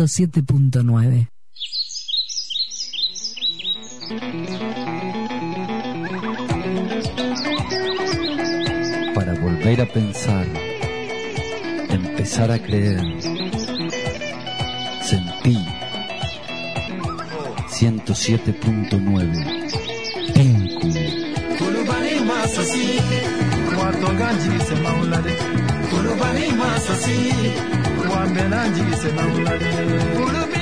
107.9. Para volver a pensar, empezar a creer, sentí 107.9 Vínculo. tonga jigi sema u la masasi wa bɛnna jigi sema u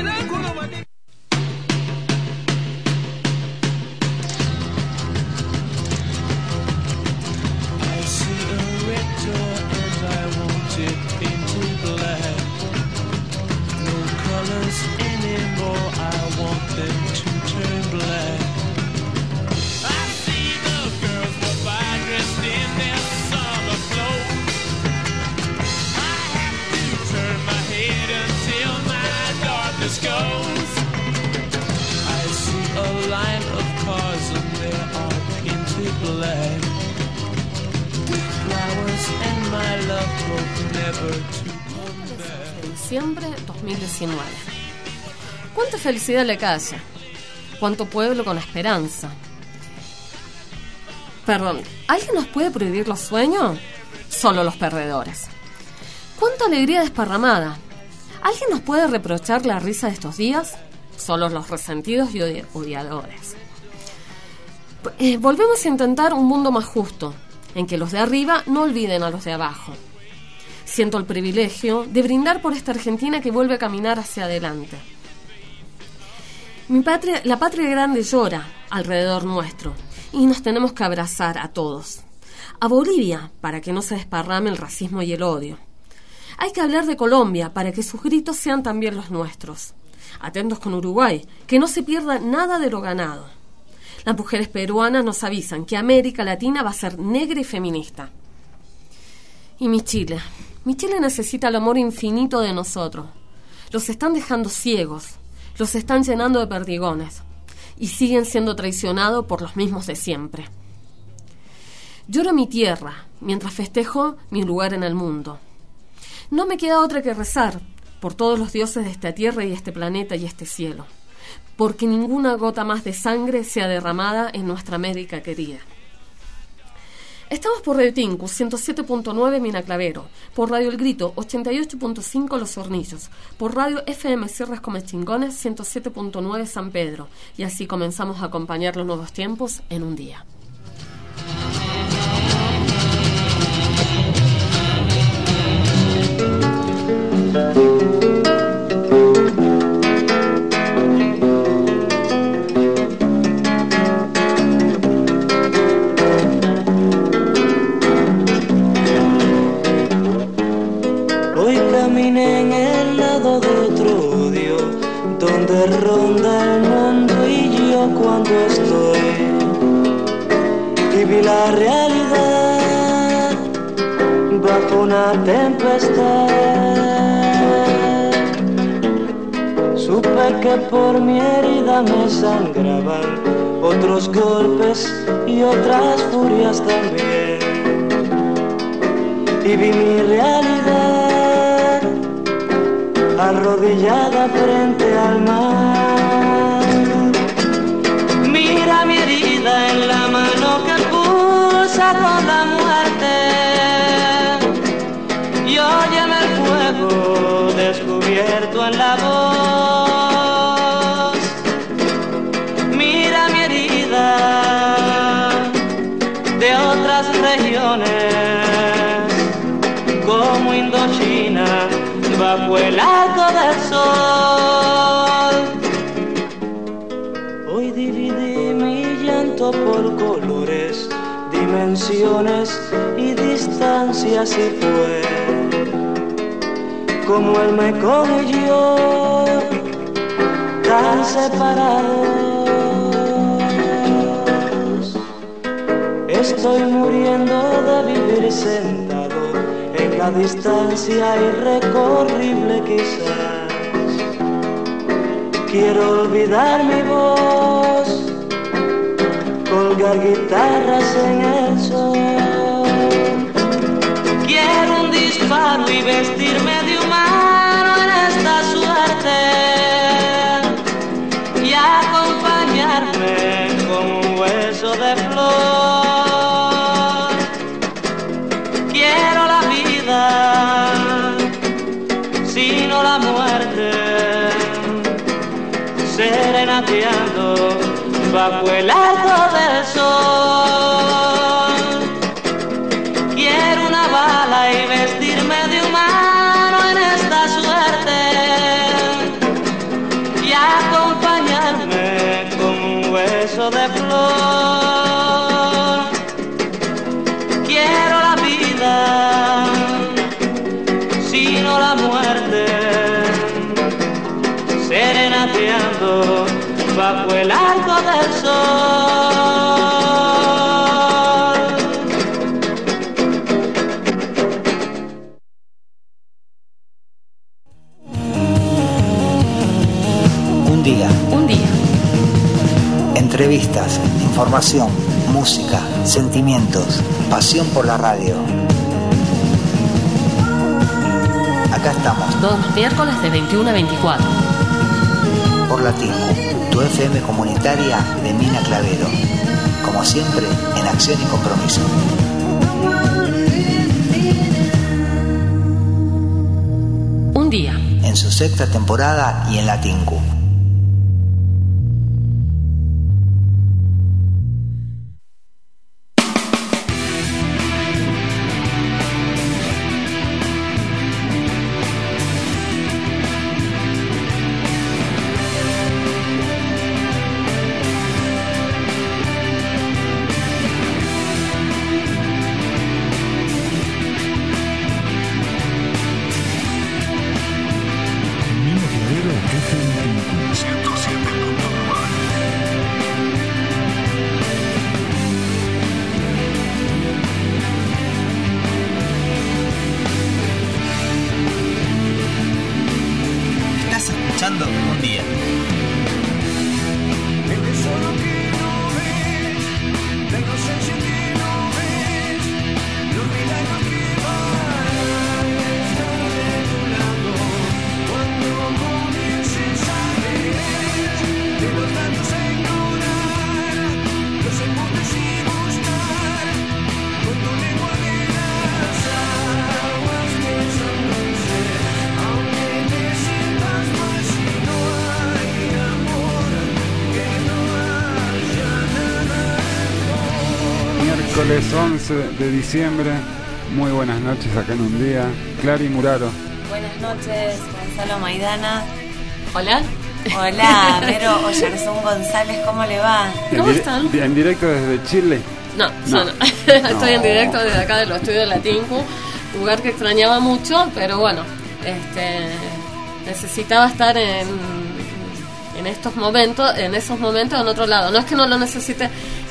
¿Cuánta felicidad le calle? ¿Cuánto pueblo con esperanza? Perdón, ¿alguien nos puede prohibir los sueños? Solo los perdedores. ¿Cuánta alegría desparramada? ¿Alguien nos puede reprochar la risa de estos días? Solo los resentidos y odi- odiadores. Eh, volvemos a intentar un mundo más justo, en que los de arriba no olviden a los de abajo. Siento el privilegio de brindar por esta Argentina que vuelve a caminar hacia adelante. Mi patria, la patria grande llora alrededor nuestro y nos tenemos que abrazar a todos. A Bolivia para que no se desparrame el racismo y el odio. Hay que hablar de Colombia para que sus gritos sean también los nuestros. Atentos con Uruguay, que no se pierda nada de lo ganado. Las mujeres peruanas nos avisan que América Latina va a ser negra y feminista. Y mi Chile. Mi Chile necesita el amor infinito de nosotros. Los están dejando ciegos. Los están llenando de perdigones. Y siguen siendo traicionados por los mismos de siempre. Lloro mi tierra mientras festejo mi lugar en el mundo. No me queda otra que rezar por todos los dioses de esta tierra y este planeta y este cielo. Porque ninguna gota más de sangre sea derramada en nuestra América querida. Estamos por Radio Tinku 107.9 Mina Clavero, por Radio El Grito 88.5 Los Hornillos, por Radio FM Sierras Come Chingones 107.9 San Pedro, y así comenzamos a acompañar los nuevos tiempos en un día. En el lado de otro odio, donde ronda el mundo y yo cuando estoy. Y vi la realidad bajo una tempestad. Supe que por mi herida me sangraban otros golpes y otras furias también y vi mi realidad arrodillada frente al mar. Mira mi herida en la mano que pulsa con la muerte y óyeme el fuego descubierto en la voz. Bajo el arco del sol. Hoy dividí mi llanto por colores, dimensiones y distancias y fue como Mekong y yo tan separados. Estoy muriendo de vivir sentado en la distancia irrecorrible quizás. Quiero olvidar mi voz, colgar guitarras en el sol. Quiero un disparo y vestirme bajo el arco del sol. Quiero una bala y vestirme de humano en esta suerte y acompañarme con un hueso de flor. Entrevistas, información, música, sentimientos, pasión por la radio. Acá estamos, Todos los miércoles de 21 a 24. por la TINCU, tu FM comunitaria de Mina Clavero. Como siempre, en acción y compromiso. Un día. En su sexta temporada y en la TINCU. De diciembre, muy buenas noches acá en un día. Clary Muraro, Buenas noches, Gonzalo Maidana. Hola. Hola, Vero Oyarzún González, ¿cómo le va? ¿Cómo están? en directo desde Chile. No, No. no. Estoy en directo desde acá de los estudios de la Tinku, lugar que extrañaba mucho, pero bueno, este necesitaba estar en, en estos momentos, en esos momentos en otro lado. No es que no lo necesite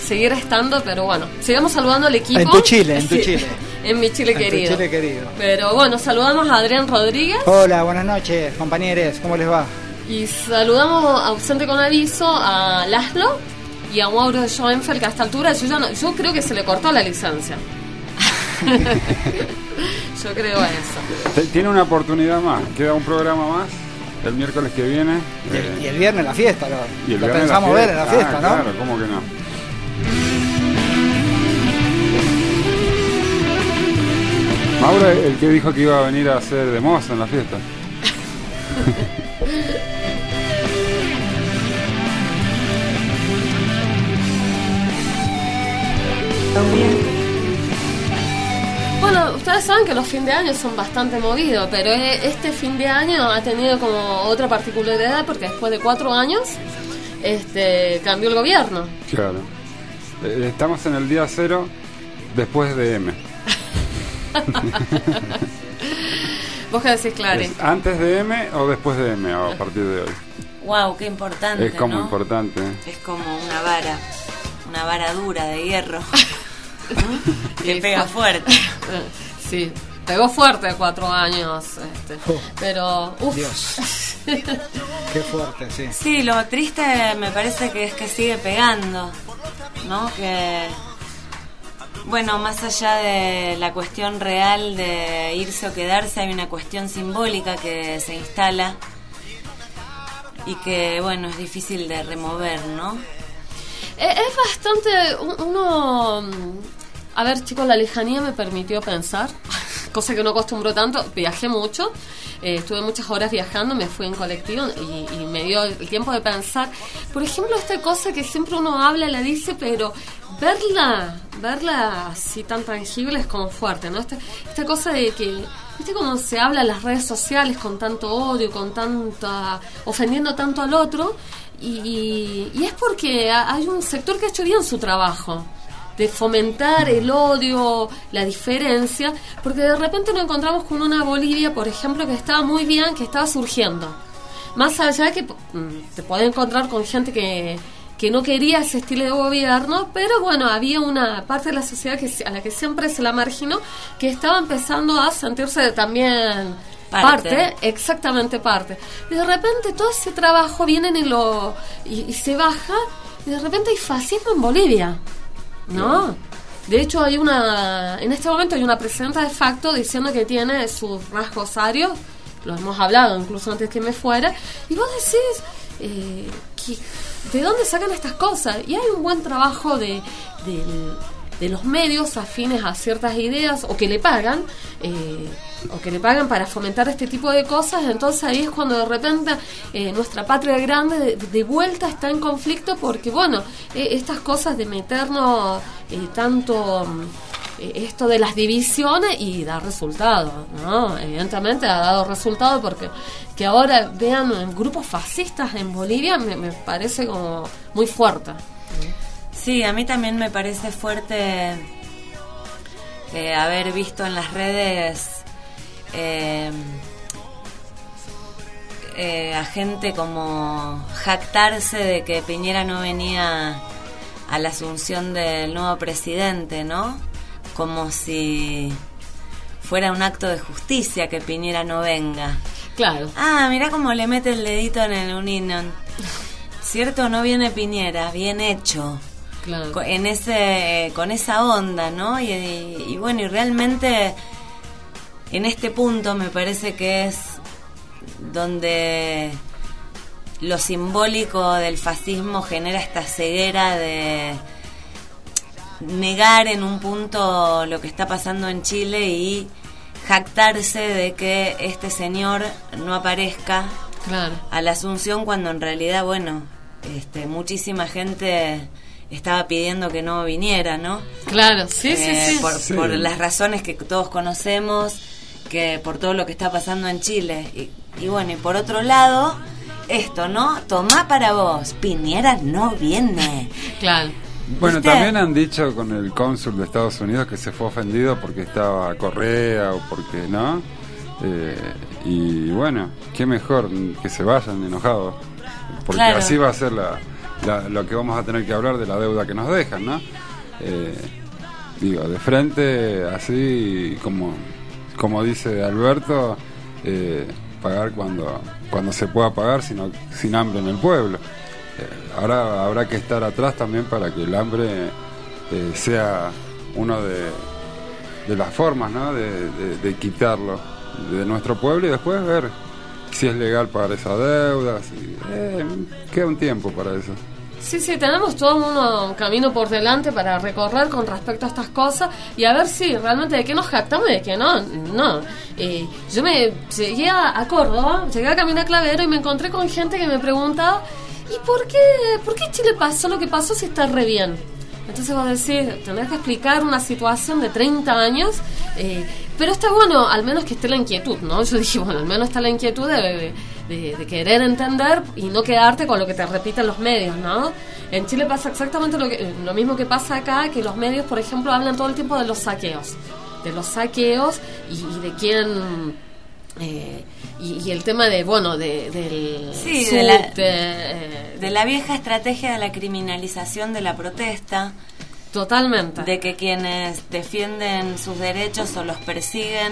seguir estando, pero bueno, sigamos saludando al equipo. En tu Chile, en tu Sí, Chile. En mi Chile En tu querido. Chile querido. Pero bueno, saludamos a Adrián Rodríguez Hola, buenas noches, compañeros, ¿cómo les va? y saludamos ausente con aviso a Laszlo y a Mauro de Schoenfeld, que a esta altura yo, ya no- yo creo que se le cortó la licencia. yo creo eso. Te- Tiene una oportunidad más, queda un programa más el miércoles que viene. Y eh, el, y el viernes la fiesta, lo, y el lo viernes pensamos ver en la fiesta, Ah, ¿no? Claro, ¿cómo que no? Mauro, el que dijo que iba a venir a hacer de mozo en la fiesta. Bueno, ustedes saben que los fin de año son bastante movidos, pero e- este fin de año ha tenido como otra particularidad porque después de cuatro años este, cambió el gobierno. Claro. Eh, Estamos en el día cero después de M. ¿Vos qué decís, Clary? ¿Es antes de M o después de M a partir de hoy? Wow, qué importante. Es como ¿no? importante. Es como una vara, una vara dura de hierro. que pega fu- fuerte. Sí, pegó fuerte cuatro años, este, Oh. pero uf, Dios. Qué fuerte, sí. Sí, lo triste me parece que es que sigue pegando, ¿no? Que, bueno, más allá de la cuestión real de irse o quedarse, hay una cuestión simbólica que se instala y que, bueno, es difícil de remover, ¿no? Eh, es bastante un- uno a ver chicos la lejanía me permitió pensar cosa que no acostumbro tanto. Viajé mucho, eh, estuve muchas horas viajando, me fui en colectivo y, y me dio el tiempo de pensar. Por ejemplo, esta cosa que siempre uno habla, la dice, pero verla, verla así tan tangible es como fuerte, ¿no? Esta, esta cosa de que, ¿viste cómo se habla en las redes sociales con tanto odio, con tanta, ofendiendo tanto al otro? Y, y es porque ha- hay un sector que ha hecho bien su trabajo de fomentar el odio, la diferencia, porque de repente nos encontramos con una Bolivia, por ejemplo, que estaba muy bien, que estaba surgiendo. Más allá que mm, te podés encontrar con gente que, que no quería ese estilo de gobierno, pero bueno, había una parte de la sociedad que, a la que siempre se la marginó, que estaba empezando a sentirse también Parte. parte, exactamente parte. Y de repente todo ese trabajo viene y, lo, y, y se baja, y de repente hay fascismo en Bolivia. ¿No? De hecho, hay una. En este momento hay una presidenta de facto diciendo que tiene sus rasgos arios. Lo hemos hablado incluso antes que me fuera. Y vos decís. eh, ¿De dónde sacan estas cosas? Y hay un buen trabajo de, de los medios afines a ciertas ideas o que le pagan. eh, o que le pagan para fomentar este tipo de cosas, entonces ahí es cuando de repente eh, nuestra patria grande de, vuelta está en conflicto porque, bueno, eh, estas cosas de meternos tanto mm, esto de las divisiones y da resultado, ¿no? Evidentemente ha dado resultado porque que ahora vean eh, grupos fascistas en Bolivia me, me parece como muy fuerte. Sí, a mí también me parece fuerte eh, haber visto en las redes eh, eh, a gente como jactarse de que Piñera no venía a la asunción del nuevo presidente, ¿no? Como si fuera un acto de justicia que Piñera no venga. Claro. Ah, mira cómo le mete el dedito en el uninon. Cierto, no viene Piñera, bien hecho. Claro. En ese, con esa onda, ¿no? Y, y- y bueno, y realmente en este punto me parece que es donde lo simbólico del fascismo genera esta ceguera de negar en un punto lo que está pasando en Chile y jactarse de que este señor no aparezca Claro. a la Asunción cuando en realidad, bueno, este, muchísima gente estaba pidiendo que no viniera, ¿no? Claro, sí, sí, Eh, sí. Por, Sí. por las razones que todos conocemos, que por todo lo que está pasando en Chile. Y, y bueno, y por otro lado, esto, ¿no? Tomá para vos, Piñera no viene. Claro. Bueno, ¿Viste? también han dicho con el cónsul de Estados Unidos que se fue ofendido porque estaba Correa o porque no. Eh, y bueno, qué mejor que se vayan enojados. Porque Claro. así va a ser la, la- lo que vamos a tener que hablar de la deuda que nos dejan, ¿no? Eh, digo, de frente, así como, como dice Alberto, eh, pagar cuando, cuando se pueda pagar, sino, sin hambre en el pueblo. Ahora habrá que estar atrás también para que el hambre eh, sea uno de, las formas ¿no? de, quitarlo de nuestro pueblo y después ver si es legal pagar esa deuda. si- eh, queda un tiempo para eso. Sí, sí, tenemos todo un camino por delante para recorrer con respecto a estas cosas y a ver si realmente de qué nos jactamos y de qué no. No. Eh, yo me llegué a, a Córdoba, llegué a Camina Clavero y me encontré con gente que me preguntaba ¿y por qué, por qué Chile pasó lo que pasó si está re bien? Entonces vos decís, tenés que explicar una situación de 30 años, eh, pero está bueno, al menos que esté la inquietud, ¿no? Yo dije, bueno, al menos está la inquietud de, de- de- querer entender y no quedarte con lo que te repiten los medios, ¿no? En Chile pasa exactamente lo, que, lo mismo que pasa acá, que los medios, por ejemplo, hablan todo el tiempo de los saqueos, de los saqueos y, y de quién... eh, y, y el tema de, bueno, de, del Sí, de la- subte, eh, De la vieja estrategia de la criminalización de la protesta, totalmente. de que quienes defienden sus derechos o los persiguen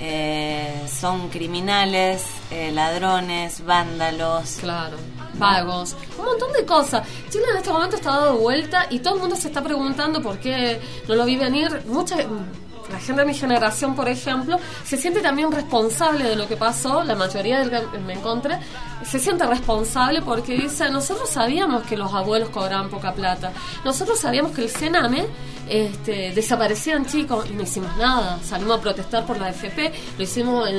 eh, son criminales, eh, ladrones, vándalos. Claro, vagos, un montón de cosas. Chile en este momento está dado vuelta y todo el mundo se está preguntando por qué no lo vi venir. Mucha, la gente de mi generación, por ejemplo, se siente también responsable de lo que pasó, la mayoría del que me encontré, se siente responsable porque dice, nosotros sabíamos que los abuelos cobraban poca plata, nosotros sabíamos que el Sename este, desaparecían chicos y no hicimos nada, salimos a protestar por la FP, lo hicimos en,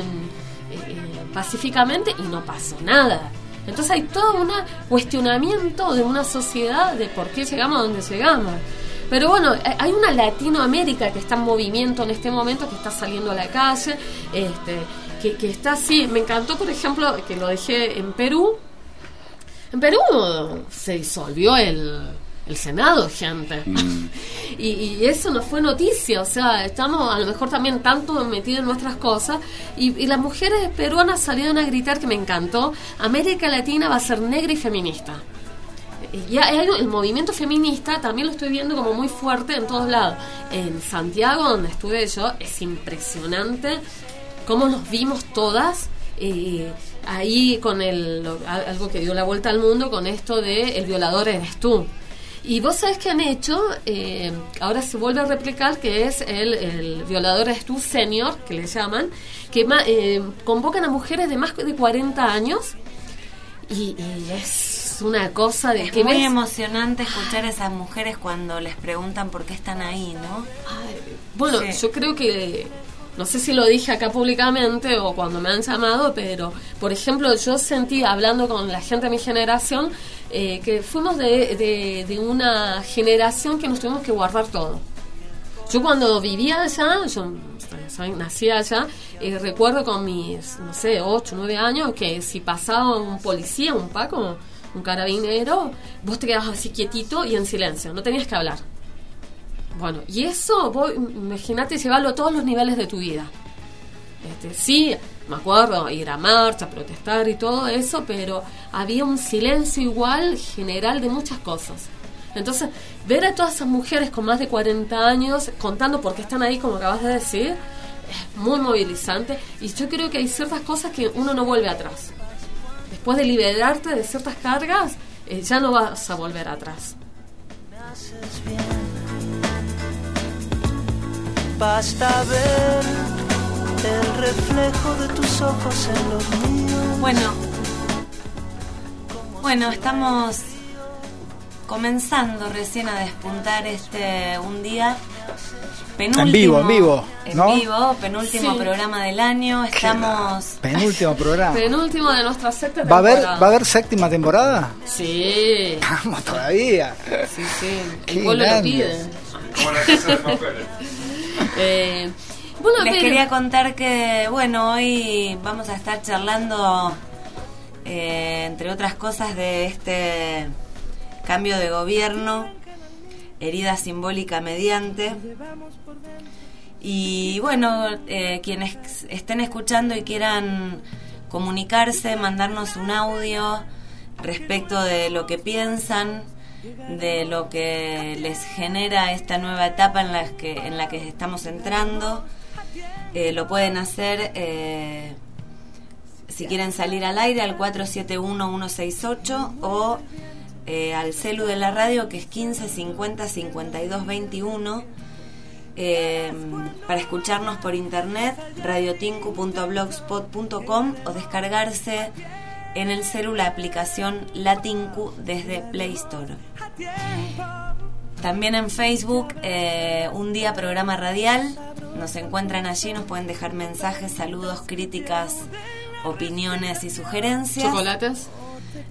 eh, pacíficamente y no pasó nada. Entonces hay todo un cuestionamiento de una sociedad de por qué llegamos a donde llegamos. Pero bueno, eh, hay una Latinoamérica que está en movimiento en este momento, que está saliendo a la calle, este, que, que está así. Me encantó, por ejemplo, que lo dejé en Perú. En Perú se disolvió el, el Senado, gente. y, y eso no fue noticia, o sea, estamos a lo mejor también tanto metidos en nuestras cosas. Y, y las mujeres peruanas salieron a gritar, que me encantó, América Latina va a ser negra y feminista. Y algo- el movimiento feminista también lo estoy viendo como muy fuerte en todos lados. En Santiago, donde estuve yo, es impresionante cómo nos vimos todas. eh, ahí con el, algo que dio la vuelta al mundo con esto de el violador eres tú. Y vos sabés que han hecho, eh, ahora se vuelve a replicar, que es el, violador eres tú senior, que le llaman, que eh, convocan a mujeres de más de 40 años y es una cosa de Es que muy ves- emocionante escuchar a esas mujeres cuando les preguntan por qué están ahí, ¿no? Bueno, Sí. yo creo que, no sé si lo dije acá públicamente o cuando me han llamado, pero por ejemplo yo sentí, hablando con la gente de mi generación, eh, que fuimos de, de, de una generación que nos tuvimos que guardar todo. Yo cuando vivía allá, yo nací allá, eh, recuerdo con mis, no sé, 8, 9 años, que si pasaba un policía, un paco, un carabinero, vos te quedabas así quietito y en silencio, no tenías que hablar. Bueno, y eso, vos imagínate llevarlo a todos los niveles de tu vida. Este, sí, me acuerdo ir a marcha, protestar y todo eso, pero había un silencio igual general de muchas cosas. Entonces, ver a todas esas mujeres con más de 40 años contando por qué están ahí, como acabas de decir, es muy movilizante. Y yo creo que hay ciertas cosas que uno no vuelve atrás. Después de liberarte de ciertas cargas, eh, ya no vas a volver atrás. Basta ver el reflejo de tus ojos en los míos. Bueno, bueno, estamos comenzando recién a despuntar este un día. Penúltimo, En vivo, en vivo, En ¿no? vivo, penúltimo Sí. programa del año. Estamos. Penúltimo programa. Penúltimo de nuestra sexta ¿Va a haber, temporada. ¿Va a haber séptima temporada? Sí, Vamos todavía. sí, sí. Qué El pueblo lo pide. Como la casa de papeles. Eh, bueno, Les pero- quería contar que, bueno, hoy vamos a estar charlando, eh, entre otras cosas, de este cambio de gobierno, herida simbólica mediante. Y bueno, eh, quienes estén escuchando y quieran comunicarse, mandarnos un audio respecto de lo que piensan, de lo que les genera esta nueva etapa en la que, en la que estamos entrando. Eh, lo pueden hacer eh, si quieren salir al aire al 471-168 o eh, al celu de la radio que es 15 50 52 21 eh, para escucharnos por internet radiotinku.blogspot.com o descargarse en el celu la aplicación Latinku desde Play Store. También en Facebook, eh, un día programa radial. Nos encuentran allí, nos pueden dejar mensajes, saludos, críticas, opiniones y sugerencias. ¿Chocolates?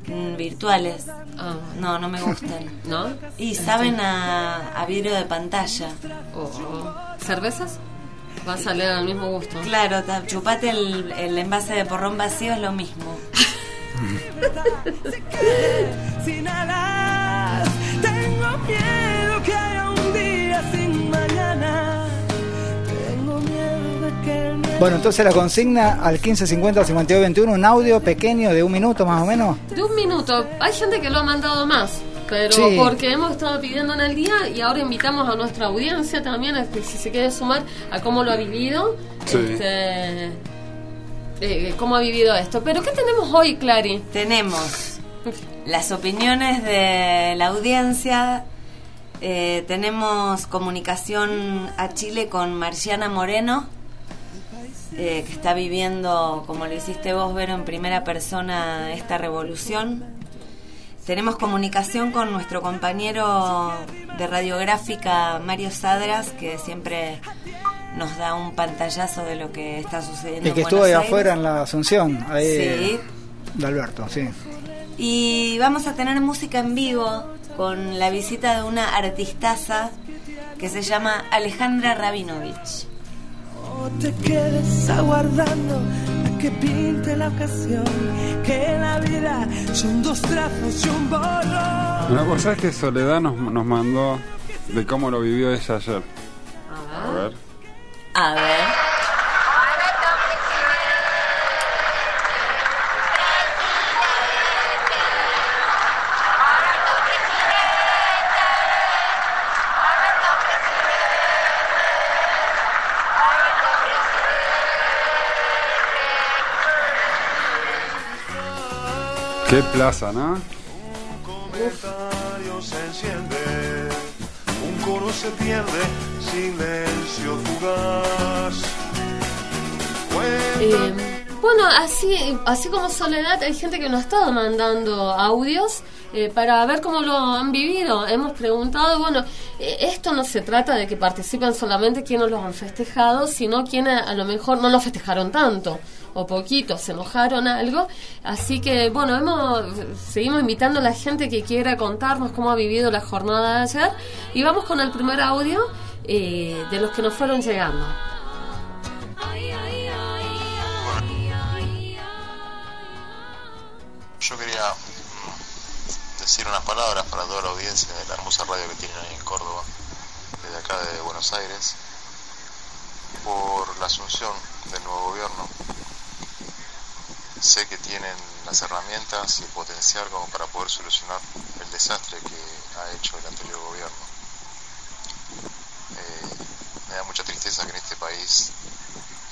Mm, virtuales. Ah, No, no me gustan. ¿No? Y saben a, a vidrio de pantalla. O- o- ¿Cervezas? Va a salir al mismo gusto. Claro, chupate el, el envase de porrón vacío, es lo mismo. Sin alas, tengo miedo que Bueno, entonces la consigna al 1550 5221, un audio pequeño de un minuto más o menos. De un minuto. Hay gente que lo ha mandado más. Pero Sí. porque hemos estado pidiendo en el día y ahora invitamos a nuestra audiencia también a que si se quiere sumar a cómo lo ha vivido. Sí. Este, eh, cómo ha vivido esto. Pero ¿qué tenemos hoy, Clary? Tenemos las opiniones de la audiencia Eh, tenemos comunicación a Chile con Marciana Moreno, eh, que está viviendo, como lo hiciste vos, Vero, en primera persona esta revolución. Tenemos comunicación con nuestro compañero de radiográfica, Mario Sadras, que siempre nos da un pantallazo de lo que está sucediendo. El que en estuvo ahí afuera en la Asunción, ahí Sí. de Alberto, sí. Y vamos a tener música en vivo con la visita de una artistaza que se llama Alejandra Rabinovich. No te quedes aguardando a que pinte la ocasión, que la vida son dos trazos y un bolón. Una cosa es que Soledad nos, nos mandó de cómo lo vivió ella ayer. A ver. A ver. Qué plaza, ¿no? comentario se enciende, un coro se pierde, silencio fugaz. Eh, bueno, así, así como Soledad, hay gente que nos ha estado mandando audios eh, para ver cómo lo han vivido. Hemos preguntado, bueno, eh, esto no se trata de que participen solamente quienes lo han festejado, sino quienes a lo mejor no lo festejaron tanto o poquito, se enojaron algo. Así que, bueno, hemos seguimos invitando a la gente que quiera contarnos cómo ha vivido la jornada de ayer. Y vamos con el primer audio eh, de los que nos fueron llegando. Yo quería mm, decir unas palabras para toda la audiencia de la hermosa radio que tienen ahí en Córdoba, desde acá de Buenos Aires, por la asunción del nuevo gobierno. Sé que tienen las herramientas y el potencial como para poder solucionar el desastre que ha hecho el anterior gobierno. Eh, me da mucha tristeza que en este país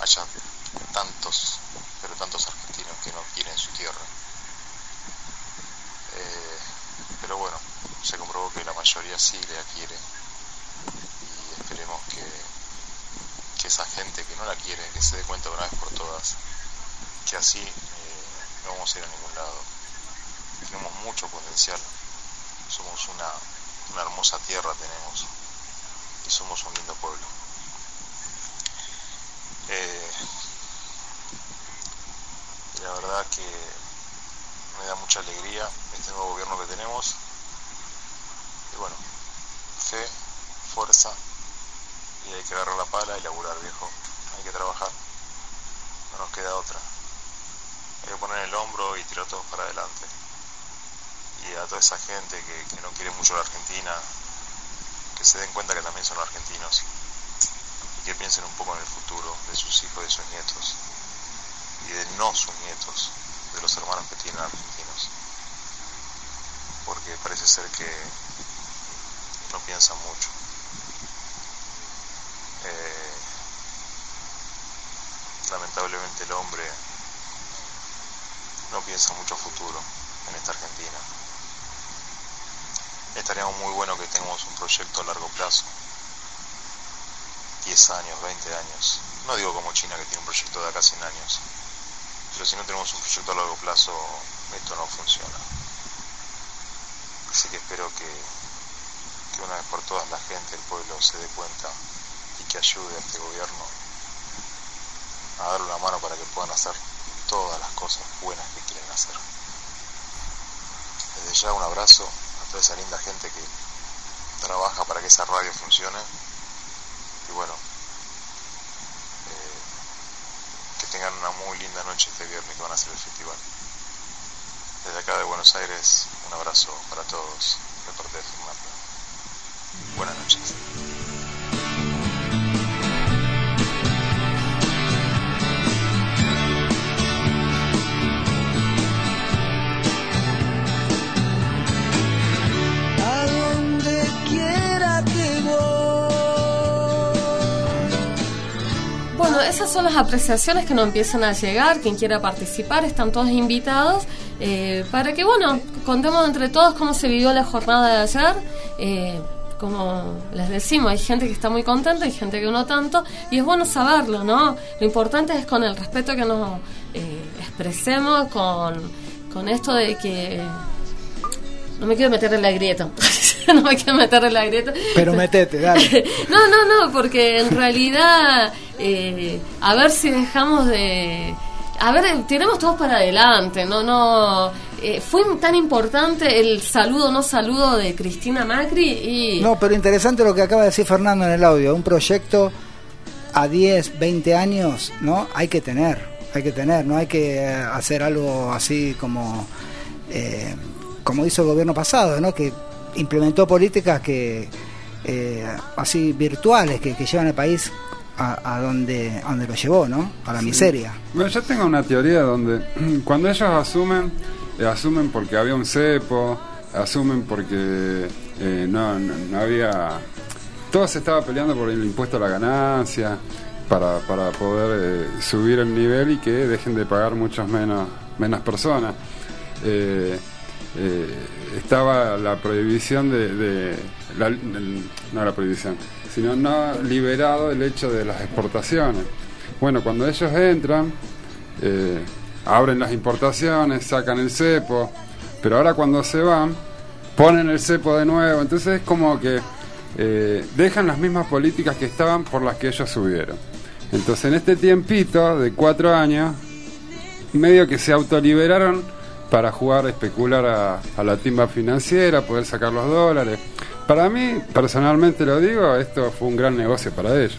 haya tantos, pero tantos argentinos que no quieren su tierra. Eh, pero bueno, se comprobó que la mayoría sí la quiere y esperemos que, que esa gente que no la quiere, que se dé cuenta de una vez por todas que así no vamos a ir a ningún lado. Tenemos mucho potencial, somos una, una hermosa tierra tenemos y somos un lindo pueblo. Eh, la verdad que me da mucha alegría este nuevo gobierno que tenemos. Y bueno, fe, fuerza, y hay que agarrar la pala y laburar, viejo. Hay que trabajar. No nos queda otra. Que poner el hombro y tirar todos para adelante. Y a toda esa gente que, no quiere mucho la Argentina, que se den cuenta que también son argentinos y que piensen un poco en el futuro de sus hijos y de sus nietos y de no sus nietos, de los hermanos que tienen argentinos. Porque parece ser que no piensan mucho. Eh, lamentablemente el hombre no piensa mucho futuro en esta Argentina. Estaría muy bueno que tengamos un proyecto a largo plazo. 10 años, 20 años. No digo como China que tiene un proyecto de acá 100 años. Pero si no tenemos un proyecto a largo plazo, esto no funciona. Así que espero que, que una vez por todas la gente, el pueblo, se dé cuenta y que ayude a este gobierno a darle una mano para que puedan hacer todas las cosas buenas que quieren hacer. Desde ya un abrazo a toda esa linda gente que trabaja para que esa radio funcione. Y bueno, eh, que tengan una muy linda noche este viernes que van a hacer el festival. Desde acá de Buenos Aires, un abrazo para todos de parte de. Buenas noches. Esas son las apreciaciones que nos empiezan a llegar. Quien quiera participar, están todos invitados eh, para que, bueno, contemos entre todos cómo se vivió la jornada de ayer. eh, como les decimos, hay gente que está muy contenta, hay gente que no tanto, y es bueno saberlo, ¿no? Lo importante es con el respeto que nos eh, expresemos, con, con esto de que no me quiero meter en la grieta. no me quiero meter en la grieta. Pero metete, dale. no, no, no, porque en realidad, eh, a ver si dejamos de. A ver, eh, tiremos todos para adelante, no, no. eh, fue tan importante el saludo, no saludo de Cristina Macri y. No, pero interesante lo que acaba de decir Fernando en el audio. Un proyecto a 10, 20 años, ¿no? Hay que tener, hay que tener, no hay que hacer algo así como, como hizo el gobierno pasado, ¿no? Que implementó políticas que así virtuales que, que llevan al país a, a donde, a donde lo llevó, ¿no? A la miseria. Bueno, yo tengo una teoría donde cuando ellos asumen, eh, asumen porque había un cepo, asumen porque eh, no, no, no había... Todo se estaba peleando por el impuesto a la ganancia, para, para poder eh, subir el nivel y que dejen de pagar muchos menos, menos personas. Eh, eh, estaba la prohibición de... de- la- el- no la prohibición, sino no liberado el hecho de las exportaciones. Bueno, cuando ellos entran, eh, abren las importaciones, sacan el cepo, pero ahora cuando se van, ponen el cepo de nuevo, entonces es como que eh, dejan las mismas políticas que estaban por las que ellos subieron. Entonces en este tiempito de cuatro años, medio que se autoliberaron para jugar, especular a, a la timba financiera, poder sacar los dólares. Para mí, personalmente lo digo, esto fue un gran negocio para ellos.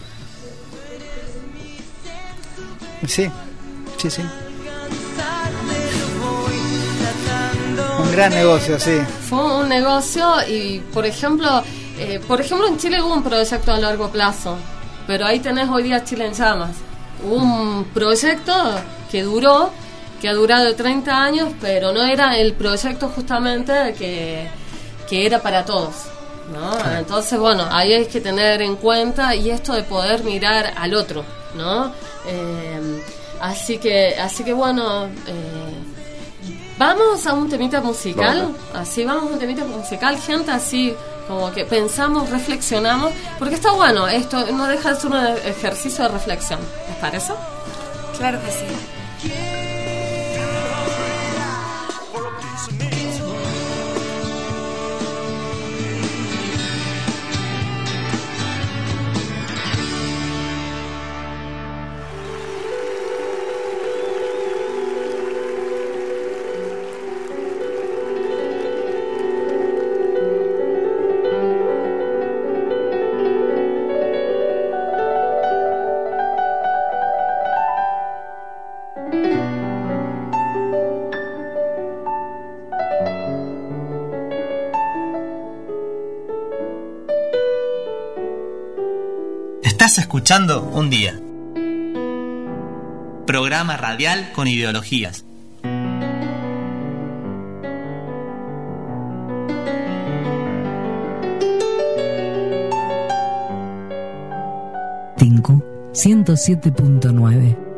Sí, sí, sí. Un gran negocio, sí. Fue un negocio y, por ejemplo, eh, por ejemplo en Chile hubo un proyecto a largo plazo, pero ahí tenés hoy día Chile en llamas. Hubo un proyecto que duró, que ha durado 30 años, pero no era el proyecto justamente que, que era para todos. ¿No? Entonces, bueno, ahí hay que tener en cuenta y esto de poder mirar al otro, ¿no? Eh, así que, así que bueno, eh, vamos a un temita musical, Vamos. así vamos a un temita musical, gente, así como que pensamos, reflexionamos, porque está bueno, esto no deja de ser un ejercicio de reflexión, ¿les parece? Claro que sí. Estás escuchando Un Día. Programa radial con ideologías. Tinku 107.9.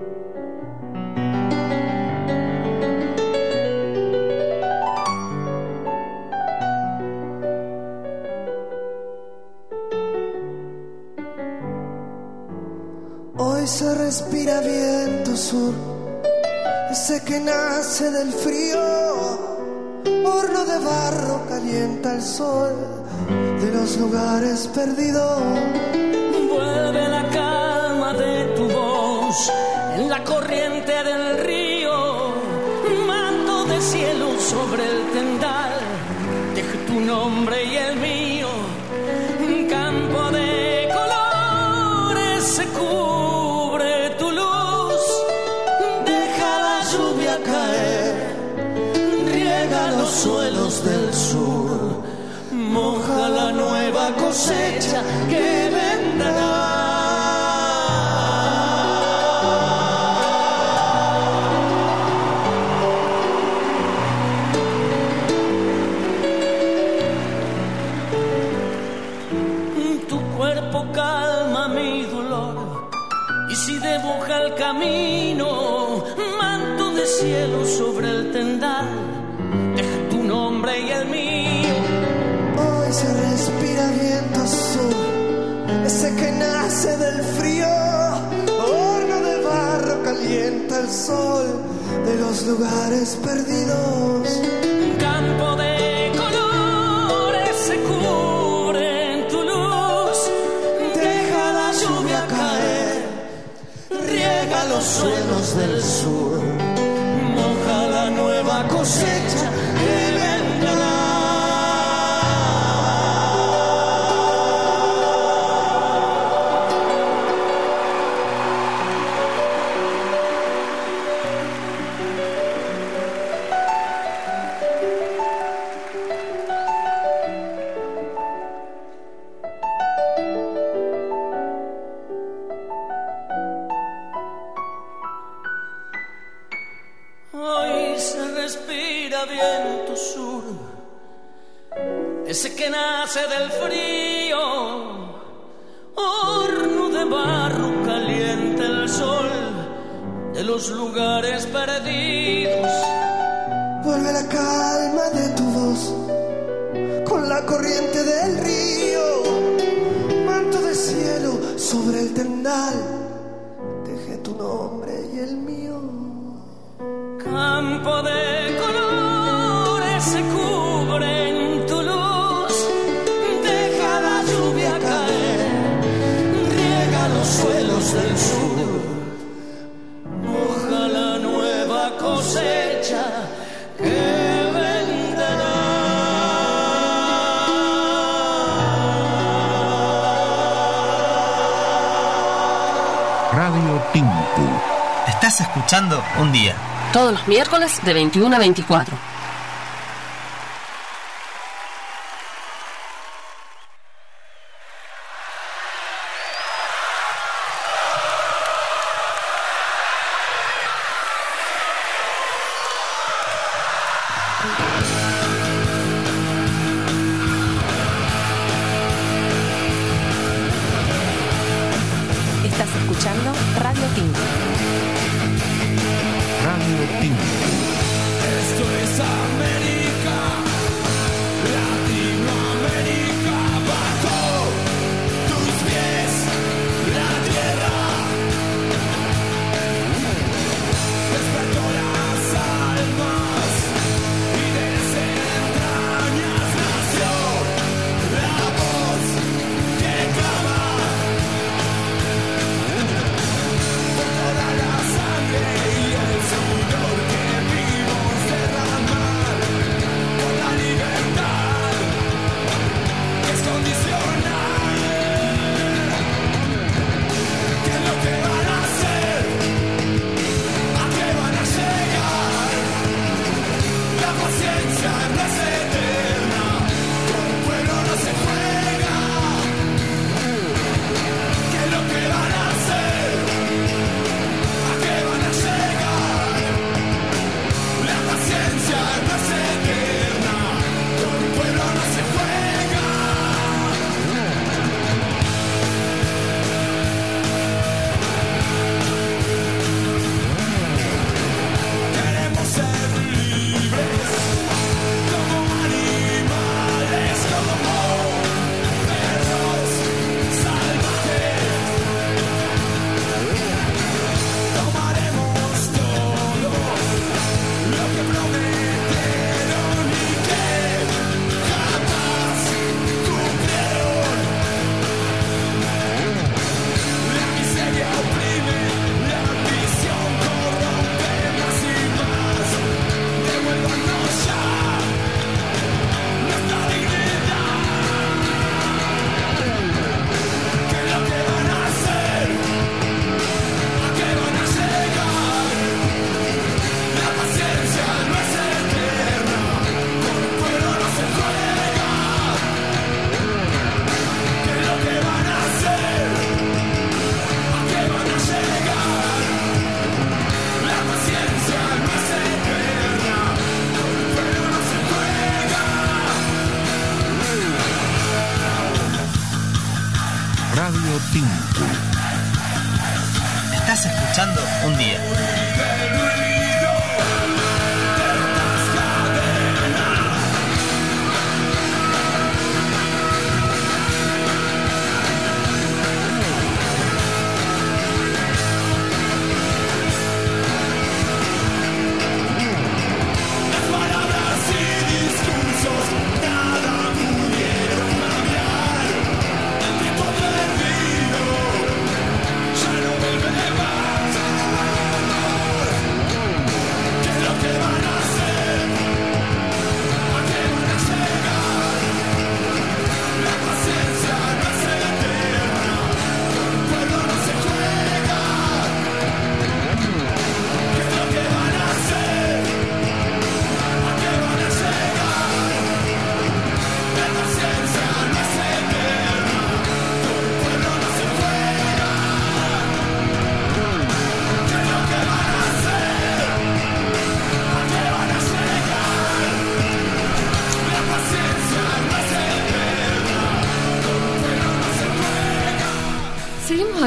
miércoles de 21 a 24.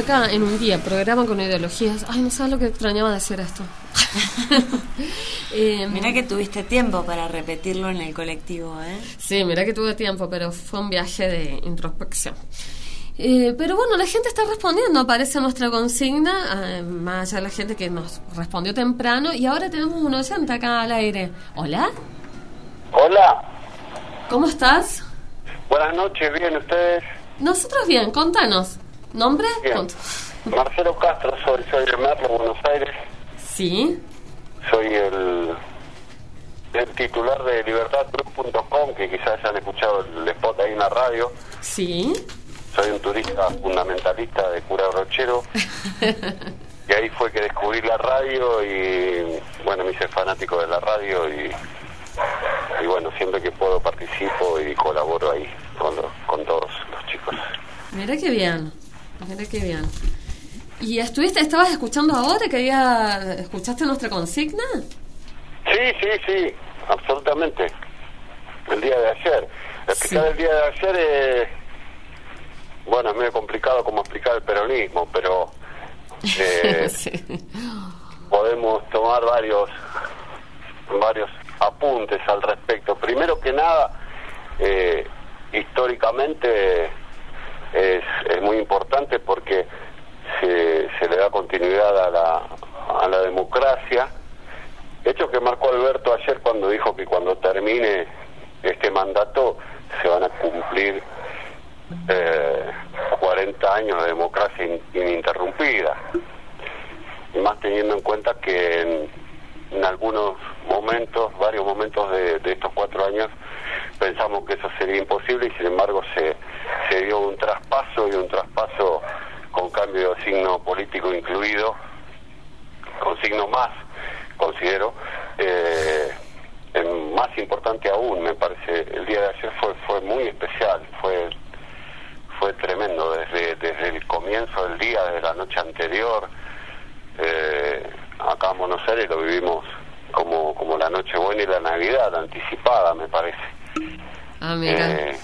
Acá en un día, programa con ideologías. Ay, no sabes lo que extrañaba de hacer esto. Eh, Mirá que tuviste tiempo para repetirlo en el colectivo, ¿eh? Sí, mira que tuve tiempo, pero fue un viaje de introspección. Eh, pero bueno, la gente está respondiendo, aparece nuestra consigna, eh, más allá de la gente que nos respondió temprano, y ahora tenemos un oyente acá al aire. Hola, Hola, ¿cómo estás? buenas noches, bien, ustedes. Nosotros bien, contanos. ¿Nombre? Bien. Marcelo Castro, soy, soy de Merlo, Buenos Aires. Sí, Soy el, el titular de libertadcruz.com, que quizás hayan escuchado el spot ahí en la radio. sí. Soy un turista fundamentalista de Cura Brochero. y ahí fue que descubrí la radio y, bueno, me hice fanático de la radio y, y bueno, siempre que puedo participo y colaboro ahí con, los- con todos los chicos. Mira qué bien, mira qué bien. ¿Y estuviste, estabas escuchando ahora? que había- ¿Escuchaste nuestra consigna? Sí, sí, sí, absolutamente. El día de ayer. Explicar el día de ayer es, bueno, es medio complicado como explicar el peronismo, pero eh, podemos tomar varios, varios apuntes al respecto. Primero que nada, eh, históricamente es, es muy importante porque se, le da continuidad a la, a la democracia hecho que marcó Alberto ayer cuando dijo que cuando termine este mandato se van a cumplir eh, 40 años de democracia in- ininterrumpida. Y más teniendo en cuenta que en, en algunos momentos, varios momentos de estos cuatro años, pensamos que eso sería imposible y sin embargo se, se dio un traspaso y un traspaso con cambio de signo político incluido, con signo más considero eh, más importante aún me parece el día de ayer fue fue muy especial fue fue tremendo desde desde el comienzo del día de la noche anterior eh, acá en Buenos Aires lo vivimos como como la noche buena y la Navidad anticipada me parece Ah, mira. Eh,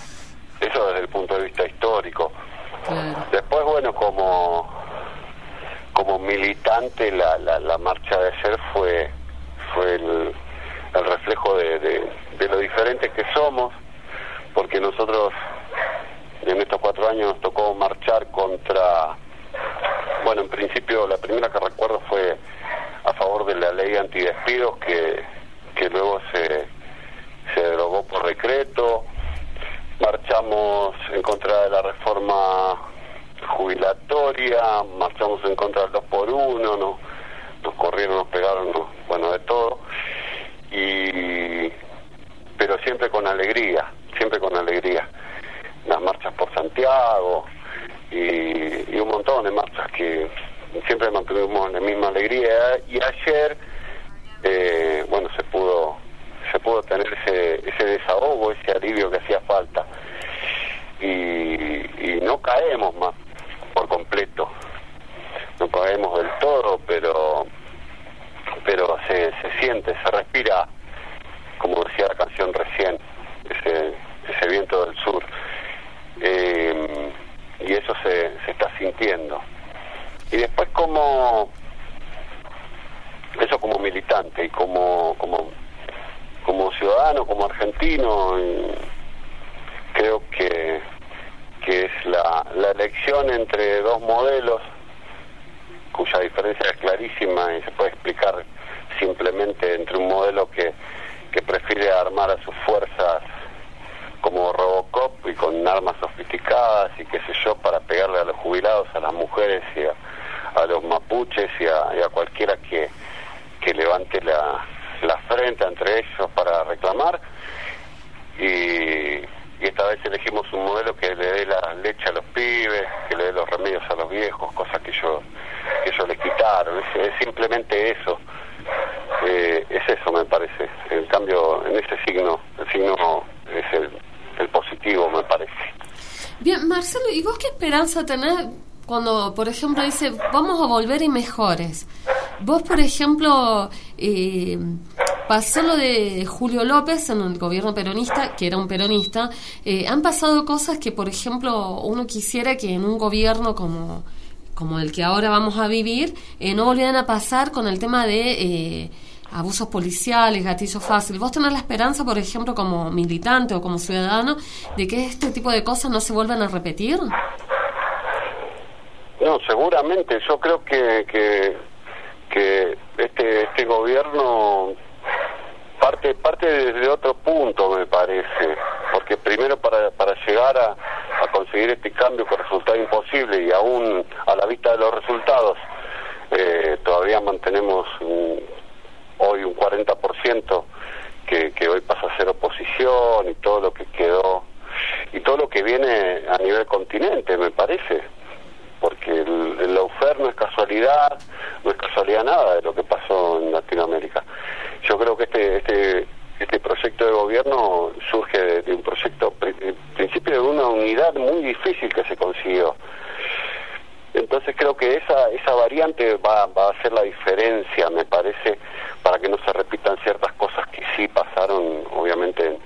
eso desde el punto de vista histórico Claro. Después, bueno, como como militante, la, la, la marcha de ayer fue fue el, el reflejo de, de, de lo diferentes que somos, porque nosotros en estos cuatro años nos tocó marchar contra, bueno, en principio la primera que recuerdo fue a favor de la ley antidespidos que, que luego se, se derogó por decreto, marchamos en contra de la reforma jubilatoria, marchamos en contra del 2 por 1 nos, nos corrieron, nos pegaron, nos- bueno, de todo. Y, pero siempre con alegría, siempre con alegría. Las marchas por Santiago y, y un montón de marchas que siempre mantuvimos la misma alegría. Y ayer, tener ese, ese desahogo, ese alivio que hacía falta. Y, y no caemos más por completo. No caemos del todo, pero pero se, se siente, se respira, como decía la canción recién, ese, ese viento del sur. Eh, y eso se, se está sintiendo. Y después como eso como militante y como como como ciudadano, como argentino, creo que que es la, la elección entre dos modelos cuya diferencia es clarísima y se puede explicar simplemente entre un modelo que, que prefiere armar a sus fuerzas como Robocop y con armas sofisticadas y qué sé yo para pegarle a los jubilados, a las mujeres y a, a los mapuches y a, a cualquiera que, que levante la, la frente entre ellos para reclamar. Y, y esta vez elegimos un modelo que le dé la leche a los pibes, que le dé los remedios a los viejos, cosas que ellos que ellos les quitaron, es, es simplemente eso, Eh, es eso me parece, el cambio en ese signo, el signo es el, el positivo me parece. Bien, Marcelo, ¿y vos qué esperanza tenés cuando, por ejemplo, dice, vamos a volver y mejores? Vos, por ejemplo, eh, pasó lo de Julio López en el gobierno peronista, que era un peronista. eh, han pasado cosas que, por ejemplo, uno quisiera que en un gobierno como, como el que ahora vamos a vivir, eh, no volvieran a pasar con el tema de eh, abusos policiales, gatillo fácil. ¿Vos tenés la esperanza, por ejemplo, como militante o como ciudadano, de que este tipo de cosas no se vuelvan a repetir? No, seguramente. Yo creo que, que, este, este gobierno parte parte desde otro punto, me parece. Porque primero para, para llegar a, a conseguir este cambio que resultaba imposible y aún a la vista de los resultados, eh, todavía mantenemos un- hoy un 40% que, que hoy pasa a ser oposición y todo lo que quedó y todo lo que viene a nivel continente, me parece porque el, el no es casualidad, no es casualidad nada de lo que pasó en Latinoamérica. Yo creo que este este este proyecto de gobierno surge de, un proyecto, en principio de una unidad muy difícil que se consiguió. Entonces creo que esa esa variante va, va a hacer la diferencia, me parece, para que no se repitan ciertas cosas que sí pasaron, obviamente,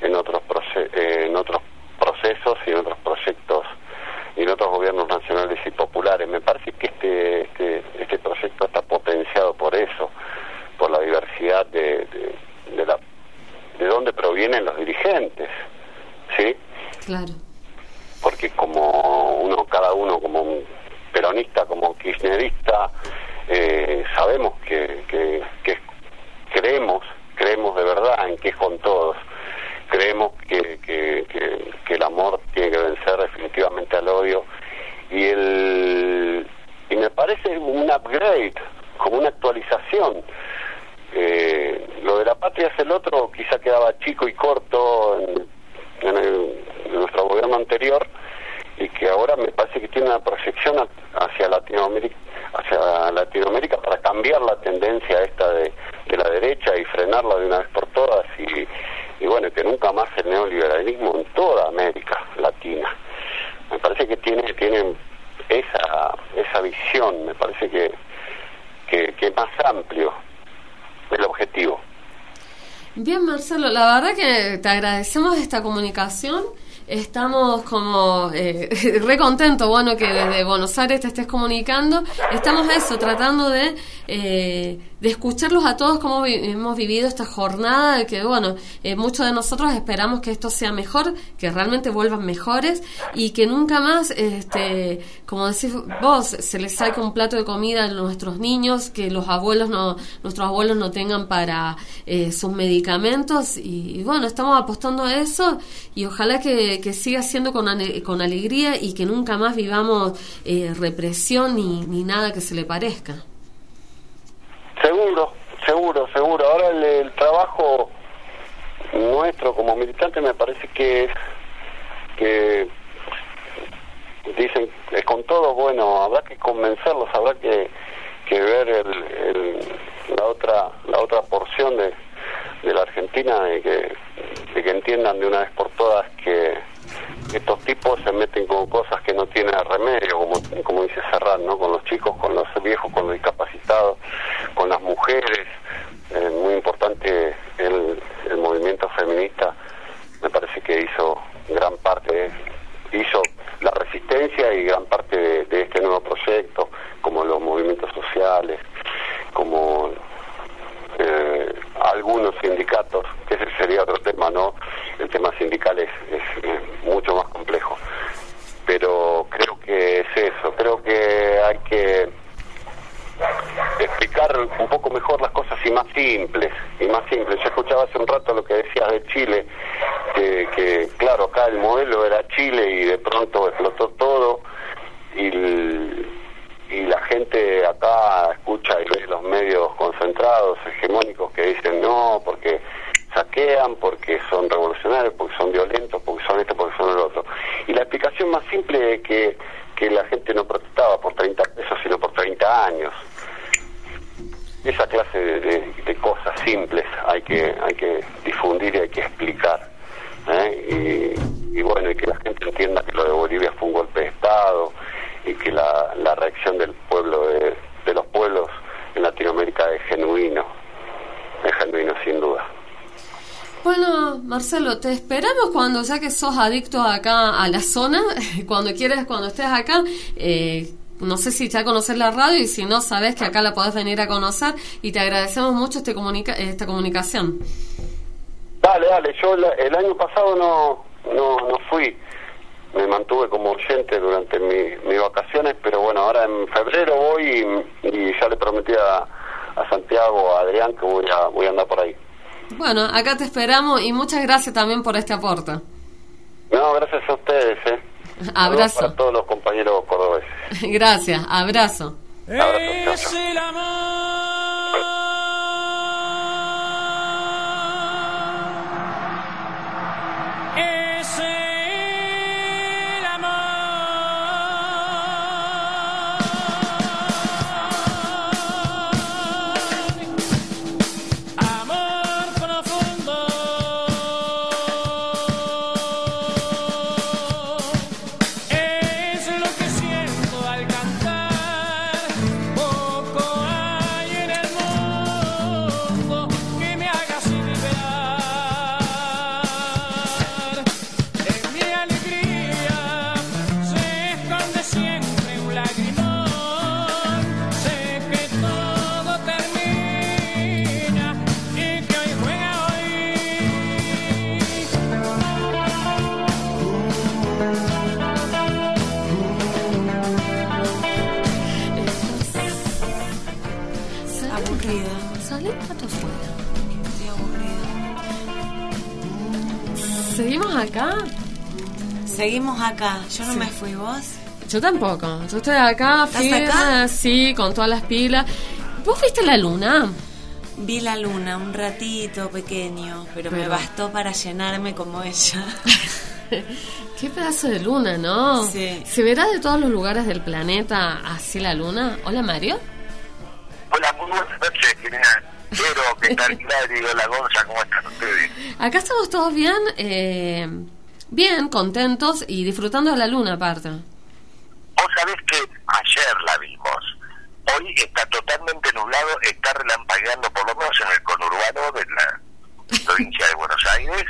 en, otros proce- eh, en otros procesos y en otros proyectos en otros gobiernos nacionales y populares. Me parece que este este, este proyecto está potenciado por eso, por la diversidad de, de, de la de dónde provienen los dirigentes, ¿sí? Claro. porque como uno cada uno como un peronista como kirchnerista eh, sabemos que, que, que creemos creemos de verdad en que es con todos creemos que, que, que, el amor tiene que vencer definitivamente al odio. Y el y me parece un upgrade como una actualización. Eh, lo de la patria es el otro quizá quedaba chico y corto en, en, el- en nuestro gobierno anterior y que ahora me parece que tiene una proyección hacia Latinoamérica hacia Latinoamérica para cambiar la tendencia esta de, de la derecha y frenarla de una vez por todas y, y bueno que nunca más el neoliberalismo en toda América Latina me parece que tiene tiene esa esa visión me parece que que, que es más amplio el objetivo Bien, Marcelo, la verdad que te agradecemos esta comunicación. Estamos como eh, re contentos, bueno, que desde Buenos Aires te estés comunicando. Estamos eso, tratando de, eh, de escucharlos a todos cómo hemos vivido esta jornada, de que, bueno, eh, muchos de nosotros esperamos que esto sea mejor, que realmente vuelvan mejores y que nunca más, este, como decís vos, se les saque un plato de comida a nuestros niños, que los abuelos no, nuestros abuelos no tengan para eh, sus medicamentos y bueno, estamos apostando a eso y ojalá que, que siga siendo con, con alegría y que nunca más vivamos eh, represión ni, ni nada que se le parezca. Seguro, seguro, seguro. Ahora el, trabajo nuestro como militante me parece que es que dicen es con todo bueno habrá que convencerlos habrá que, que ver el, la otra la otra porción de, de la Argentina de que, de que entiendan de una vez por todas que estos tipos se meten con cosas que no tienen remedio, como, dice Serrat, ¿no? Con los chicos, con los viejos, con los discapacitados, con las mujeres. Eh, muy importante el, movimiento feminista, me parece que hizo gran parte, hizo la resistencia y gran parte de, de este nuevo proyecto, como los movimientos sociales, como eh, algunos sindicatos, que ese sería otro tema, ¿no? El tema sindical es, es, eh, mucho más complejo. Pero creo que es eso, creo que hay que explicar un poco mejor las cosas y más simples, y más simples. Yo escuchaba hace un rato lo que decías de Chile, que, que claro, acá el modelo era Chile y de pronto explotó todo y el- y la gente acá escucha y ve los medios concentrados, hegemónicos, que dicen no, porque saquean, porque son revolucionarios, porque son violentos, porque son esto, porque son el otro. Y la explicación más simple es que, que la gente no protestaba por 30 pesos, sino por 30 años. Esa clase de, de- de cosas simples hay que, hay que difundir y hay que explicar. ¿eh? Y, y bueno, y que la gente entienda que lo de Bolivia fue un golpe de Estado y que la, la reacción del pueblo, de, de los pueblos en Latinoamérica es genuino, es genuino sin duda. Bueno, Te esperamos cuando ya que sos adicto acá a la zona, cuando quieras, cuando estés acá, eh, no sé si ya conoces la radio y si no, sabes que acá la podés venir a conocer y te agradecemos mucho este comunica esta comunicación. Dale, dale, yo la- el año pasado no, no, no fui, me mantuve como oyente durante mi- mis vacaciones, pero bueno, ahora en febrero voy y, y ya le prometí a, a Santiago, a Adrián, que voy a, voy a andar por ahí. Bueno, acá te esperamos y muchas gracias también por este aporte. No, gracias a ustedes, eh. Abrazo. Para todos los compañeros cordobeses. Gracias, abrazo. Seguimos acá. Yo no Sí. me fui, ¿vos? Yo tampoco. Yo estoy acá, ¿Estás firme, acá? sí, con todas las pilas. ¿Vos viste la luna? Vi la luna un ratito pequeño, pero, me bastó para llenarme como ella. Qué pedazo de luna, ¿no? Sí. ¿Se verá de todos los lugares del planeta así la luna? Hola, Mario. Hola, muy buenas noches, General. Pero, ¿qué tal, Clary? Hola, Gonza, ¿cómo están ustedes? Acá estamos todos bien, eh, bien, contentos y disfrutando de la luna aparte. Vos sabés que ayer la vimos. Hoy está totalmente nublado, está relampagueando, por lo menos en el conurbano de la provincia de Buenos Aires.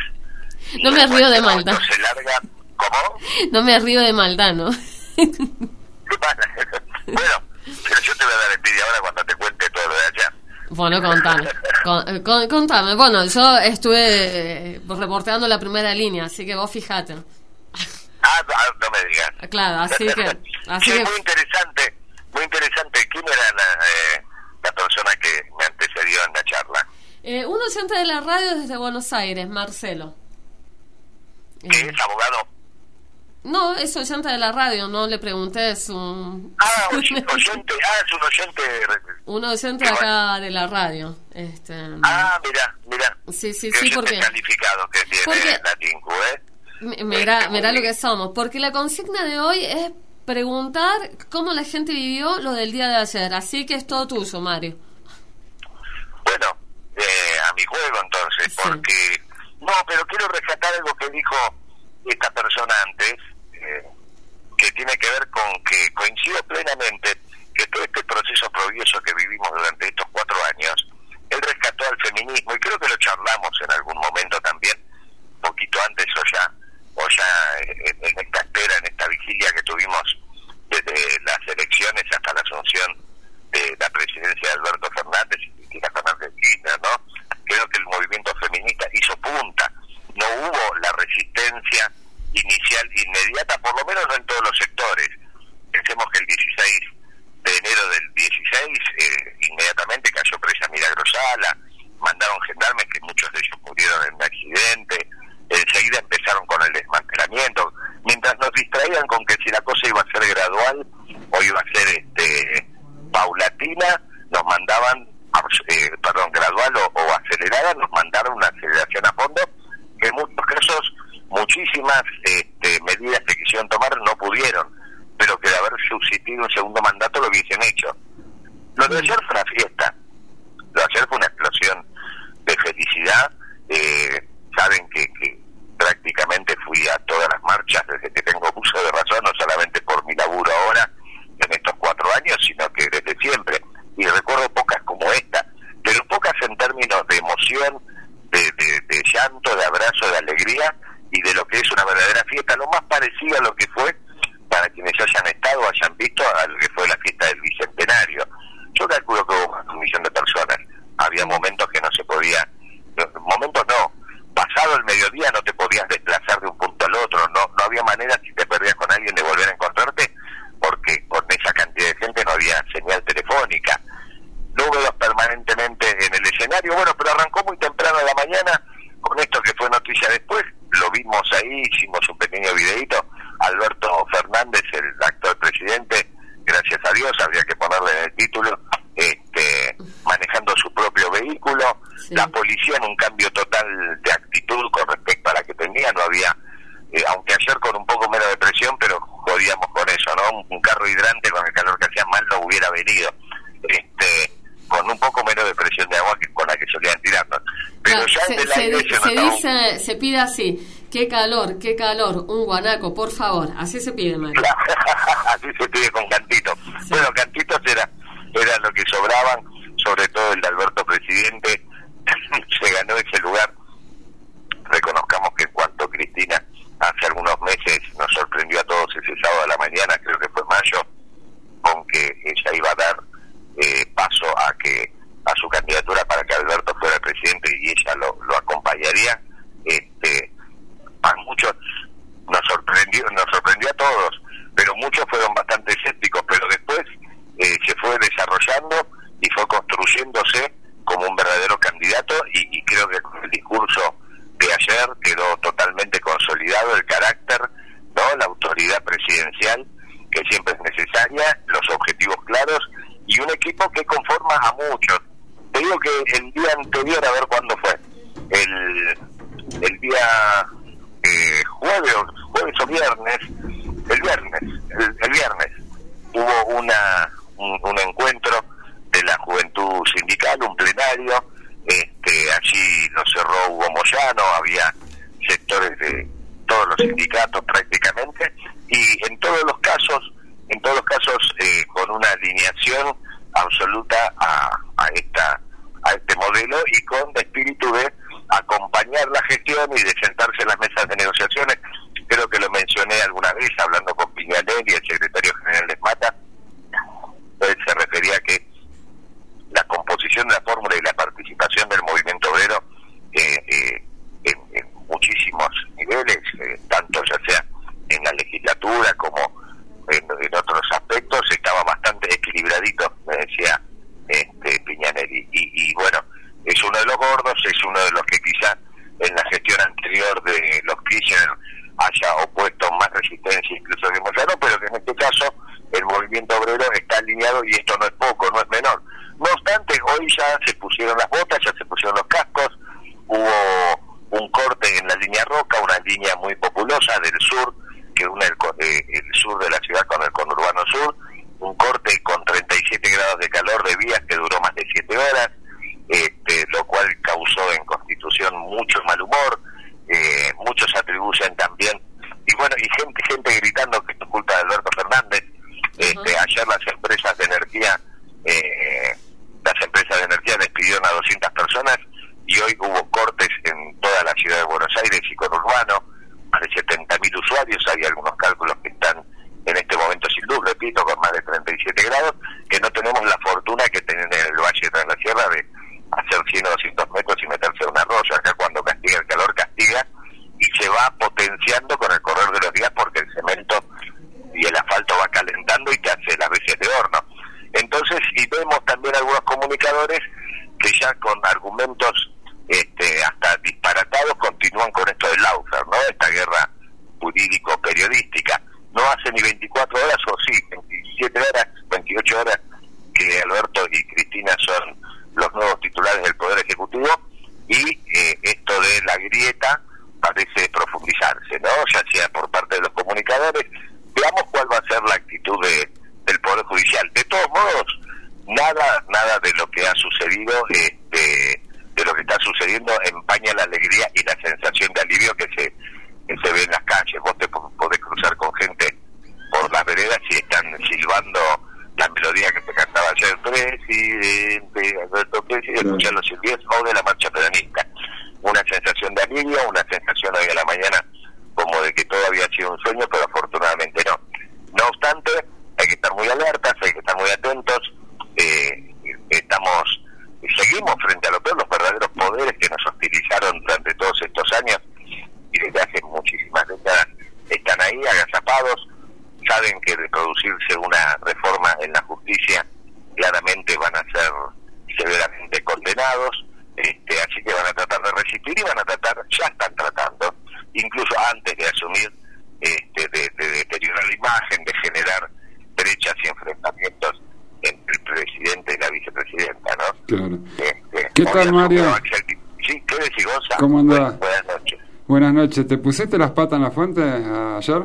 No me río de se larga, ¿cómo? No me río de maldad, ¿no? Bueno, pero yo te voy a dar envidia ahora cuando te cuente todo lo de allá. Bueno, contame. Con- eh, con- contame. Bueno, yo estuve reporteando la primera línea, así que vos fijate. Ah, no, me digas. Claro, así que... Así Sí, que muy interesante, muy interesante. ¿Quién era la, eh, la persona que me antecedió en la charla? eh, un oyente de la radio desde Buenos Aires, Marcelo. ¿Que es abogado? No, es oyente de la radio, no le pregunté su... Ah, oy- oyente, ah, es un oyente. Un oyente acá de la radio. Este, Ah, mira, mira. Sí, sí, Qué sí, oyente porque... calificado que tiene Porque- la Tinku, ¿eh? Mirá, mirá lo que somos, porque la consigna de hoy es preguntar cómo la gente vivió lo del día de ayer, así que es todo tuyo, Mario. Bueno, eh, a mi juego entonces, porque... No, pero quiero rescatar algo que dijo esta persona antes, eh, que tiene que ver con que coincido plenamente que todo este proceso progreso que vivimos durante estos cuatro años, él rescató al feminismo, y creo que lo charlamos en algún momento también, un poquito antes o ya, o ya en, en esta espera, en esta vigilia que tuvimos desde las elecciones hasta la asunción de la presidencia de Alberto Fernández y Cristina Fernández de Kirchner, ¿no? Creo que el movimiento feminista hizo punta. No hubo la resistencia inicial inmediata, por lo menos no en todos los sectores. Pensemos que el 16 de enero del 16 eh, inmediatamente cayó presa Milagro Sala, mandaron gendarmes que muchos de ellos murieron en un accidente, enseguida empezaron con el desmantelamiento, mientras nos distraían con que si la cosa iba a ser gradual o iba a ser este paulatina, nos mandaban, eh, perdón, gradual o, o acelerada, nos mandaron una aceleración a fondo, que en muchos casos muchísimas este, medidas que quisieron tomar no pudieron, pero que de haber subsistido un segundo mandato lo hubiesen hecho. Lo de ayer así. Qué calor, qué calor. Un guanaco, por favor. Así se pide, Mario. Tal, Mario? Sí, ¿qué decís, Gonza? ¿Cómo andás? Buenas noches. Buenas noches. ¿Te pusiste las patas en la fuente ayer?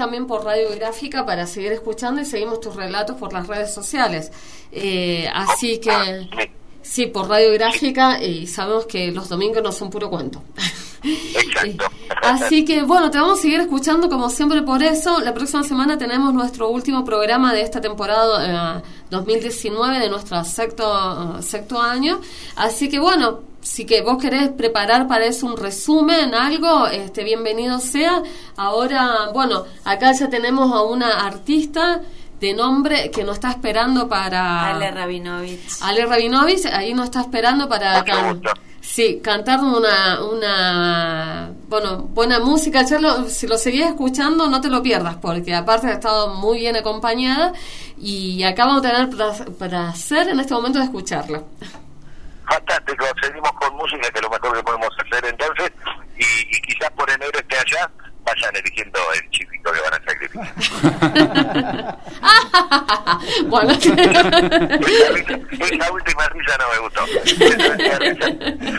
También por radiográfica para seguir escuchando y seguimos tus relatos por las redes sociales. Eh, así que, sí, por radiográfica y sabemos que los domingos no son puro cuento. Exacto. Así que bueno, te vamos a seguir escuchando como siempre por eso. La próxima semana tenemos nuestro último programa de esta temporada eh, 2019 de nuestro sexto, eh, sexto año. Así que bueno, si que vos querés preparar para eso un resumen, algo, este bienvenido sea. Ahora, bueno, acá ya tenemos a una artista de nombre que nos está esperando para... Ale Rabinovich. Ale Rabinovich, ahí nos está esperando para can- sí, cantar una, una bueno, buena música. Ya lo- si lo seguís escuchando, no te lo pierdas, porque aparte ha estado muy bien acompañada y acá vamos a tener pla- placer en este momento de escucharla. Fantástico, seguimos con música, que es lo mejor que podemos hacer entonces, y, y quizás por enero esté allá, vayan eligiendo el chiquito que van a sacrificar. Bueno, esa, esa última risa no me gustó.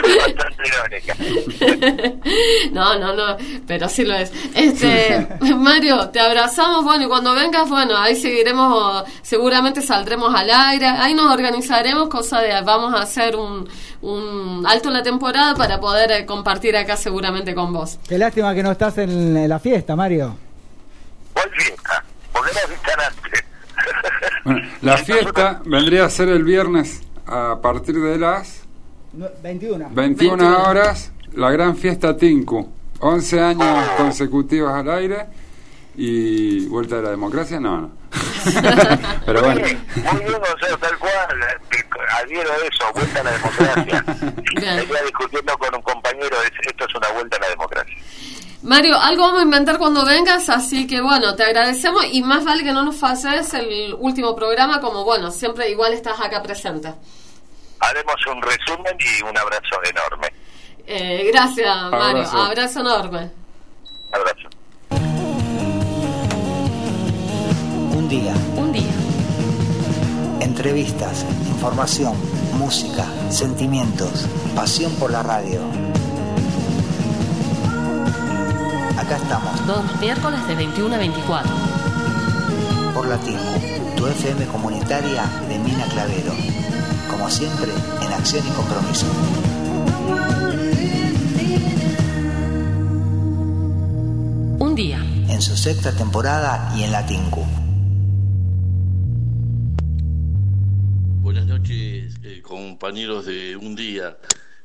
Fue bastante irónica. no, no, no, pero sí lo es. Este, Mario, te abrazamos, bueno, y cuando vengas, bueno, ahí seguiremos, seguramente saldremos al aire, ahí nos organizaremos, cosa de, vamos a hacer un, un alto en la temporada para poder eh, compartir acá seguramente con vos. Qué lástima que no estás en la fiesta, Mario. ¿Cuál fiesta? ¿Por qué no avisan antes? Bueno, la fiesta vendría a ser el viernes a partir de las No, 21. 21 horas, la gran fiesta Tinku. 11 años consecutivos al aire y vuelta de la democracia, no, no. Pero bueno, Muy bien, o sea, tal cual. eh, adhiero a eso, vuelta a la democracia. Venía discutiendo con un compañero, es- esto es una vuelta a la democracia. Mario, algo vamos a inventar cuando vengas, así que bueno, te agradecemos y más vale que no nos falles el último programa, como bueno, siempre igual estás acá presente. Haremos un resumen y un abrazo enorme. Eh, gracias, Mario. Abrazo. Abrazo enorme. Abrazo. Un día. Un día. Entrevistas, información, música, sentimientos, pasión por la radio. Acá estamos, Todos los miércoles de 21 a 24. por la TICU, tu FM comunitaria de Mina Clavero. Como siempre, en acción y compromiso. Un día. En su sexta temporada y en la TINCU. Buenas noches, eh, compañeros de Un Día.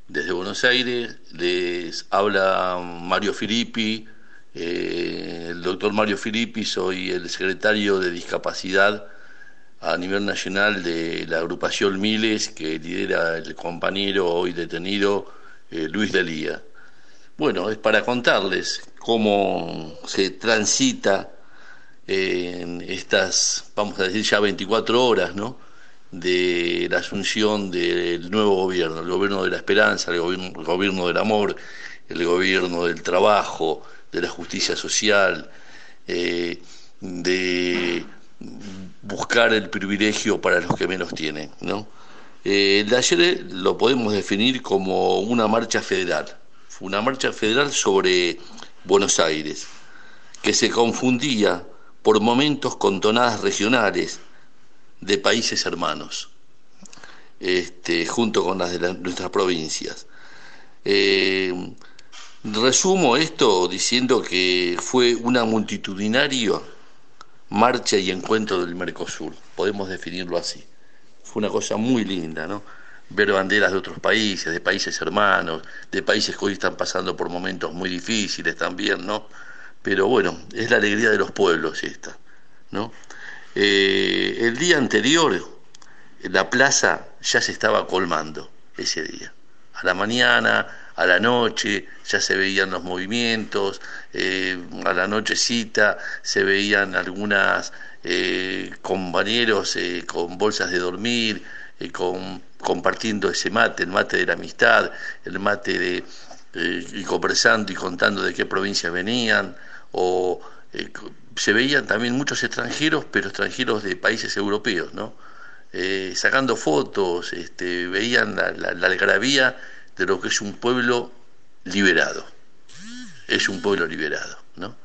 Desde Buenos Aires les habla Mario Filippi, eh, el doctor Mario Filippi, soy el secretario de discapacidad a nivel nacional de la agrupación Miles que lidera el compañero hoy detenido eh, Luis Delía. Bueno, es para contarles cómo se transita en estas, vamos a decir ya 24 horas, ¿no? de la asunción del nuevo gobierno, el gobierno de la esperanza, el gobierno, el gobierno del amor, el gobierno del trabajo, de la justicia social, eh, de buscar el privilegio para los que menos tienen. ¿no? Eh, el de ayer lo podemos definir como una marcha federal, una marcha federal sobre Buenos Aires, que se confundía por momentos con tonadas regionales de países hermanos, este, junto con las de nuestras provincias. Eh, resumo esto diciendo que fue una multitudinaria marcha y encuentro del Mercosur, podemos definirlo así. Fue una cosa muy linda, ¿no? Ver banderas de otros países, de países hermanos, de países que hoy están pasando por momentos muy difíciles también, ¿no? Pero bueno, es la alegría de los pueblos esta, ¿no? Eh, el día anterior, la plaza ya se estaba colmando ese día. A la mañana, a la noche, ya se veían los movimientos, eh, a la nochecita se veían algunas eh, compañeros eh, con bolsas de dormir, con, compartiendo ese mate, el mate de la amistad, el mate de, y conversando y contando de qué provincias venían, o se veían también muchos extranjeros, pero extranjeros de países europeos, ¿no? Sacando fotos, este, veían la, la, la algarabía de lo que es un pueblo liberado. Es un pueblo liberado, ¿no?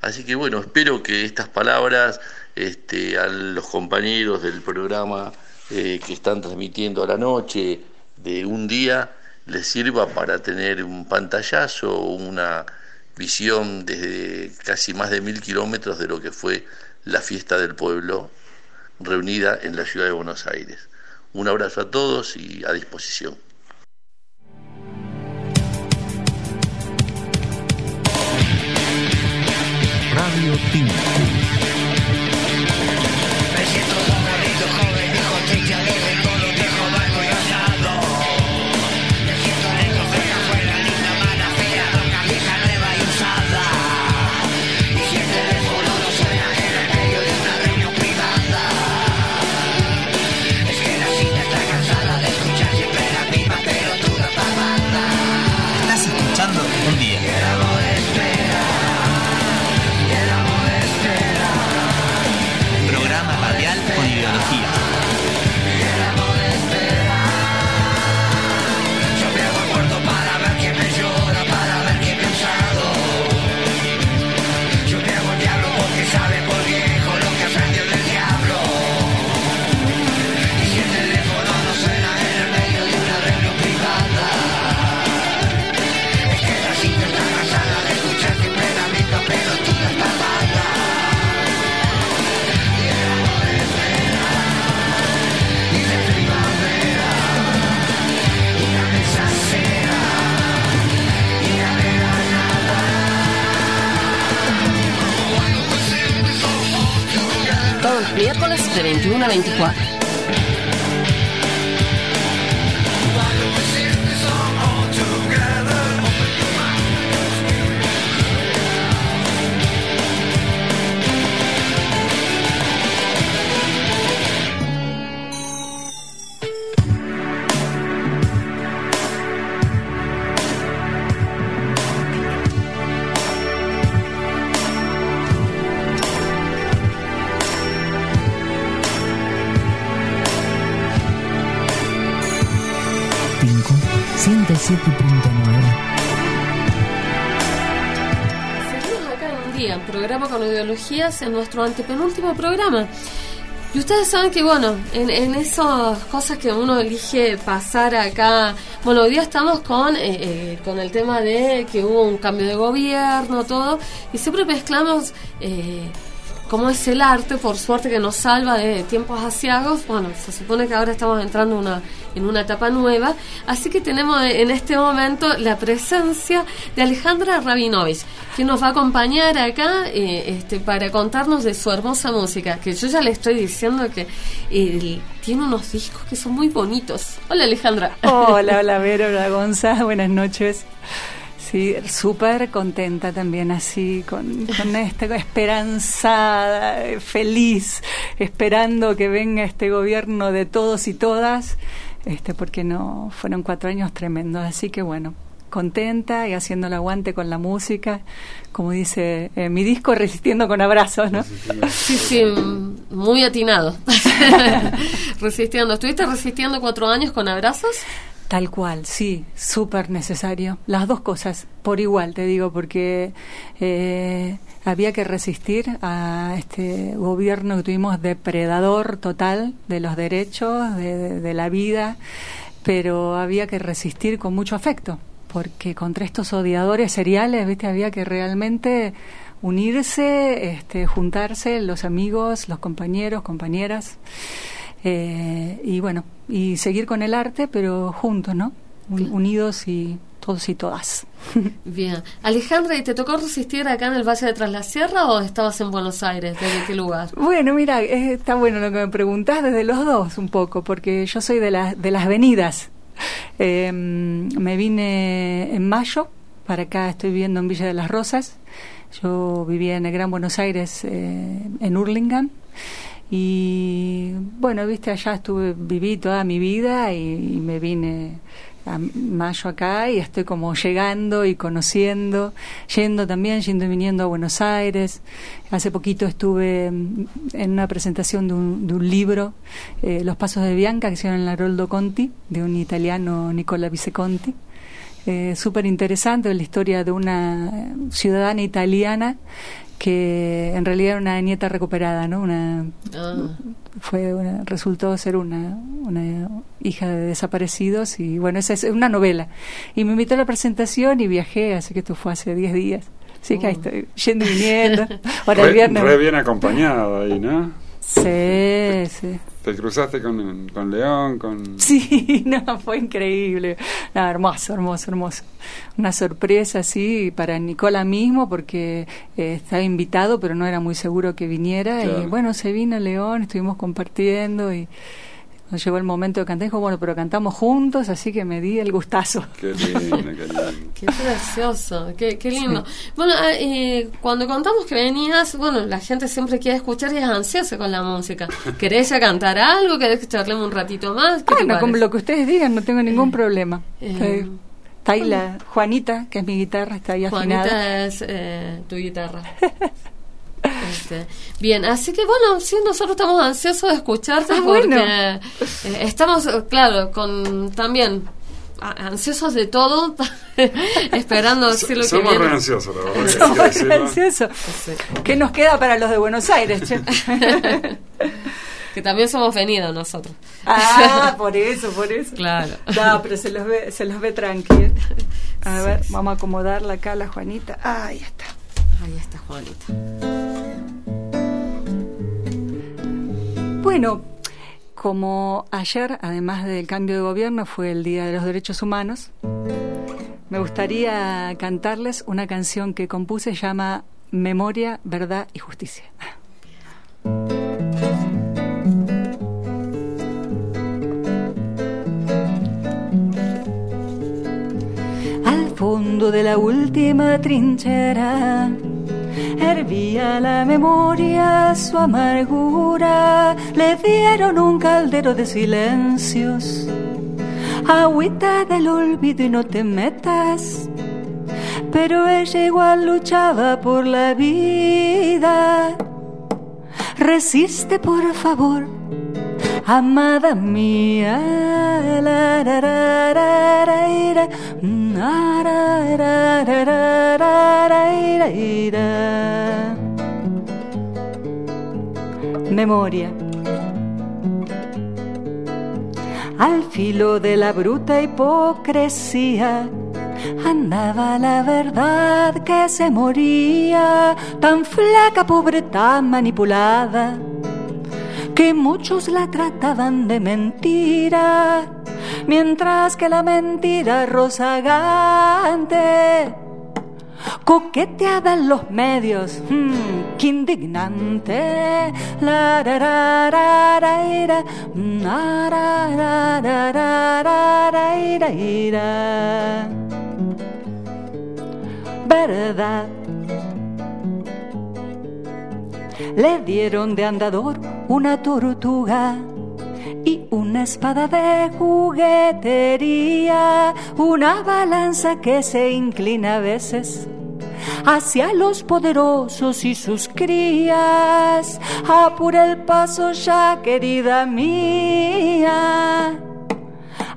Así que bueno, espero que estas palabras este, a los compañeros del programa eh, que están transmitiendo a la noche de un día les sirva para tener un pantallazo, una visión desde casi más de mil kilómetros de lo que fue la fiesta del pueblo reunida en la ciudad de Buenos Aires. Un abrazo a todos y a disposición. Radio Tinku. 24. 107.9. Seguimos acá en un día, en programa con ideologías, en nuestro antepenúltimo programa. Y ustedes saben que, bueno, en, en esas cosas que uno elige pasar acá, bueno, hoy día estamos con, eh, eh, con el tema de que hubo un cambio de gobierno, todo, y siempre mezclamos eh, cómo es el arte, por suerte que nos salva de tiempos asiagos. Bueno, se supone que ahora estamos entrando una, en una etapa nueva, así que tenemos en este momento la presencia de Alejandra Rabinovich, que nos va a acompañar acá eh, este, para contarnos de su hermosa música, que yo ya le estoy diciendo que eh, tiene unos discos que son muy bonitos. Hola Alejandra. Hola, hola Vero, hola Gonza, buenas noches. Sí, súper contenta también así, con, con esta esperanzada, feliz, esperando que venga este gobierno de todos y todas, este, porque no, fueron cuatro años tremendos, así que bueno, contenta y haciendo el aguante con la música, como dice eh, mi disco, resistiendo con abrazos, ¿no? Sí, sí, mm, muy atinado. resistiendo. ¿Estuviste resistiendo cuatro años con abrazos? Tal cual, sí, súper necesario. Las dos cosas, por igual, te digo, porque eh, había que resistir a este gobierno que tuvimos depredador total de los derechos, de, de- de la vida, pero había que resistir con mucho afecto, porque contra estos odiadores seriales, viste, había que realmente unirse, este, juntarse, los amigos, los compañeros, compañeras. Eh, y bueno, y seguir con el arte, pero juntos, ¿no? Un- unidos y todos y todas. Bien. Alejandra, ¿y te tocó resistir acá en el Valle de Tras la Sierra o estabas en Buenos Aires? ¿Desde qué lugar? Bueno, mira, está bueno lo que me preguntás desde los dos un poco, porque yo soy de, las de las venidas. Eh, me vine en mayo, para acá estoy viviendo en Villa de las Rosas. Yo vivía en el Gran Buenos Aires, eh, en Hurlingham. Y bueno, viste, allá estuve, viví toda mi vida y, me vine a mayo acá y estoy como llegando y conociendo, yendo también, yendo y viniendo a Buenos Aires. Hace poquito estuve en una presentación de un, de un libro, eh, Los Pasos de Bianca, que hicieron en Haroldo Conti, de un italiano, Nicola Viceconti. Eh, Súper interesante, la historia de una ciudadana italiana que en realidad era una nieta recuperada, ¿no? Una, Ah. fue una- resultó ser una, una hija de desaparecidos y bueno, esa es una novela. Y me invitó a la presentación y viajé, así que esto fue hace 10 días. Así que ahí estoy yendo y viniendo. Ahora el viernes. re bien acompañado ahí, ¿no? Sí, sí. Te cruzaste con, con León, con... Sí, no, fue increíble. No, hermoso, hermoso, hermoso. Una sorpresa, sí, para Nicola mismo, porque eh, estaba invitado, pero no era muy seguro que viniera. Y bueno, se vino León, estuvimos compartiendo y cuando llegó el momento de cantar, dijo, bueno, pero cantamos juntos, así que me di el gustazo. Qué lindo, qué lindo. Qué precioso, qué, qué lindo. Bueno, ah, eh, cuando contamos que venías, bueno, la gente siempre quiere escuchar y es ansiosa con la música. ¿Querés ya cantar algo? ¿Querés que charlemos un ratito más? ¿Qué te Bueno, lo que ustedes digan, no tengo ningún problema. eh, Eh, Está ahí la Juanita, que es mi guitarra, está ahí afinada. Juanita es eh, tu guitarra. Este, bien, así que bueno, sí, nosotros estamos ansiosos de escucharte Ah, porque bueno. eh, estamos, eh, claro, con también ansiosos de todo, esperando decir lo que Somos viene. re ansiosos, la verdad. que que Somos decirlo. ansiosos. ¿Qué nos queda para los de Buenos Aires, che? que también somos venidos nosotros. Ah, por eso, por eso. Claro. No, pero se los ve, se los ve tranqui. A ver, vamos a acomodarla acá la Juanita. Ah, ahí está. Ahí está Juanita. Bueno, como ayer, además del cambio de gobierno, fue el Día de los Derechos Humanos, me gustaría cantarles una canción que compuse, se llama Memoria, Verdad y Justicia. fondo de la última trinchera. Hervía la memoria su amargura, le dieron un caldero de silencios. Agüita del olvido y no te metas, pero ella igual luchaba por la vida. Resiste, por favor, amada mía. Memoria. Al filo de la bruta hipocresía andaba la verdad que se moría, tan flaca, pobre, tan manipulada, que muchos la trataban de mentira, mientras que la mentira rozagante coqueteaba en los medios. mm, ¡Qué indignante! La, ra, ra, ra, ra, na, ra, ra, ra, ra, ra, ra. Verdad. Le dieron de andador una tortuga y una espada de juguetería, una balanza que se inclina a veces hacia los poderosos y sus crías. Apura el paso ya, querida mía.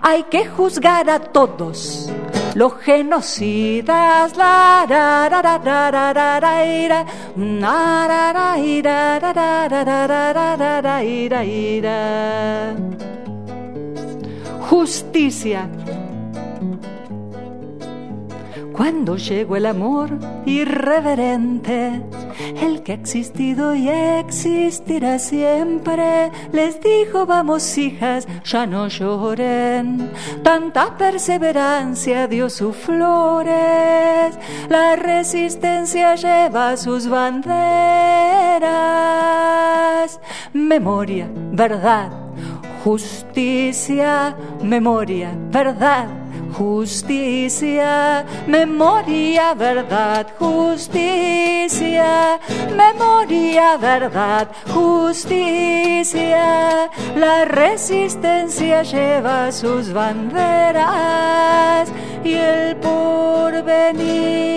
Hay que juzgar a todos. Los genocidas, la ra ra ra ra Cuando llegó el amor irreverente, el que ha existido y existirá siempre, les dijo, vamos hijas, ya no lloren. Tanta perseverancia dio sus flores, la resistencia lleva sus banderas. Memoria, verdad, justicia, memoria, verdad justicia, memoria, verdad, justicia, memoria, verdad, justicia. La resistencia lleva sus banderas y el porvenir.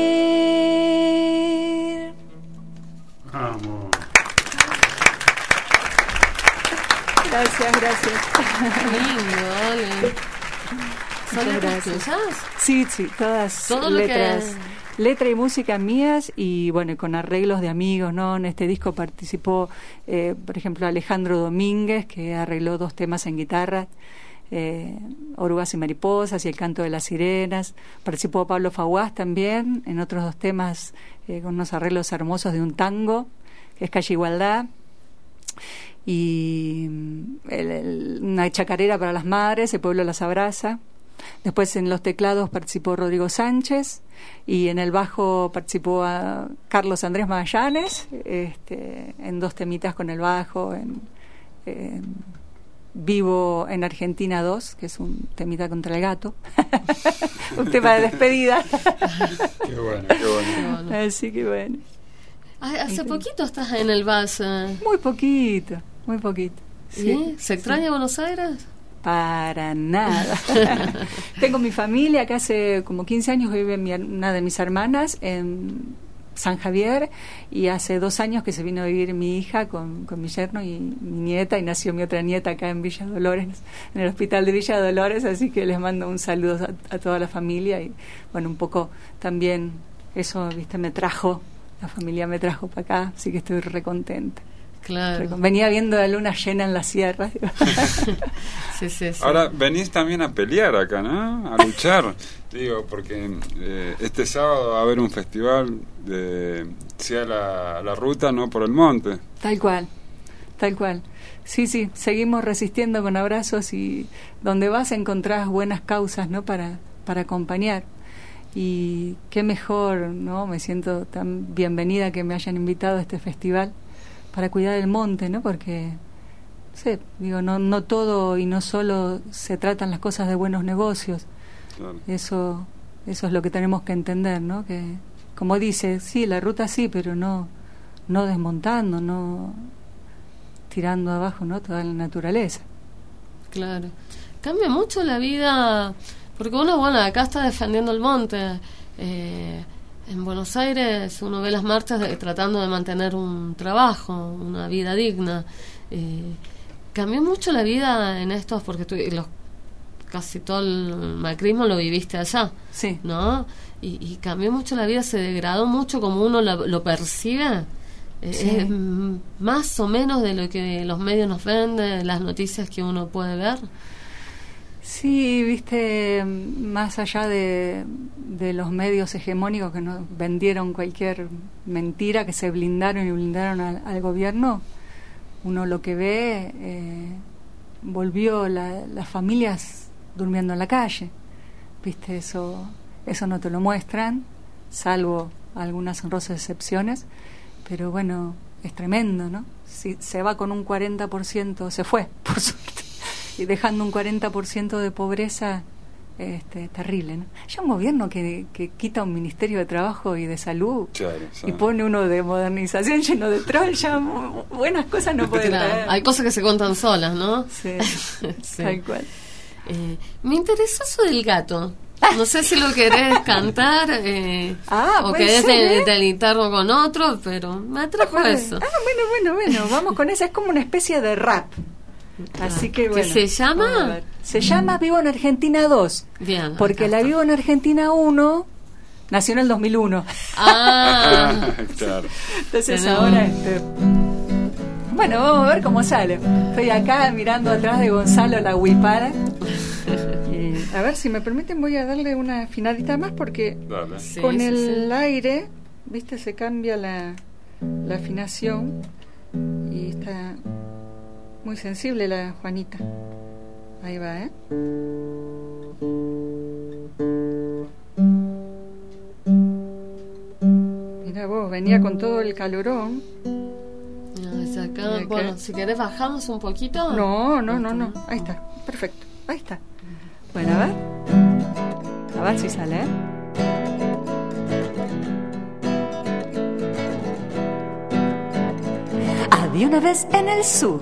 Vamos. Gracias, gracias. Lindo. ¿Son letras? Sí, sí, todas Todo lo que- letras. Letra y música mías y bueno, con arreglos de amigos, ¿no? En este disco participó, eh, por ejemplo, Alejandro Domínguez, que arregló dos temas en guitarra, eh, Orugas y Mariposas y El Canto de las Sirenas. Participó Pablo Faguás también en otros dos temas eh, con unos arreglos hermosos de un tango, que es Calle Igualdad y mm, el- el- una chacarera para las madres, el pueblo las abraza. Después en los teclados participó Rodrigo Sánchez y en el bajo participó a Carlos Andrés Magallanes, este, en dos temitas con el bajo, en, en Vivo en Argentina 2, que es un temita contra el gato, un tema de despedida. Qué bueno, qué bueno. Así que bueno. Ay, hace poquito estás en el VAS. eh. Muy poquito, muy poquito. ¿Sí? ¿Se extraña Buenos Aires? Para nada. Tengo mi familia, acá hace como 15 años vive mi, una de mis hermanas en San Javier y hace dos años que se vino a vivir mi hija con, con mi yerno y mi nieta y nació mi otra nieta acá en Villa Dolores, en el hospital de Villa Dolores, así que les mando un saludo a, a toda la familia y bueno, un poco también eso, viste, me trajo, la familia me trajo para acá, así que estoy recontenta. Claro. Venía viendo la luna llena en la sierra. sí, sí, sí. Ahora venís también a pelear acá, ¿no? A luchar. Digo, porque eh, este sábado va a haber un festival de sea la, la ruta, no por el monte. Tal cual, tal cual. Sí, sí, seguimos resistiendo con abrazos y donde vas encontrás buenas causas, ¿no? Para, para acompañar. Y qué mejor, ¿no? Me siento tan bienvenida que me hayan invitado a este festival para cuidar el monte, ¿no? Porque, no sé, digo, no, no todo y no solo se tratan las cosas de buenos negocios. Claro. Eso Eso es lo que tenemos que entender, ¿no? Que, como dice, sí, la ruta sí, pero no, no desmontando, no tirando abajo, ¿no? Toda la naturaleza. Claro. Cambia mucho la vida, porque uno, bueno, acá está defendiendo el monte. eh, en Buenos Aires uno ve las marchas de- tratando de mantener un trabajo, una vida digna. Eh, cambió mucho la vida en estos, porque tú, los, casi todo el macrismo lo viviste allá, Sí. ¿no? Y, y cambió mucho la vida, se degradó mucho como uno lo, lo percibe. Eh, Sí. es, más o menos de lo que los medios nos venden, las noticias que uno puede ver. Sí, viste, más allá de, de los medios hegemónicos que nos vendieron cualquier mentira, que se blindaron y blindaron al, al gobierno, uno lo que ve, eh, volvió la- las familias durmiendo en la calle. Viste, eso, eso no te lo muestran, salvo algunas honrosas excepciones, pero bueno, es tremendo, ¿no? Si se va con un 40%, se fue, por suerte, y dejando un 40% de pobreza, este, terrible, ¿no? Ya un gobierno que, que quita un ministerio de trabajo y de salud Claro, sí. y pone uno de modernización lleno de troll, ya bu- buenas cosas no puede Claro, traer. hay cosas que se cuentan solas, ¿no? Sí, Sí. tal cual. Eh, me interesó eso del gato. No sé si lo querés cantar eh, Ah, o querés ¿eh? delitarlo con otro, pero me atrajo Bueno, eso. Ah, bueno, bueno, bueno, vamos con esa, es como una especie de rap. Así que ¿Qué bueno. se llama? Se llama Vivo en Argentina 2. Bien. Porque la Vivo en Argentina 1 nació en el 2001. Ah, claro. Entonces ahora este, Bueno, vamos a ver cómo sale. Estoy acá mirando atrás de Gonzalo la huipara. Y, a ver si me permiten voy a darle una afinadita más porque Dale. Con sí, el sí. aire, viste, se cambia la, la afinación y está muy sensible la Juanita. Ahí va, ¿eh? Mira vos, venía con todo el calorón. Acá. Y acá. Bueno, si querés bajamos un poquito. No, no, no, no. Ahí está. Perfecto. Ahí está. Bueno, a ver. A ver si sale, ¿eh? Había una vez en el sur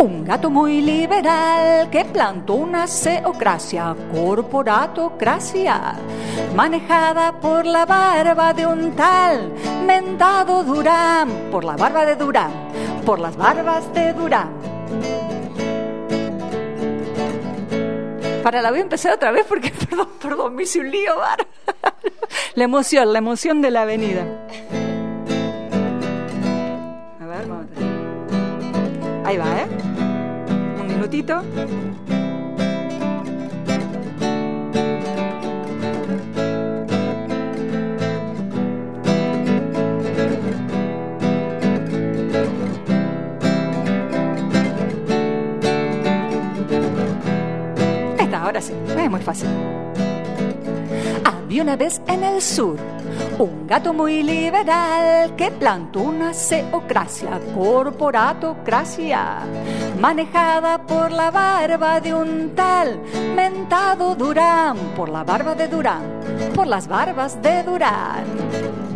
un gato muy liberal que plantó una seocracia, corporatocracia, manejada por la barba de un tal mentado Durán, por la barba de Durán, por las barbas de Durán. Para la voy a empezar otra vez porque, perdón, perdón, me hice un lío, bar. La emoción, la emoción de la avenida. Está, ahora sí. Es muy fácil. Había una vez en el sur un gato muy liberal que plantó una seocracia, corporatocracia, manejada por la barba de un tal mentado Durán, por la barba de Durán, por las barbas de Durán.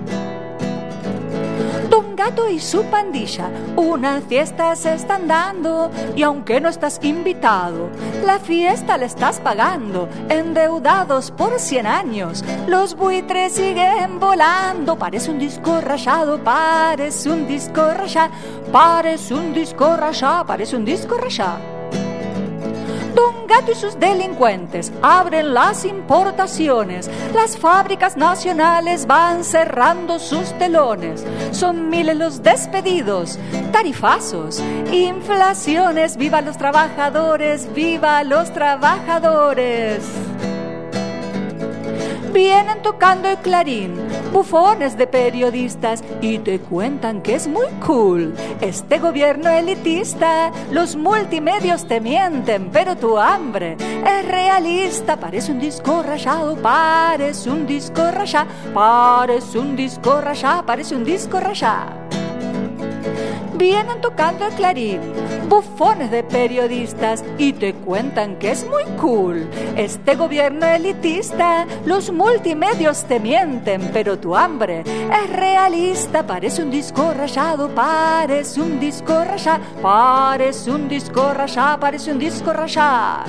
Don Gato y su pandilla una fiesta se están dando y aunque no estás invitado, la fiesta la estás pagando. Endeudados por 100 años, los buitres siguen volando. Parece un disco rayado, parece un disco rayado, parece un disco rayado, parece un disco rayado. Don Gato y sus delincuentes abren las importaciones. Las fábricas nacionales van cerrando sus telones. Son miles los despedidos, tarifazos, inflaciones. ¡Viva los trabajadores! ¡Viva los trabajadores! Vienen tocando el clarín, bufones de periodistas y te cuentan que es muy cool. Este gobierno elitista, los multimedios te mienten, pero tu hambre es realista. Parece un disco rayado, parece un disco rayado, parece un disco rayado, parece un disco rayado. Vienen tocando el clarín, bufones de periodistas y te cuentan que es muy cool. Este gobierno elitista, los multimedios te mienten, pero tu hambre es realista. Parece un disco rayado, parece un disco rayado, parece un disco rayado, parece un disco rayado.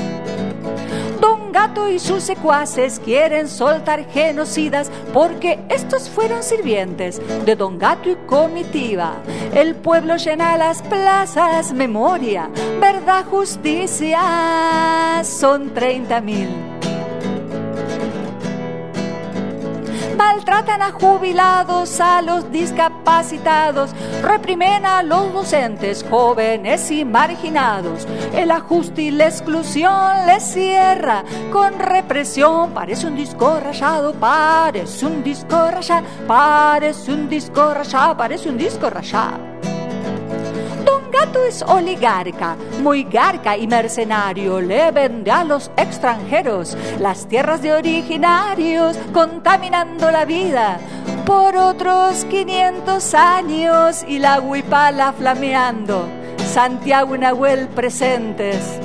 Gato y sus secuaces quieren soltar genocidas porque estos fueron sirvientes de Don Gato y comitiva. El pueblo llena las plazas, memoria, verdad, justicia, son 30 mil. Maltratan a jubilados, a los discapacitados, reprimen a los docentes, jóvenes y marginados. El ajuste y la exclusión les cierra con represión. Parece un disco rayado, parece un disco rayado, parece un disco rayado, parece un disco rayado. Don Gato es oligarca, muy garca y mercenario. Le vende a los extranjeros las tierras de originarios, contaminando la vida por otros 500 años y la huipala flameando. Santiago y Nahuel presentes.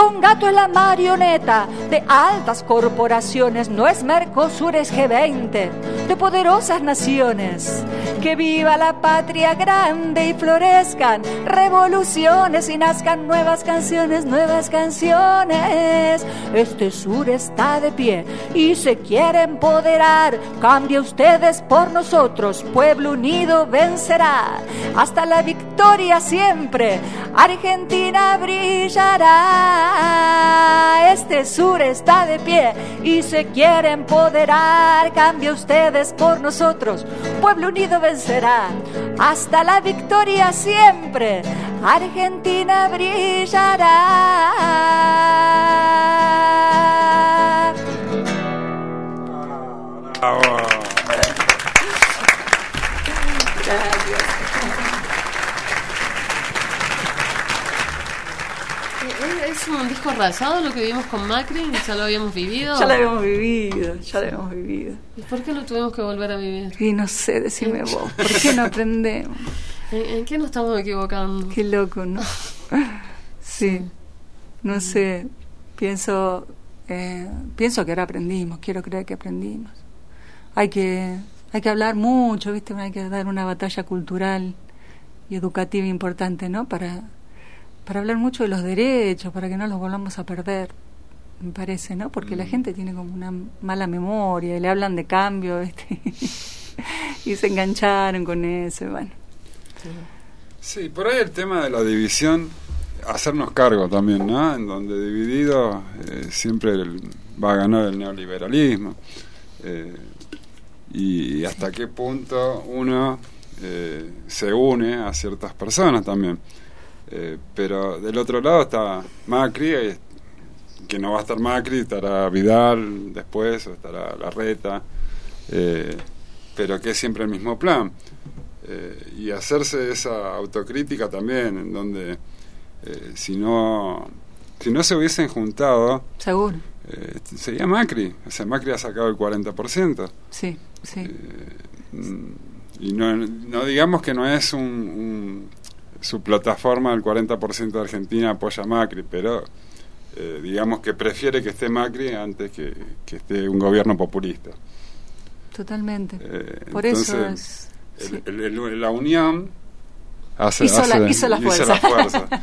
Don Gato es la marioneta de altas corporaciones, no es Mercosur, es G20, de poderosas naciones. Que viva la patria grande y florezcan revoluciones y nazcan nuevas canciones, nuevas canciones. Este sur está de pie y se quiere empoderar. Cambia ustedes por nosotros, pueblo unido vencerá. Hasta la victoria siempre, Argentina brillará. Este sur está de pie y se quiere empoderar. Cambia ustedes por nosotros, pueblo unido vencerá. Hasta la victoria siempre, Argentina brillará. ¿Es- ¿Es un disco rayado lo que vimos con Macri? ¿Ya lo habíamos vivido? Ya lo habíamos vivido, ya lo habíamos vivido. ¿Y por qué lo tuvimos que volver a vivir? Y no sé, decime vos, ¿por qué no aprendemos? ¿En, en qué nos estamos equivocando? Qué loco, ¿no? Sí, no sé, pienso, eh, pienso que ahora aprendimos, quiero creer que aprendimos. Hay que, hay que hablar mucho, ¿viste? Hay que dar una batalla cultural y educativa importante, ¿no? Para, para hablar mucho de los derechos, para que no los volvamos a perder, me parece, ¿no? Porque la gente tiene como una mala memoria y le hablan de cambio, ¿viste? y se engancharon con eso, y bueno. Sí, por ahí el tema de la división, hacernos cargo también, ¿no? En donde dividido eh, siempre el- va a ganar el neoliberalismo. Eh, y hasta qué punto uno eh, se une a ciertas personas también. Eh, pero del otro lado está Macri, eh, que no va a estar Macri, estará Vidal después, o estará Larreta, eh, pero que es siempre el mismo plan. Eh, y hacerse esa autocrítica también, en donde eh, si no si no se hubiesen juntado, Seguro, sería Macri. O sea, Macri ha sacado el 40%. sí, sí. Mm, Y no, no digamos que no es un, un- su plataforma, el 40% de Argentina apoya a Macri, pero eh, digamos que prefiere que esté Macri antes que, que esté un gobierno populista. Totalmente. Eh, Por eso es. el- el- el- la unión hace, Hizo la- hizo la fuerza. fuerza.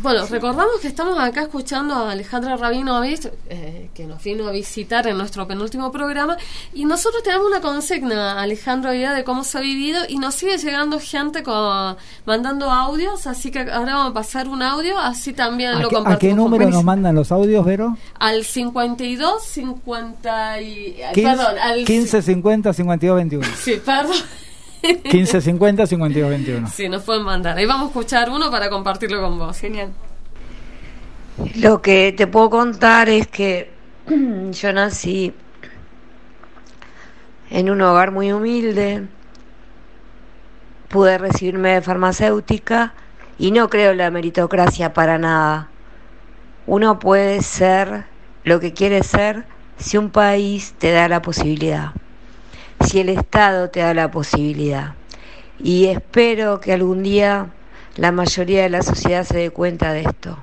Bueno, recordamos que estamos acá escuchando a Alejandra Rabinovich, eh, que nos vino a visitar en nuestro penúltimo programa, y nosotros tenemos una consigna, Alejandro, ya de cómo se ha vivido, y nos sigue llegando gente con, mandando audios, así que ahora vamos a pasar un audio, así también ¿A lo qué, a compartimos. qué número nos mandan los audios, Vero? Al 52, 50 y... ay, 15, perdón, al... 15 50 52 21. Sí, perdón. 15 50 52 21. Sí, nos pueden mandar. Ahí vamos a escuchar uno para compartirlo con vos. Genial. Lo que te puedo contar es que yo nací en un hogar muy humilde, pude recibirme de farmacéutica y no creo en la meritocracia para nada. Uno puede ser lo que quiere ser si un país te da la posibilidad, si el Estado te da la posibilidad. Y espero que algún día la mayoría de la sociedad se dé cuenta de esto.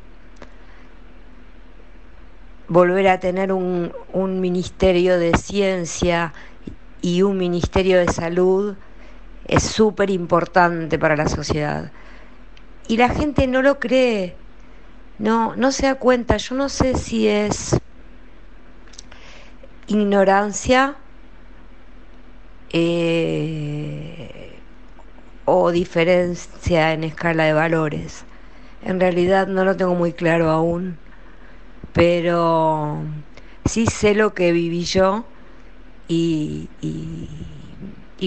Volver a tener un, ministerio de ciencia y un ministerio de salud es súper importante para la sociedad. Y la gente no lo cree, no, no se da cuenta. Yo no sé si es ignorancia eh, o diferencia en escala de valores. En realidad no lo tengo muy claro aún, pero sí sé lo que viví yo y,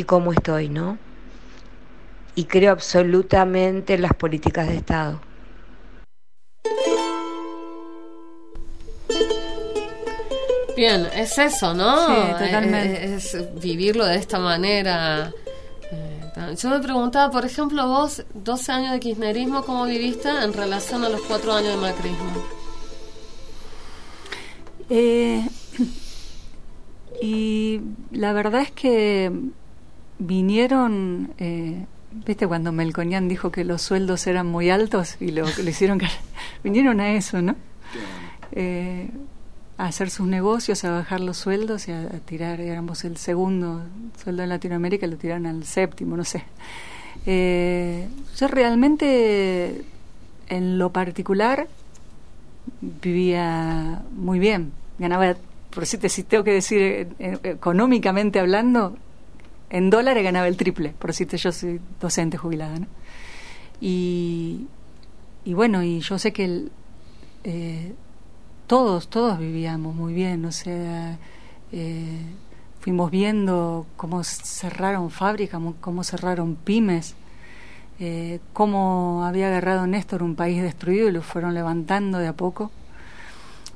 cómo estoy, ¿no? Y creo absolutamente en las políticas de Estado. Bien, es eso, ¿no? Sí, totalmente. Es, es vivirlo de esta manera. Eh, Yo me preguntaba, por ejemplo, vos, 12 años de kirchnerismo, ¿cómo viviste en relación a los 4 años de macrismo? Eh, y la verdad es que vinieron, eh, viste cuando Melconian dijo que los sueldos eran muy altos y lo, lo hicieron, car- vinieron a eso, ¿no? Eh, a hacer sus negocios, a bajar los sueldos y a, a tirar, éramos el segundo sueldo en Latinoamérica, lo tiraron al séptimo, no sé. Eh, yo realmente, en lo particular, vivía muy bien. Ganaba, por si te si tengo que decir, eh, eh, económicamente hablando, en dólares ganaba el triple, por si te, yo soy docente jubilada. ¿no? Y, y bueno, y yo sé que el, todos, todos vivíamos muy bien, o sea, eh, fuimos viendo cómo cerraron fábricas, mo- cómo cerraron pymes, eh, cómo había agarrado Néstor un país destruido y lo fueron levantando de a poco.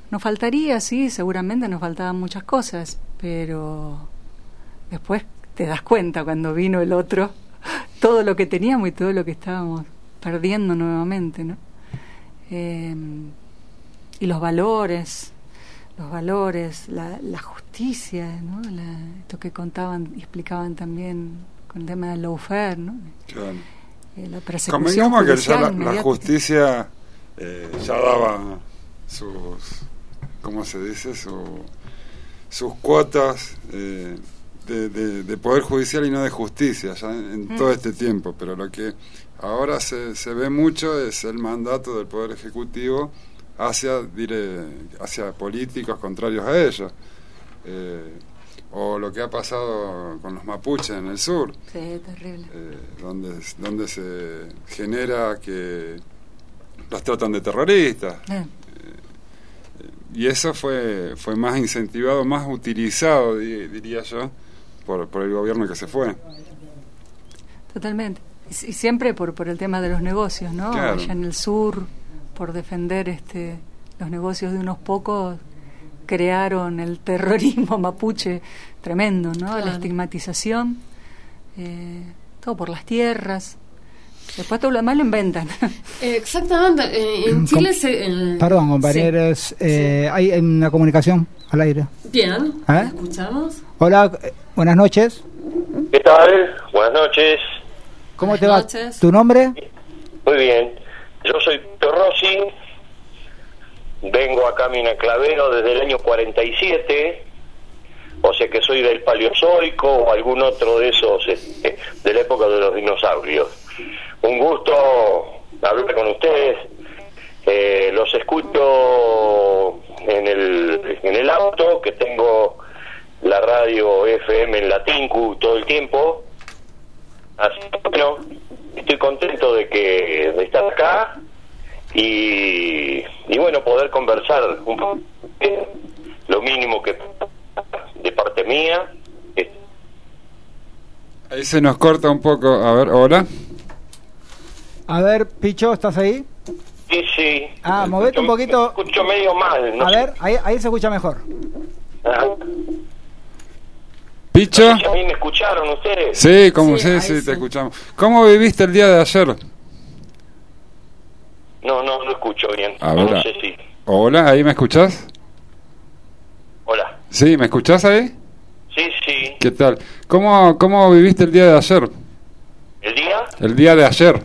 Nos faltaría, sí, seguramente nos faltaban muchas cosas, pero después te das cuenta cuando vino el otro, todo lo que teníamos y todo lo que estábamos perdiendo nuevamente, ¿no? Eh, y los valores, los valores, la, la justicia, ¿no? La- esto que contaban y explicaban también con el tema del lawfare, ¿no? Claro. Eh, la persecución Convengamos que ya la, justicia eh, ya daba sus, ¿cómo se dice? Su- sus cuotas eh, de, de- de poder judicial y no de justicia ya en, en Mm. todo este tiempo. Pero lo que ahora se, se ve mucho es el mandato del Poder Ejecutivo hacia, dire- hacia políticos contrarios a ellos. Eh, o lo que ha pasado con los mapuches en el sur Sí, terrible. eh, donde, donde se genera que los tratan de terroristas. Eh. Y eso fue, fue más incentivado, más utilizado, di- diría yo, por, por el gobierno que se fue. Totalmente. Y siempre por, por el tema de los negocios, ¿no? Claro. Allá en el sur, por defender este los negocios de unos pocos, crearon el terrorismo mapuche tremendo, ¿no? La estigmatización, eh, todo por las tierras. Después todo lo demás lo inventan. Eh, exactamente, eh, en Chile se... en- Perdón, compañeros, eh, hay una comunicación al aire. Bien, ¿Eh? ¿escuchamos? Hola, eh, buenas noches. ¿Qué tal? Buenas noches. ¿Cómo te Buenas va? noches. ¿Tu nombre? Muy bien. Yo soy Pito Rossi. Vengo a Mina Clavero desde el año 47. O sea que soy del Paleozoico o algún otro de esos este, de la época de los dinosaurios. Un gusto hablar con ustedes. Eh, los escucho en el, en el auto, que tengo la radio FM en Latinku todo el tiempo. Así que bueno, estoy contento de que de estar acá y, y bueno, poder conversar un poco, lo mínimo que de parte mía. Ahí se nos corta un poco. A ver, hola. A ver, Picho, ¿estás ahí? Sí, sí. Ah, movete un poquito. Escucho medio mal. No A sé. ver, ahí, ahí se escucha mejor. Ajá. Picho. ¿A mí me escucharon ustedes? Sí, como Sí, sí, ahí sí, sí. te escuchamos. ¿Cómo viviste el día de ayer? No, no, no escucho bien. A no sé si. Hola, ¿ahí me escuchás? Hola. Sí, ¿me escuchás ahí? Sí, sí. ¿Qué tal? ¿Cómo, cómo viviste el día de ayer? ¿El día? El día de ayer.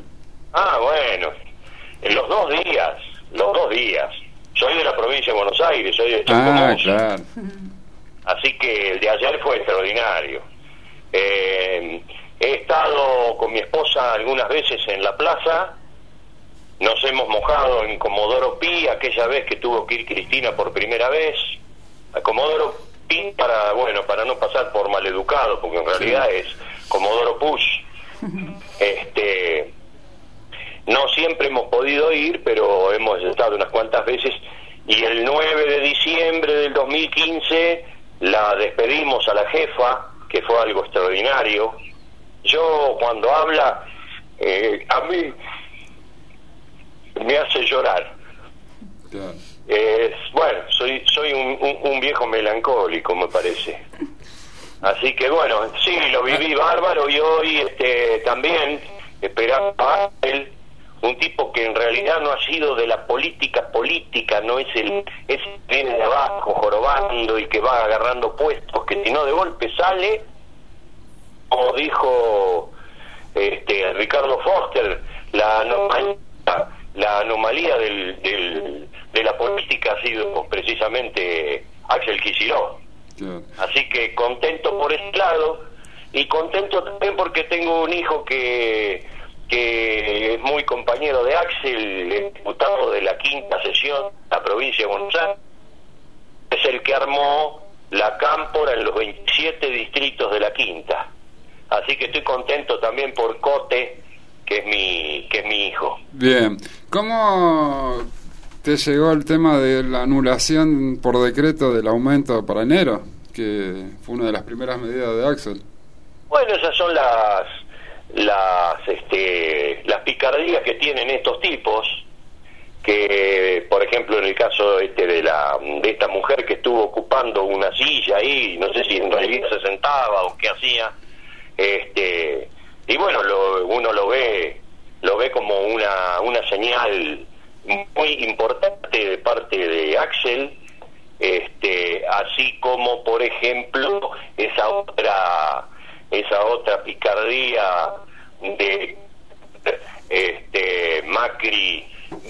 Ah, bueno. En los dos días, los dos días. Soy de la provincia de Buenos Aires, soy de Ah, Chascomús. claro. Así que el de ayer fue extraordinario. Eh, he estado con mi esposa algunas veces en la plaza. Nos hemos mojado en Comodoro Pi, aquella vez que tuvo que ir Cristina por primera vez. A Comodoro Pi para, bueno, para no pasar por maleducado, porque en realidad es Comodoro Push. Este, no siempre hemos podido ir, pero hemos estado unas cuantas veces. Y el 9 de diciembre del 2015 la despedimos a la jefa, que fue algo extraordinario. Yo cuando habla, eh, a mí me hace llorar. Es, bueno, soy soy un, un- un viejo melancólico, me parece. Así que bueno, sí, lo viví bárbaro y hoy este, también esperaba a él, un tipo que en realidad no ha sido de la política política, no es el es viene de abajo jorobando y que va agarrando puestos, que si no de golpe sale, como dijo este Ricardo Foster, la anomalía, la anomalía del, del- de la política ha sido precisamente Axel Kicillof. Así que contento por ese lado y contento también porque tengo un hijo que, que es muy compañero de Axel, diputado de la quinta sesión de la provincia de Buenos Aires. Es el que armó la cámpora en los 27 distritos de la quinta. Así que estoy contento también por Cote, que es mi, que es mi hijo. Bien. ¿Cómo te llegó el tema de la anulación por decreto del aumento para enero? Que fue una de las primeras medidas de Axel. Bueno, esas son las las este, las picardías que tienen estos tipos que por ejemplo en el caso este de la de esta mujer que estuvo ocupando una silla ahí no sé si en realidad se sentaba o qué hacía este y bueno lo, uno lo ve lo ve como una una señal muy importante de parte de Axel este así como por ejemplo esa otra esa otra picardía de este Macri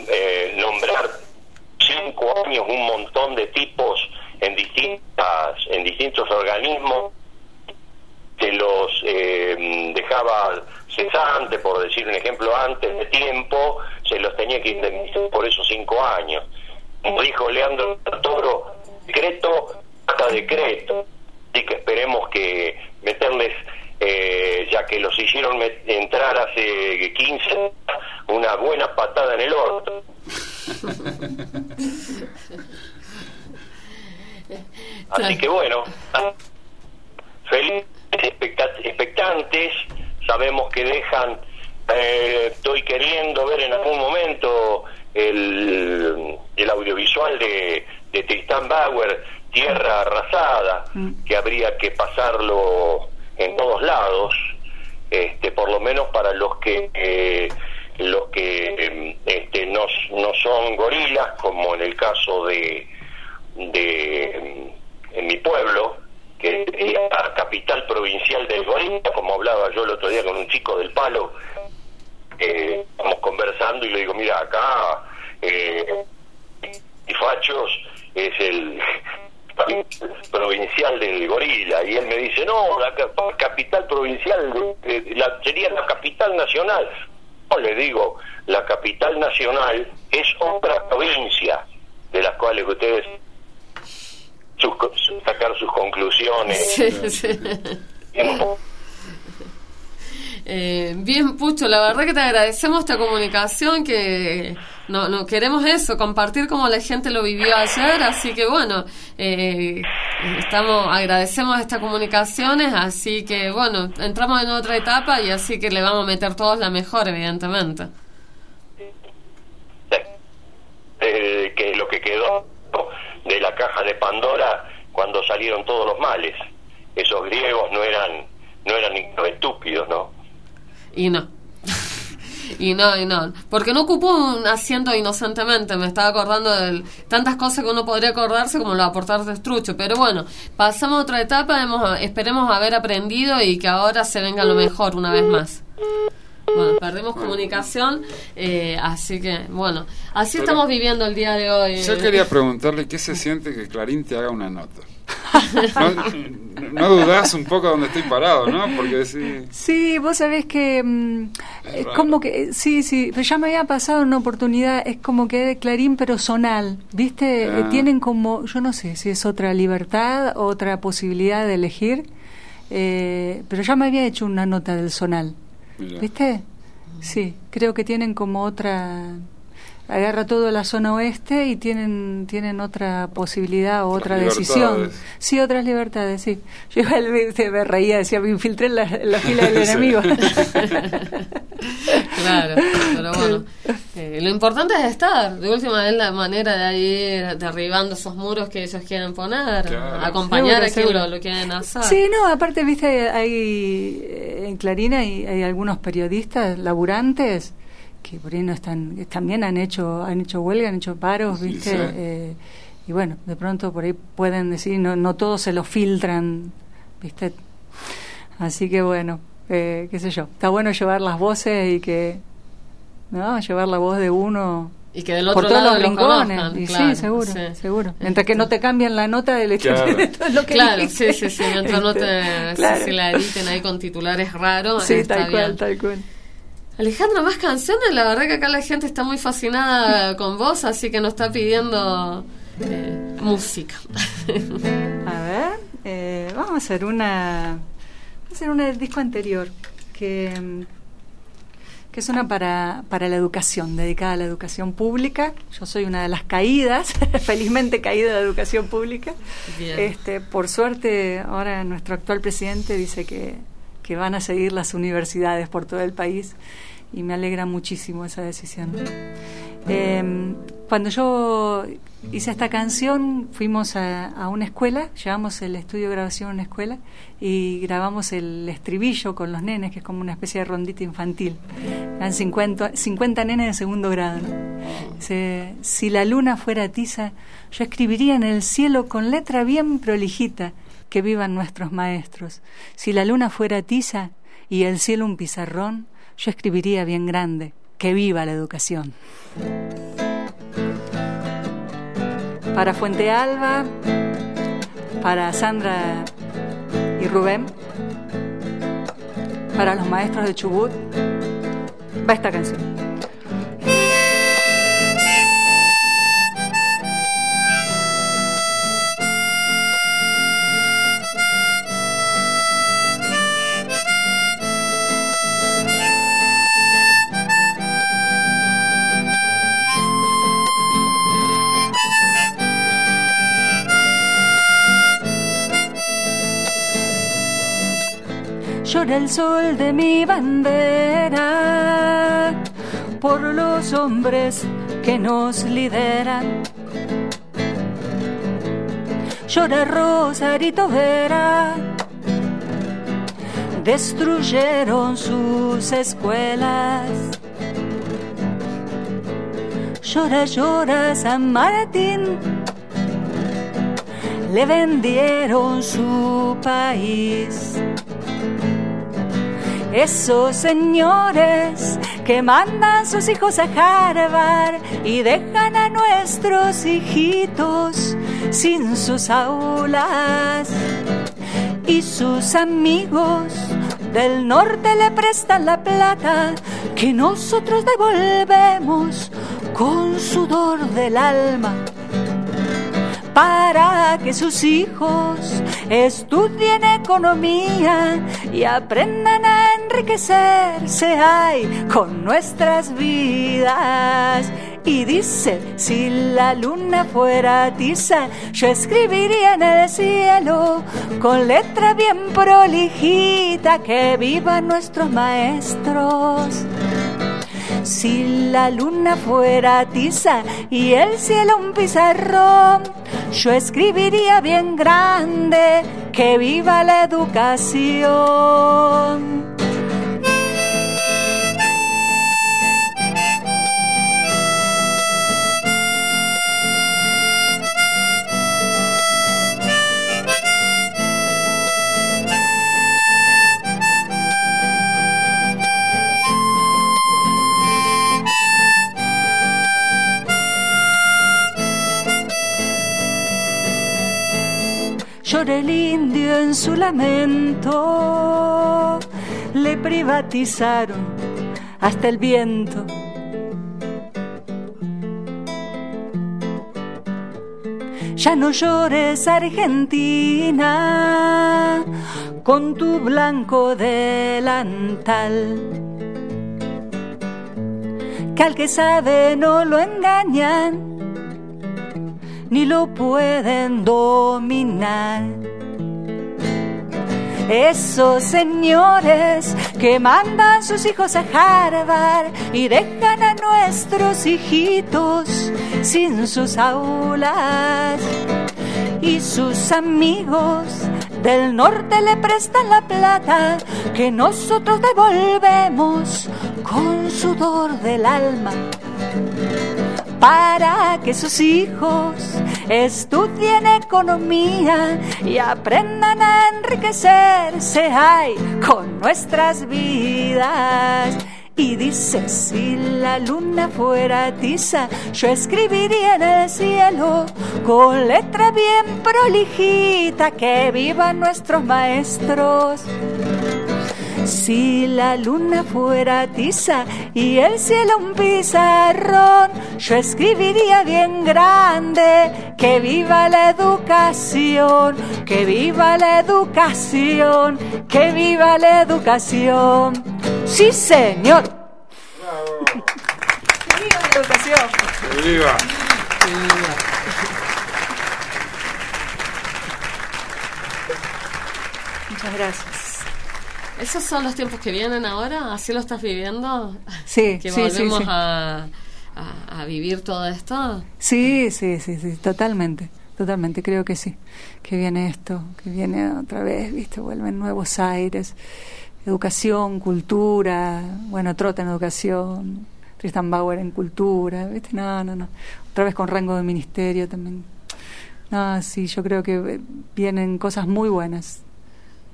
eh, nombrar cinco años un montón de tipos en distintas en distintos organismos que los eh, dejaba cesante por decir un ejemplo antes de tiempo se los tenía que indemnizar por esos cinco años. Como dijo Leandro Toro decreto hasta decreto así que esperemos que meterles eh, ya que los hicieron entrar hace 15 una buena patada en el orto. Así que bueno felices expecta- expectantes sabemos que dejan eh, estoy queriendo ver en algún momento el, el audiovisual de, de Tristán Bauer Tierra Arrasada que habría que pasarlo en todos lados este por lo menos para los que eh, los que eh, este, no, no son gorilas como en el caso de de eh, en mi pueblo que es la capital provincial del gorila como hablaba yo el otro día con un chico del palo eh, estamos conversando y le digo mira acá eh, y Fachos es el provincial del gorila y él me dice no la ca- capital provincial la- sería la capital nacional no le digo la capital nacional es otra provincia de las cuales ustedes sus sacar sus conclusiones Sí, sí. Eh, bien, Pucho, la verdad que te agradecemos esta comunicación, que no, no queremos eso, compartir como la gente lo vivió ayer, así que bueno, eh, estamos agradecemos estas comunicaciones, así que bueno, entramos en otra etapa y así que le vamos a meter todos la mejor, evidentemente. eh, que lo que quedó de la caja de Pandora cuando salieron todos los males esos griegos no eran no eran estúpidos no Y no. Y no, y no. Porque no ocupó un asiento inocentemente. Me estaba acordando de tantas cosas que uno podría acordarse como lo de aportar de estrucho. Pero bueno, pasamos a otra etapa. Hemos, esperemos haber aprendido y que ahora se venga lo mejor una vez más. Bueno, perdemos comunicación, eh, así que, bueno, así Pero- estamos viviendo el día de hoy. Yo quería preguntarle qué se siente que Clarín te haga una nota. No, no dudás un poco dónde estoy parado, ¿no? Porque sí. Sí, vos sabés que mm, es como que, sí, sí, pero ya me había pasado una oportunidad, es como que de Clarín pero zonal, ¿viste? Ah. Eh, Tienen como, yo no sé si es otra libertad, otra posibilidad de elegir, eh, pero ya me había hecho una nota del Mira. ¿viste? Sí, creo que tienen como otra agarra toda la zona oeste y tienen tienen otra posibilidad o otra decisión. Sí, otras libertades, sí. Yo igual me, me reía, decía, me infiltré en la, en la fila del enemigo. Claro, pero bueno, eh, lo importante es estar. De última es la manera de ir derribando esos muros que ellos quieren poner, Claro. acompañar Seguro, a seguro. lo, lo quieren hacer. Sí, no, aparte, viste, hay eh, en Clarín hay, hay algunos periodistas laburantes que por ahí no están, también han hecho, han hecho huelga, han hecho paros, Sí, viste, sí. Eh, y bueno, de pronto por ahí pueden decir, no, no todos se lo filtran, viste, así que bueno, eh, qué sé yo, está bueno llevar las voces y que, no, llevar la voz de uno. Y que del por otro todos lado los lo rincones. conozcan, y claro, sí, seguro, sí. seguro. Mientras que no te cambian la nota del hecho Claro. de todo lo que Claro, dijiste. sí, sí, sí, mientras no te Este, claro. si la editen ahí con titulares raros. Sí, está tal cual, tal cual. Alejandra, más canciones, la verdad que acá la gente está muy fascinada con vos, así que nos está pidiendo eh, música. A ver, eh, vamos a hacer una. Vamos a hacer una del disco anterior, que, que es una para, para la educación, dedicada a la educación pública. Yo soy una de las caídas, felizmente caída de la educación pública. Bien. Este, por suerte, ahora nuestro actual presidente dice que, que van a seguir las universidades por todo el país y me alegra muchísimo esa decisión. Eh, cuando yo hice esta canción, fuimos a, una escuela, llevamos el estudio de grabación a una escuela y grabamos el estribillo con los nenes, que es como una especie de rondita infantil. Eran 50, 50 nenes de segundo grado. si la luna fuera tiza, yo escribiría en el cielo con letra bien prolijita que vivan nuestros maestros. Si la luna fuera tiza y el cielo un pizarrón, yo escribiría bien grande, que viva la educación. Para Fuente Alba, para Sandra y Rubén, para los maestros de Chubut, va esta canción. Llora el sol de mi bandera por los hombres que nos lideran. Llora Rosarito Vera, destruyeron sus escuelas. Llora, llora San Martín, le vendieron su país. Esos señores que mandan sus hijos a Harvard y dejan a nuestros hijitos sin sus aulas. Y sus amigos del norte le prestan la plata que nosotros devolvemos con sudor del alma para que sus hijos estudien economía y aprendan a enriquecerse ay, con nuestras vidas. Y dice, si la luna fuera tiza, yo escribiría en el cielo con letra bien prolijita que vivan nuestros maestros. Si la luna fuera tiza y el cielo un pizarrón, yo escribiría bien grande que viva la educación. Llora el indio en su lamento. Le privatizaron hasta el viento. Ya no llores Argentina con tu blanco delantal. Que al que sabe no lo engañan ni lo pueden dominar. Esos señores que mandan sus hijos a Harvard y dejan a nuestros hijitos sin sus aulas y sus amigos del norte le prestan la plata que nosotros devolvemos con sudor del alma para que sus hijos estudien economía y aprendan a enriquecerse ay, con nuestras vidas. Y dice, si la luna fuera tiza, yo escribiría en el cielo con letra bien prolijita que vivan nuestros maestros. Si la luna fuera tiza y el cielo un pizarrón, yo escribiría bien grande que viva la educación, que viva la educación, que viva la educación. Sí, señor. Que viva la educación. ¡Que viva! Muchas gracias. ¿Esos son los tiempos que vienen ahora? ¿Así lo estás viviendo? Sí, ¿Que sí, volvemos sí. A, a- a vivir todo esto? Sí, sí, sí, sí, totalmente, totalmente, creo que sí, que viene esto, que viene otra vez, viste, vuelven nuevos aires, educación, cultura, bueno, Trota en educación, Tristan Bauer en cultura, viste, no, no, no, otra vez con rango de ministerio también. No, sí, yo creo que vienen cosas muy buenas,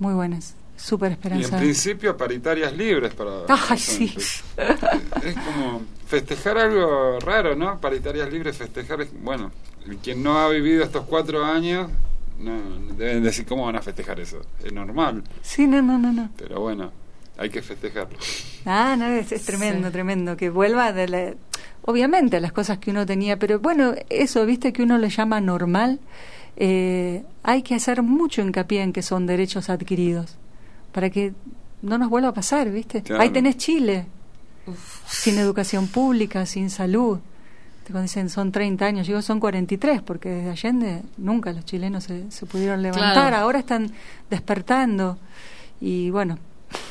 muy buenas, súper Y en principio paritarias libres para... Ay, sí. Es como festejar algo raro, ¿no? Paritarias libres, festejar... es- Bueno, quien no ha vivido estos cuatro años, no, deben decir cómo van a festejar eso. Es normal, Sí, no, no, no, no. pero bueno, hay que festejarlo. Ah, no, es, es tremendo, tremendo. Que vuelva de la, obviamente las cosas que uno tenía, pero bueno, eso, viste, que uno le llama normal, eh, hay que hacer mucho hincapié en que son derechos adquiridos, para que no nos vuelva a pasar, viste. Claro. Ahí tenés Chile, sin educación pública, sin salud. Te Cuando dicen son 30 años, digo son 43, porque desde Allende nunca los chilenos se, se pudieron levantar, Claro. ahora están despertando. Y bueno,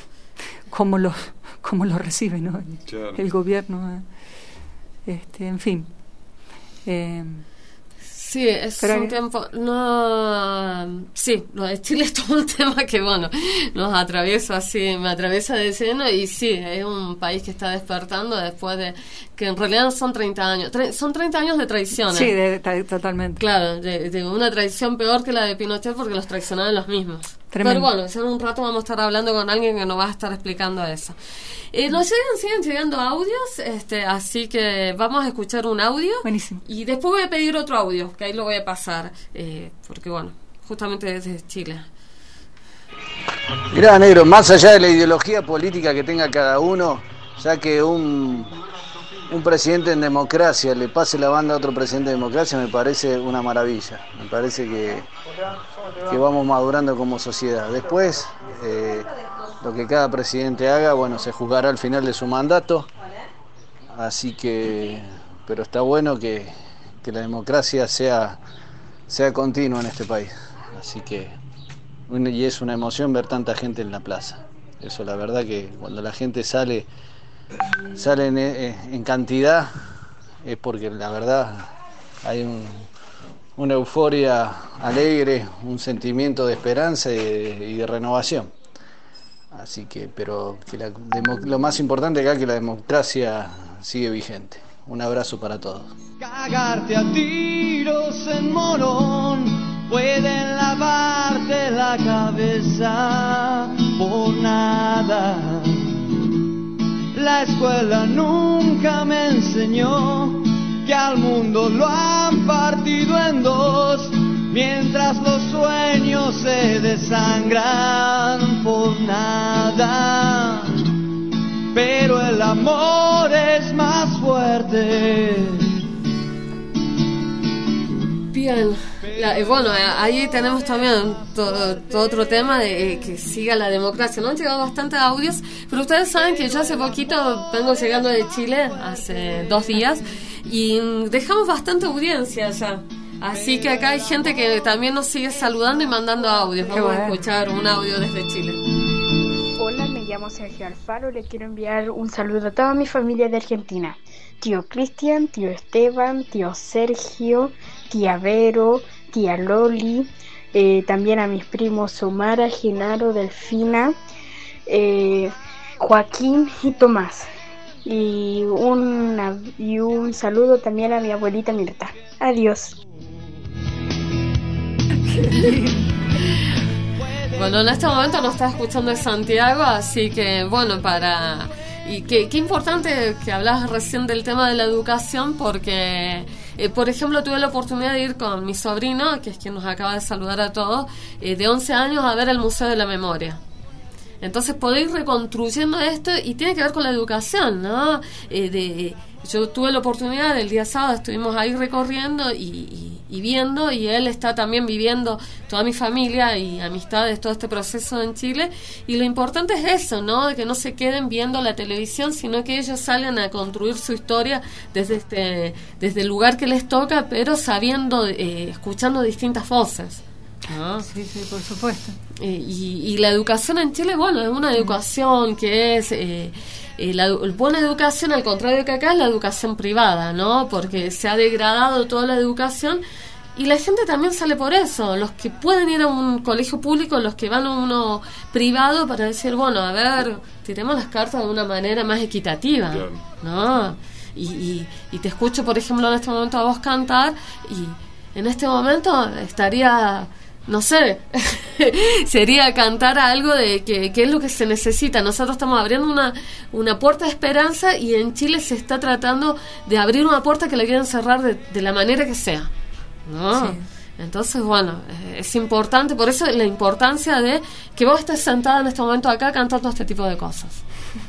cómo lo, cómo lo recibe ¿no? el, Claro. el gobierno. eh. Este, en fin. Eh, Sí, es Pero un tiempo. No. Sí, lo de Chile es todo un tema que, bueno, nos atraviesa así, me atraviesa de lleno y sí, es un país que está despertando después de. que en realidad son 30 años. Tre- son 30 años de traiciones. sí, de- ta- totalmente. Claro, de, de una traición peor que la de Pinochet porque los traicionaban los mismos. Tremendo. Pero bueno, ya en un rato vamos a estar hablando con alguien que nos va a estar explicando eso. Eh, nos llegan, siguen llegando audios, este, así que vamos a escuchar un audio. Buenísimo. Y después voy a pedir otro audio, que ahí lo voy a pasar, eh, porque bueno, justamente desde Chile. Mirá, negro, más allá de la ideología política que tenga cada uno, ya que un, un presidente en democracia le pase la banda a otro presidente en democracia, me parece una maravilla. Me parece que, que vamos madurando como sociedad. Después, eh, lo que cada presidente haga, bueno, se juzgará al final de su mandato. Así que, pero está bueno que, que la democracia sea, sea continua en este país. Así que y es una emoción ver tanta gente en la plaza. Eso la verdad que cuando la gente sale sale en, eh, en cantidad es porque la verdad hay un- una euforia alegre, un sentimiento de esperanza y de, renovación. Así que, pero lo más importante acá es que la democracia sigue vigente. Un abrazo para todos. Cagarte a tiros en morón, pueden lavarte la cabeza por nada. La escuela nunca me enseñó que al mundo lo han partido en dos mientras los sueños se desangran por nada. Pero el amor es más fuerte. Bien, la- eh, bueno, eh, ahí tenemos también todo, todo otro tema de eh, que siga la democracia. No han llegado bastantes audios, pero ustedes saben que yo hace poquito vengo llegando de Chile, hace dos días, y mm, dejamos bastante audiencia ya. Así que acá hay gente que también nos sigue saludando y mandando audios. Vamos a escuchar un audio desde Chile. Hola, me llamo Sergio Alfaro. Le quiero enviar un saludo a toda mi familia de Argentina. Tío Cristian, tío Esteban, tío Sergio, tía Vero, tía Loli, eh, también a mis primos Somara, Genaro, Delfina, eh, Joaquín y Tomás. Y, una, y un saludo también a mi abuelita Mirta. Adiós. Bueno, en este momento nos está escuchando de Santiago, así que bueno, para... Y qué, qué importante que hablas recién del tema de la educación, porque, eh, por ejemplo, tuve la oportunidad de ir con mi sobrino, que es quien nos acaba de saludar a todos, eh, de 11 años a ver el Museo de la Memoria. Entonces poder ir reconstruyendo esto y tiene que ver con la educación, ¿no? Eh, de, yo tuve la oportunidad el día sábado, estuvimos ahí recorriendo y, y- y viendo y él está también viviendo toda mi familia y amistades, todo este proceso en Chile y lo importante es eso, ¿no? De que no se queden viendo la televisión, sino que ellos salgan a construir su historia desde este desde el lugar que les toca, pero sabiendo, eh, escuchando distintas voces. ¿no? Sí, sí, por supuesto. Eh, y, y la educación en Chile, bueno, es una educación que es... eh, eh, la buena educación, al contrario que acá, es la educación privada, ¿no? Porque se ha degradado toda la educación y la gente también sale por eso. Los que pueden ir a un colegio público, los que van a uno privado para decir, bueno, a ver, tiremos las cartas de una manera más equitativa, ¿no? Y, y, y te escucho, por ejemplo, en este momento a vos cantar y en este momento estaría no sé, sería cantar algo de que, que es lo que se necesita. Nosotros estamos abriendo una, una puerta de esperanza y en Chile se está tratando de abrir una puerta que la quieren cerrar de, de la manera que sea. ¿no? Sí. Entonces, bueno, es importante, por eso la importancia de que vos estés sentada en este momento acá cantando este tipo de cosas.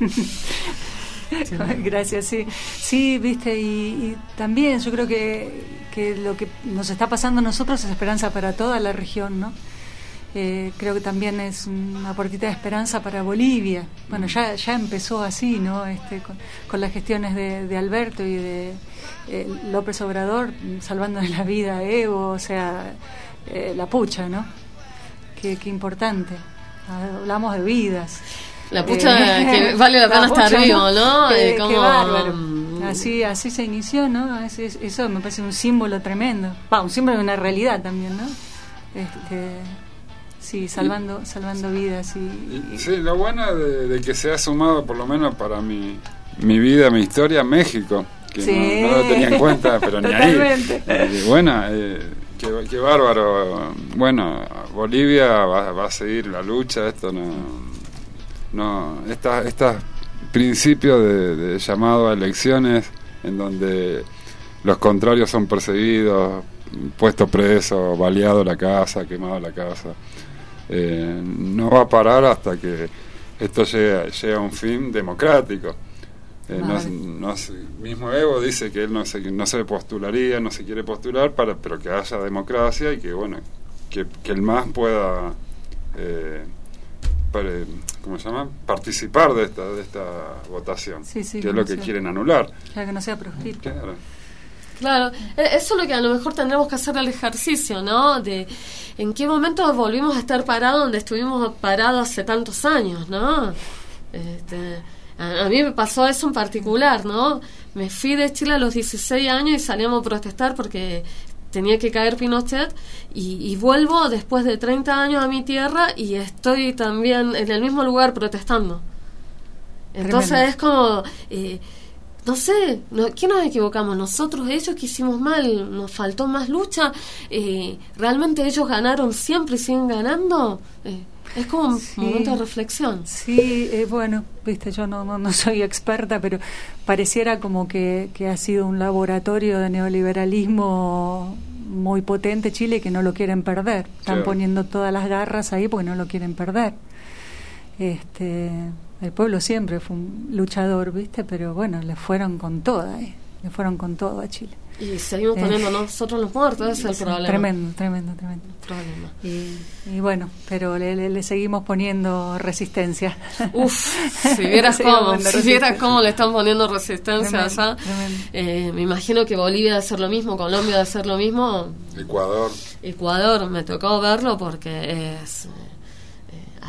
Gracias, sí. Sí, viste, y, y también yo creo que, que lo que nos está pasando a nosotros es esperanza para toda la región, ¿no? Eh, creo que también es una puertita de esperanza para Bolivia. Bueno, ya, ya empezó así, ¿no? Este, con, las gestiones de, de Alberto y de eh, López Obrador, salvando la vida a Evo, o sea, eh, la pucha, ¿no? Qué, qué importante. Hablamos de vidas. La pucha que vale la pena estar vivo, ¿no? Qué, Eh, qué como, bárbaro. mm, Así, así se inició, ¿no? Es- es- eso me parece un símbolo tremendo. Va, un símbolo de una realidad también, ¿no? Este, sí, salvando, salvando vidas y, y- Sí, lo bueno de, de que se ha sumado, por lo menos para mi, mi vida, mi historia, México, que Sí. no, no lo tenía en cuenta, pero ni ahí. Eh, bueno, eh, qué, qué bárbaro. Bueno, Bolivia va, va a seguir la lucha, esto no. No Estas estas principios de, de llamado a elecciones en donde los contrarios son perseguidos, puestos presos, baleado la casa, quemado la casa. Eh, no va a parar hasta que esto llegue, llegue a un fin democrático. Eh, no- no mismo Evo dice que él no se, no se postularía, no se quiere postular, para, pero que haya democracia y que bueno que, que el MAS pueda eh, ¿cómo se llama? participar de esta de esta votación, Sí, sí, que es lo que sea. quieren anular. ya que no sea proscrito. Claro. Claro, e- eso es lo que a lo mejor tendremos que hacer el ejercicio, ¿no? De en qué momento volvimos a estar parados donde estuvimos parados hace tantos años, ¿no? Este, a, a mí me pasó eso en particular, ¿no? Me fui de Chile a los 16 años y salíamos a protestar porque tenía que caer Pinochet y, y vuelvo después de 30 años a mi tierra y estoy también en el mismo lugar protestando. Entonces Tremendo. es como, eh, no sé, no, ¿quién nos equivocamos? Nosotros, ellos que hicimos mal, nos faltó más lucha, eh, realmente ellos ganaron siempre y siguen ganando. Eh, es como un Sí. momento de reflexión. Sí, eh, bueno, viste, yo no, no, no soy experta, pero pareciera como que, que ha sido un laboratorio de neoliberalismo muy potente Chile y que no lo quieren perder. Están Sí. poniendo todas las garras ahí porque no lo quieren perder. Este, el pueblo siempre fue un luchador, ¿viste? Pero bueno, le fueron con toda, ¿eh? Le fueron con todo a Chile. Y seguimos Eh, poniendo nosotros los muertos, ese es el Sí, problema. Tremendo, tremendo, tremendo. Problema. Y, y bueno, pero le, le- le seguimos poniendo resistencia. Uf, si vieras cómo, si vieras cómo le están poniendo resistencia Tremendo, allá. tremendo. Eh, me imagino que Bolivia debe hacer lo mismo, Colombia debe hacer lo mismo. Ecuador. Ecuador me tocó verlo porque es eh,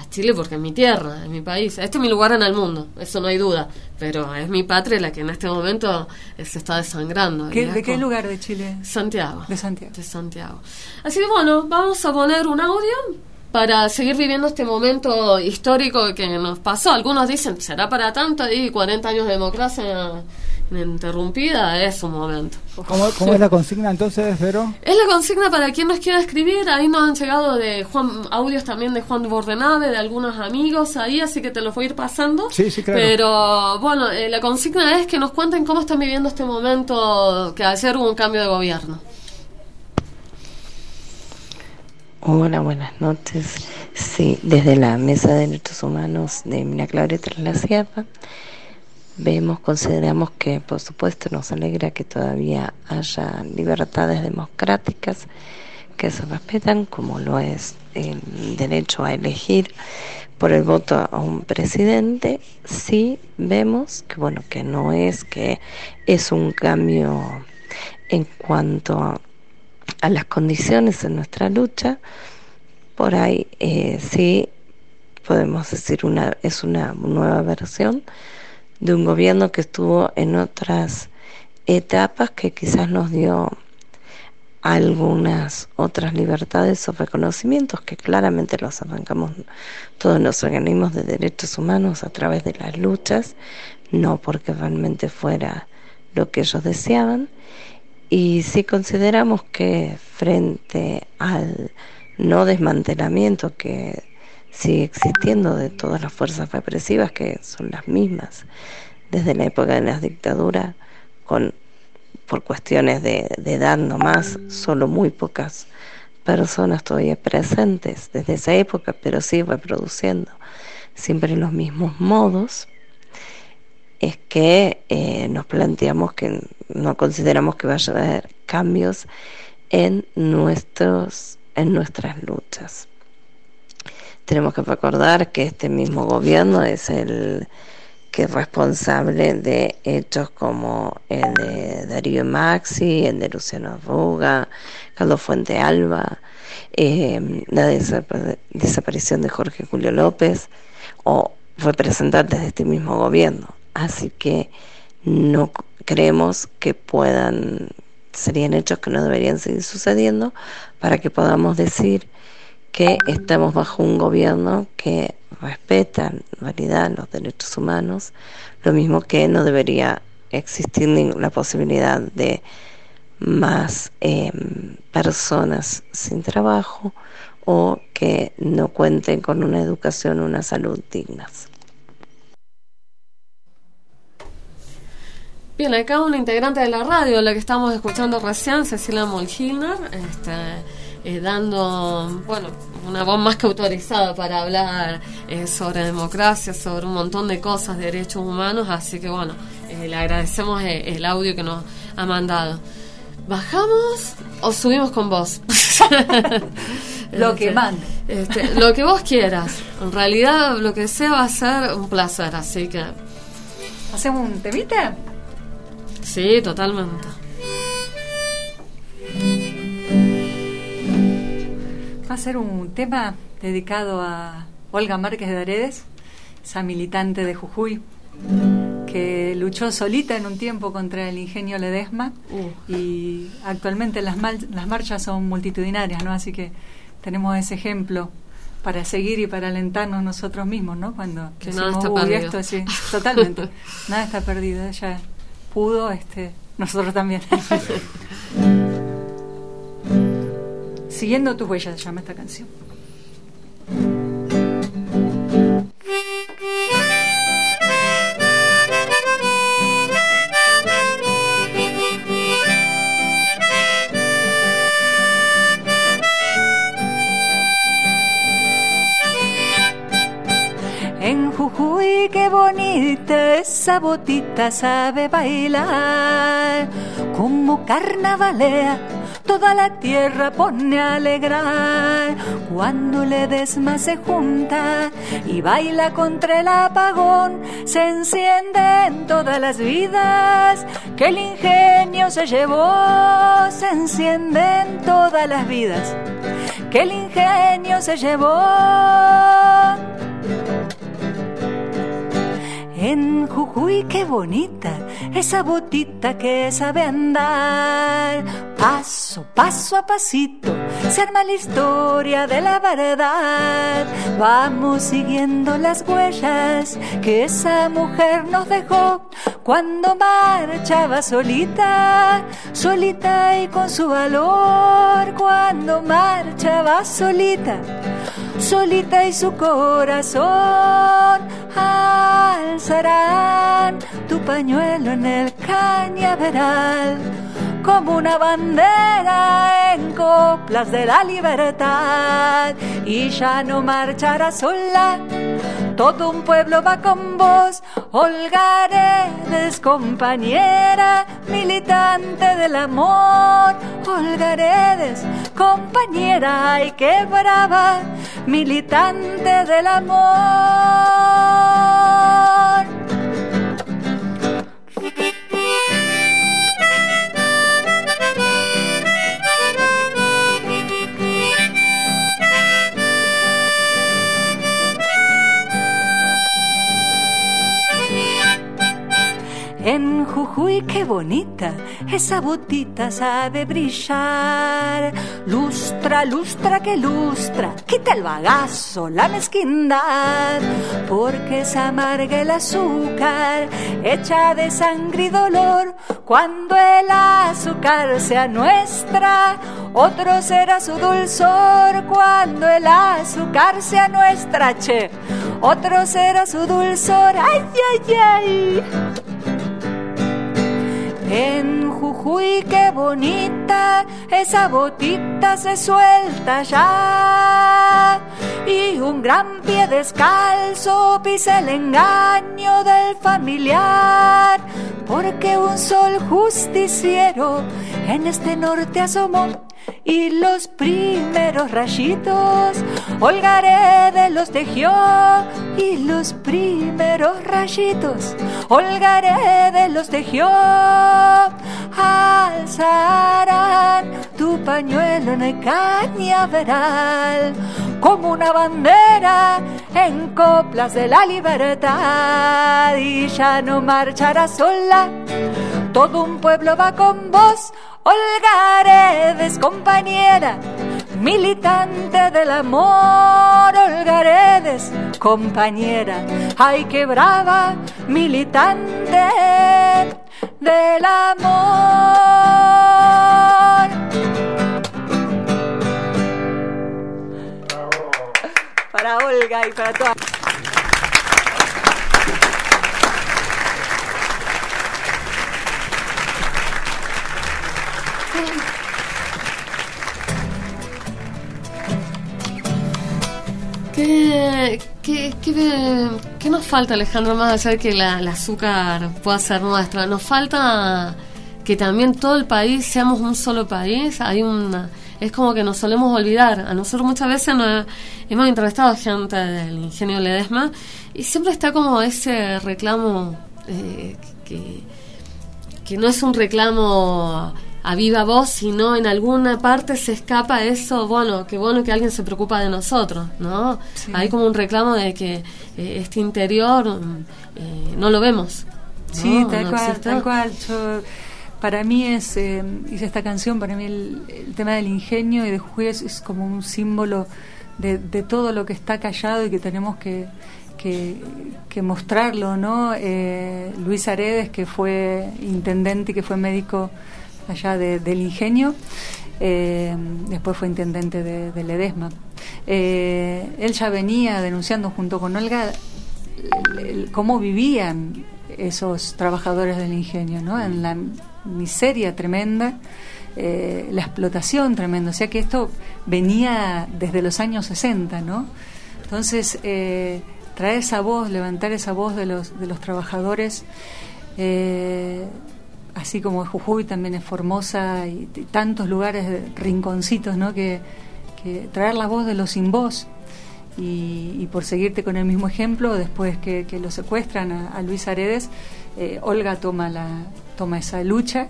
Chile porque es mi tierra, es mi país. Este es mi lugar en el mundo, eso no hay duda. Pero es mi patria la que en este momento se está desangrando. ¿Qué- Y es ¿De qué lugar de Chile? Santiago. De Santiago. De Santiago. Así que bueno, vamos a poner un audio para seguir viviendo este momento histórico que nos pasó. Algunos dicen, ¿será para tanto? Y 40 años de democracia ininterrumpida es un momento. ¿Cómo, cómo es la consigna entonces, Vero? Es la consigna para quien nos quiera escribir. Ahí nos han llegado de Juan, audios también de Juan de Bordenave, de algunos amigos ahí, así que te los voy a ir pasando. Sí, sí, claro. Pero bueno, eh, la consigna es que nos cuenten cómo están viviendo este momento, que ayer hubo un cambio de gobierno. Hola, buenas noches. Sí, desde la Mesa de Derechos Humanos de Miraclare tras la Sierra, vemos, consideramos que, por supuesto, nos alegra que todavía haya libertades democráticas que se respetan, como lo es el derecho a elegir por el voto a un presidente. Sí vemos que, bueno, que no es que es un cambio en cuanto a a las condiciones en nuestra lucha, por ahí eh, sí podemos decir una es una nueva versión de un gobierno que estuvo en otras etapas que quizás nos dio algunas otras libertades o reconocimientos que claramente los arrancamos todos los organismos de derechos humanos a través de las luchas, no porque realmente fuera lo que ellos deseaban. Y si consideramos que frente al no desmantelamiento que sigue existiendo de todas las fuerzas represivas, que son las mismas desde la época de las dictaduras, con por cuestiones de, de edad nomás, solo muy pocas personas todavía presentes desde esa época, pero sí reproduciendo siempre los mismos modos, es que eh, nos planteamos que no consideramos que vaya a haber cambios en nuestros en nuestras luchas. Tenemos que recordar que este mismo gobierno es el que es responsable de hechos como el de Darío Maxi, el de Luciano Arruga, Carlos Fuente Alba, eh, la desap- desaparición de Jorge Julio López o representantes de este mismo gobierno. Así que no creemos que puedan, serían hechos que no deberían seguir sucediendo para que podamos decir que estamos bajo un gobierno que respeta en realidad los derechos humanos, lo mismo que no debería existir ni la posibilidad de más eh, personas sin trabajo o que no cuenten con una educación o una salud dignas. Bien, acá una integrante de la radio, la que estamos escuchando recién, Cecilia Molchilner, este, eh, dando, bueno, una voz más que autorizada para hablar eh, sobre democracia, sobre un montón de cosas, derechos humanos, así que bueno, eh, le agradecemos el audio que nos ha mandado. ¿Bajamos o subimos con vos? Lo que Este, mande. este, lo que vos quieras. En realidad, lo que sea va a ser un placer, así que ¿Hacemos un temita? Sí, totalmente. Va a ser un tema dedicado a Olga Márquez de Aredes, esa militante de Jujuy, que luchó solita en un tiempo contra el ingenio Ledesma y actualmente las, mal- las marchas son multitudinarias, ¿no? Así que tenemos ese ejemplo para seguir y para alentarnos nosotros mismos, ¿no? Cuando Que nada decimos, está "Uy, perdido". esto sí, totalmente, nada está perdido, ella pudo, este, nosotros también. Siguiendo tus huellas se llama esta canción. Jujuy, qué bonita esa botita sabe bailar. Como carnavalea, toda la tierra pone a alegrar. Cuando le desma se junta y baila contra el apagón, se encienden todas las vidas que el ingenio se llevó. Se encienden todas las vidas que el ingenio se llevó. En Jujuy, qué bonita esa botita que sabe andar. Paso, paso a pasito, se arma la historia de la verdad. Vamos siguiendo las huellas que esa mujer nos dejó cuando marchaba solita, solita y con su valor. Cuando marchaba solita, solita y su corazón alzarán tu pañuelo en el cañaveral como una bandera en coplas de la libertad. Y ya no marchará sola todo un pueblo va con vos. Holgaredes compañera militante del amor Holgaredes compañera ay qué brava militante del amor En Jujuy, qué bonita, esa botita sabe brillar. Lustra, lustra, que lustra, quita el bagazo, la mezquindad. Porque es amarga el azúcar, hecha de sangre y dolor. Cuando el azúcar sea nuestra, otro será su dulzor. Cuando el azúcar sea nuestra, che, otro será su dulzor. Ay, ay, ay. En Jujuy, qué bonita, esa botita se suelta ya. Y un gran pie descalzo pisa el engaño del familiar. Porque un sol justiciero en este norte asomó y los primeros rayitos. Holgaré los tejió y los primeros rayitos. Holgaré los tejió. Alzarán tu pañuelo en el cañaveral como una bandera en coplas de la libertad. Y ya no marchará sola. Todo un pueblo va con vos Holgaredes, compañera, militante del amor. Holgaredes, compañera, ay qué brava, militante del amor. Para Olga y para todas. ¿Qué, qué, nos falta, Alejandro, más allá de que la, el azúcar pueda ser nuestra? Nos falta que también todo el país seamos un solo país. Hay una, es como que nos solemos olvidar. A nosotros muchas veces nos, hemos entrevistado a gente del ingenio Ledesma y siempre está como ese reclamo eh, que, que no es un reclamo a viva voz, sino en alguna parte se escapa eso, bueno, qué bueno que alguien se preocupa de nosotros, ¿no? Sí. Hay como un reclamo de que eh, este interior mm, eh, no lo vemos. ¿no? Sí, tal No cual, existe. tal cual. Yo, para mí es, eh, hice esta canción, para mí el, el tema del ingenio y de Jujuy es, es como un símbolo de, de todo lo que está callado y que tenemos que, que, que mostrarlo, ¿no? Eh, Luis Aredes, que fue intendente y que fue médico allá de- del ingenio, eh, después fue intendente de, de Ledesma. Eh, él ya venía denunciando junto con Olga cómo vivían esos trabajadores del ingenio, ¿no? En la miseria tremenda, eh, la explotación tremenda. O sea que esto venía desde los años 60, ¿no? Entonces, traer esa voz, levantar esa voz de los, de los trabajadores, así como Jujuy también es Formosa y, tantos lugares, rinconcitos, ¿no? Que, traer la voz de los sin voz. Y, por seguirte con el mismo ejemplo, después que, lo secuestran a, Luis Aredes, eh, Olga toma, la, toma esa lucha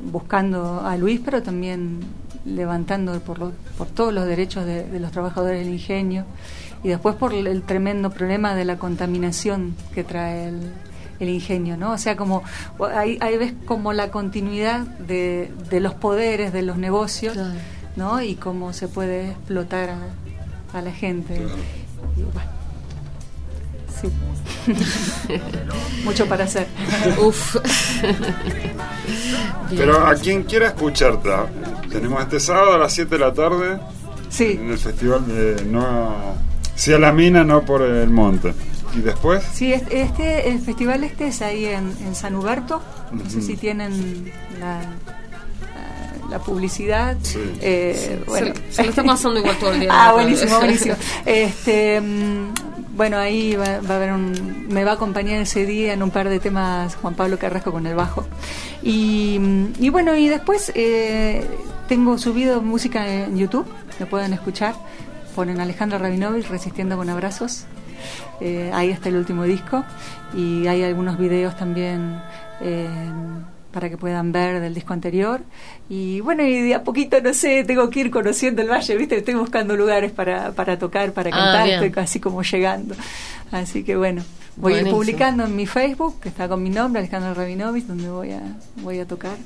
buscando a Luis, pero también levantando por, lo- por todos los derechos de, de los trabajadores del ingenio y después por el tremendo problema de la contaminación que trae el, el ingenio, ¿no? O sea, como ahí, ahí ves como la continuidad de, de los poderes, de los negocios, ¿no? Y cómo se puede explotar a, a la gente. Y bueno, sí. Mucho para hacer. Uf. Pero a quien quiera escucharte, tenemos este sábado a las 7 de la tarde sí. en el festival de No. Sí a la mina, no por el monte. ¿Y después? Sí, este, este- el festival este es ahí en, en San Huberto. No sé si tienen la, la- la publicidad. Eh, Sí, bueno. se- se lo está pasando igual todo el día. ah, buenísimo, buenísimo. Este, mm, bueno, ahí va, va a haber un, me va a acompañar ese día en un par de temas Juan Pablo Carrasco con el bajo. Y, mm, y bueno, y después eh, tengo subido música en YouTube, lo pueden escuchar. Ponen Alejandra Rabinovich resistiendo con abrazos. Eh, ahí está el último disco y hay algunos videos también eh, para que puedan ver del disco anterior. Y bueno, y de a poquito, no sé, tengo que ir conociendo el valle, ¿viste? Estoy buscando lugares para, para tocar, para Ah, cantar, bien. estoy casi como llegando. Así que bueno, voy Buenísimo. publicando en mi Facebook, que está con mi nombre, Alejandra Rabinovich, donde voy a, voy a tocar.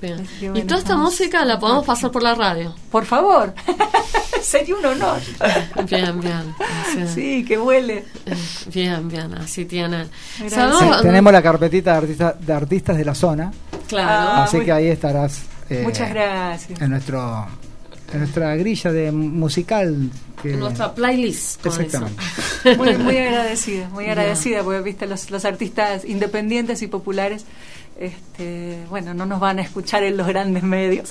Bien. Y toda esta música la podemos pasar por la radio. Por favor, sería un honor. Bien, bien. O sea, Sí, que huele. Bien, bien, así tienen. Sí, tenemos la carpetita de, artista- de artistas de la zona, Claro. así que ahí estarás eh, Muchas gracias. en nuestro en nuestra grilla de musical que Nuestra playlist. exactamente. Muy, muy agradecida, muy agradecida, porque viste los, los artistas independientes y populares, este, bueno, no nos van a escuchar en los grandes medios,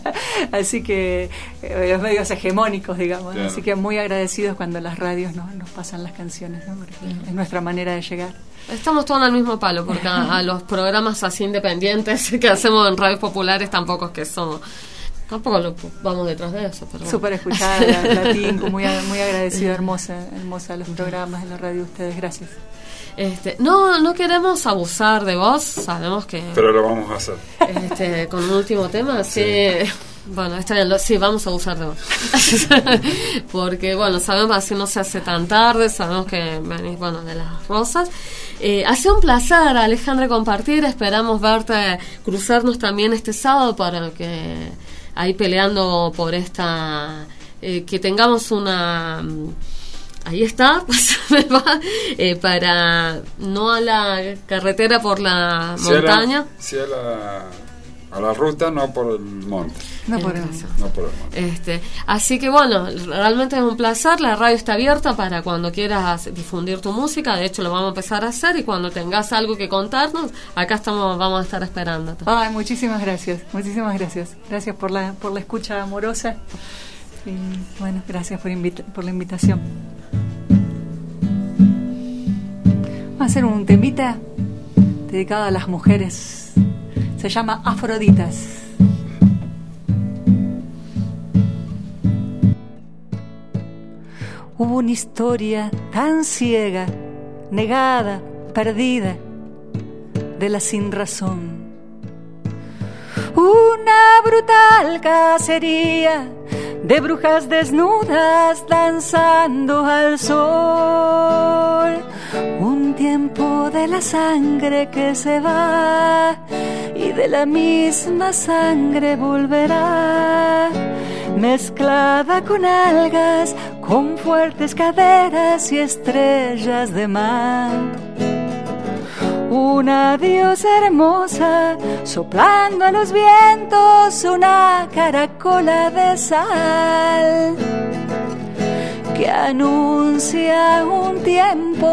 así que eh, los medios hegemónicos, digamos, Claro. así que muy agradecidos cuando las radios nos, nos pasan las canciones, ¿no? porque es nuestra manera de llegar. Estamos todos en el mismo palo, porque a, a los programas así independientes que hacemos en radios populares tampoco es que somos. Tampoco lo- vamos detrás de eso. Pero. Súper escuchada, la, muy, muy agradecida, hermosa, hermosa los programas en la radio de ustedes, gracias. Este, no, no queremos abusar de vos, sabemos que Pero lo vamos a hacer. este, con un último tema, sí. Bueno, está bien, lo- sí, vamos a abusar de vos. Porque, bueno, sabemos así no se hace tan tarde, sabemos que venís, bueno, de las rosas. Eh, ha sido un placer, Alejandra, compartir. Esperamos verte, cruzarnos también este sábado para que ahí peleando por esta. eh, que tengamos una. Ahí está, me va, eh, para no a la carretera por la montaña. sí a la, a la ruta, no por el monte. No por el- No por el monte. Este, así que bueno, realmente es un placer. La radio está abierta para cuando quieras difundir tu música. De hecho, lo vamos a empezar a hacer y cuando tengas algo que contarnos, acá estamos, vamos a estar esperando. Ay, muchísimas gracias, muchísimas gracias. Gracias por la, por la escucha amorosa. Y bueno, gracias por, invita- por la invitación. A hacer un temita dedicado a las mujeres. Se llama Afroditas. Hubo una historia tan ciega, negada, perdida, de la sin razón. Una brutal cacería de brujas desnudas danzando al sol. Un tiempo de la sangre que se va y de la misma sangre volverá. Mezclada con algas, con fuertes caderas y estrellas de mar una diosa hermosa, soplando a los vientos una caracola de sal que anuncia un tiempo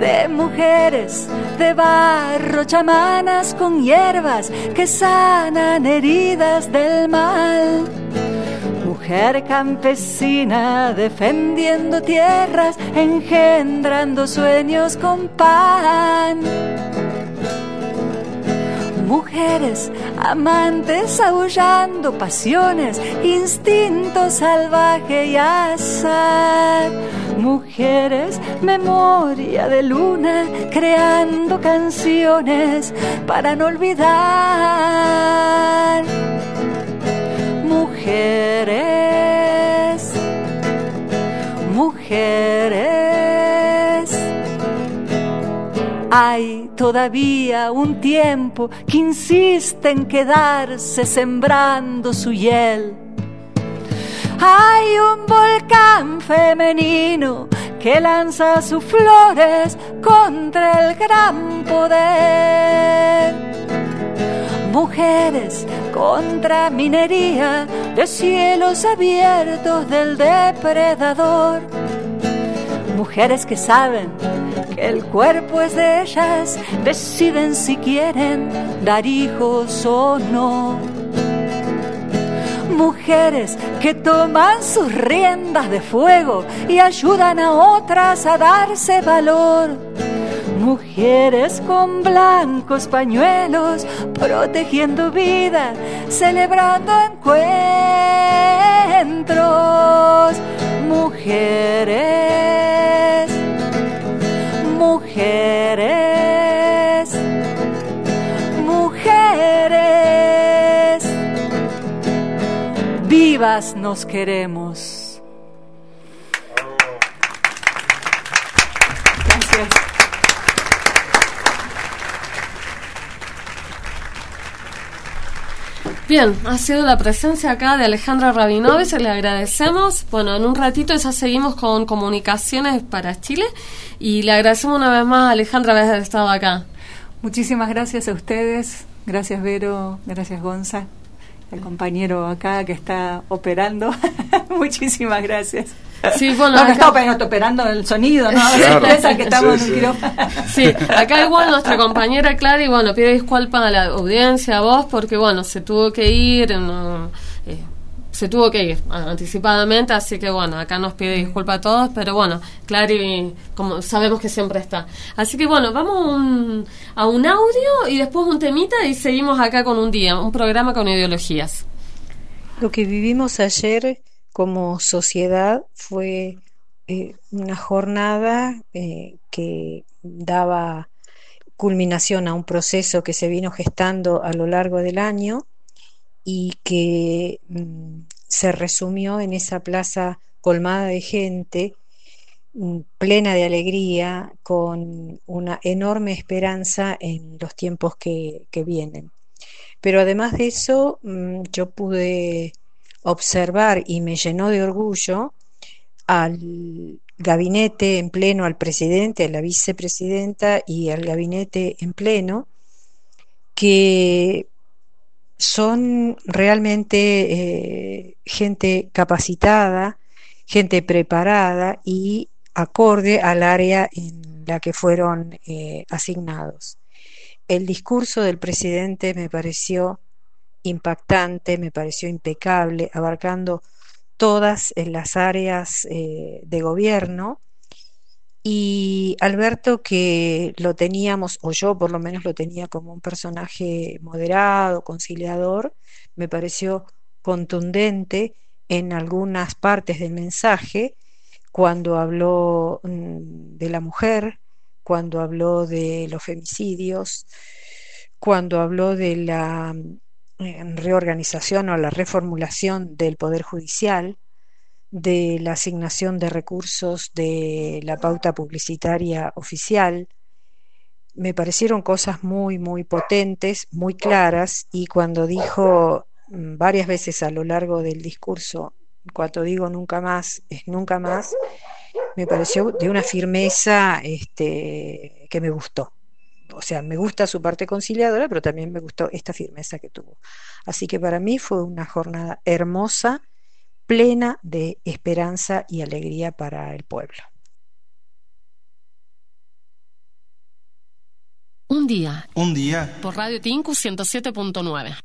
de mujeres de barro, chamanas con hierbas que sanan heridas del mal. Mujer campesina defendiendo tierras, engendrando sueños con pan. Mujeres amantes aullando pasiones, instinto salvaje y azar. Mujeres, memoria de luna, creando canciones para no olvidar. Mujeres, mujeres. Hay todavía un tiempo que insiste en quedarse sembrando su hiel. Hay un volcán femenino que lanza sus flores contra el gran poder. Mujeres contra minería de cielos abiertos del depredador. Mujeres que saben que el cuerpo es de ellas, deciden si quieren dar hijos o no mujeres que toman sus riendas de fuego y ayudan a otras a darse valor. Mujeres con blancos pañuelos, protegiendo vida, celebrando encuentros. Mujeres, mujeres, mujeres vivas nos queremos. Bien, ha sido la presencia acá de Alejandra Rabinovich, le agradecemos. Bueno, en un ratito ya seguimos con comunicaciones para Chile y le agradecemos una vez más a Alejandra haber estado acá. Muchísimas gracias a ustedes, gracias Vero, gracias Gonza, el compañero acá que está operando. Muchísimas gracias. Sí, bueno, no, que acá- está oper- operando el sonido, ¿no? Claro. Que estamos Sí, en un sí. quirófano. Sí, acá igual nuestra compañera Clara, y bueno, pide disculpas a la audiencia, a vos, porque bueno, se tuvo que ir, no, se tuvo que ir ah, anticipadamente, así que bueno, acá nos pide disculpas a todos, pero bueno, Clary, como sabemos que siempre está. Así que bueno, vamos a un, a un audio y después un temita y seguimos acá con un día, un programa con ideologías. Lo que vivimos ayer como sociedad fue eh, una jornada eh, que daba culminación a un proceso que se vino gestando a lo largo del año y que mm, se resumió en esa plaza colmada de gente, mm, plena de alegría, con una enorme esperanza en los tiempos que, vienen. Pero además de eso, mm, yo pude observar y me llenó de orgullo al gabinete en pleno, al presidente, a la vicepresidenta y al gabinete en pleno, que son realmente eh, gente capacitada, gente preparada y acorde al área en la que fueron eh, asignados. El discurso del presidente me pareció impactante, me pareció impecable, abarcando todas las áreas eh, de gobierno. Y Alberto, que lo teníamos, o yo por lo menos lo tenía como un personaje moderado, conciliador, me pareció contundente en algunas partes del mensaje, cuando habló mm, de la mujer, cuando habló de los femicidios, cuando habló de la eh, reorganización o la reformulación del Poder Judicial, de la asignación de recursos de la pauta publicitaria oficial. Me parecieron cosas muy, muy potentes, muy claras, y cuando dijo mm, varias veces a lo largo del discurso, cuando digo nunca más, es nunca más, me pareció de una firmeza este, que me gustó. O sea, me gusta su parte conciliadora, pero también me gustó esta firmeza que tuvo. Así que para mí fue una jornada hermosa, plena de esperanza y alegría para el pueblo. Un día. Un día. Por Radio Tinku 107.9.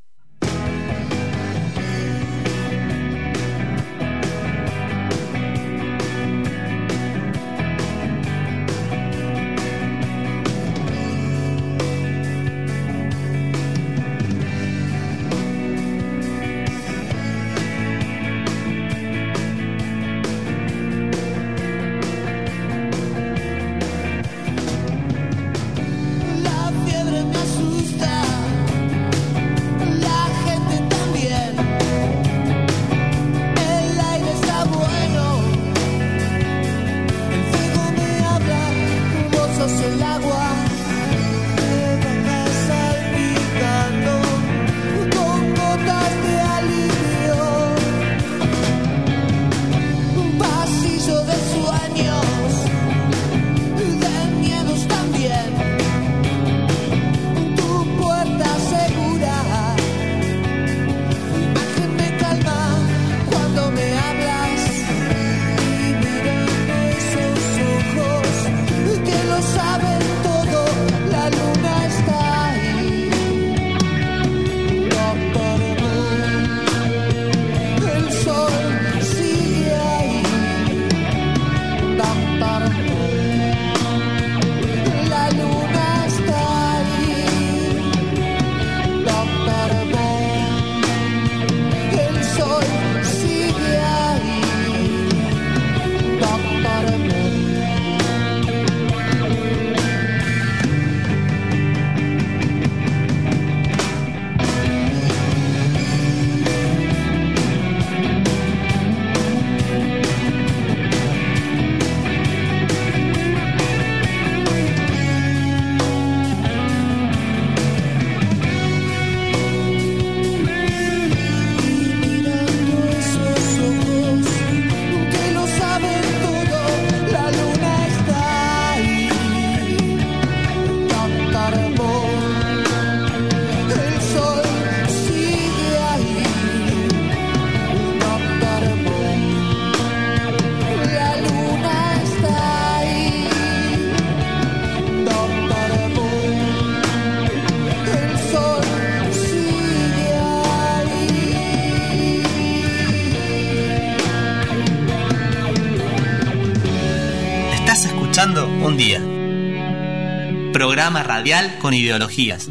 Programa radial con ideologías.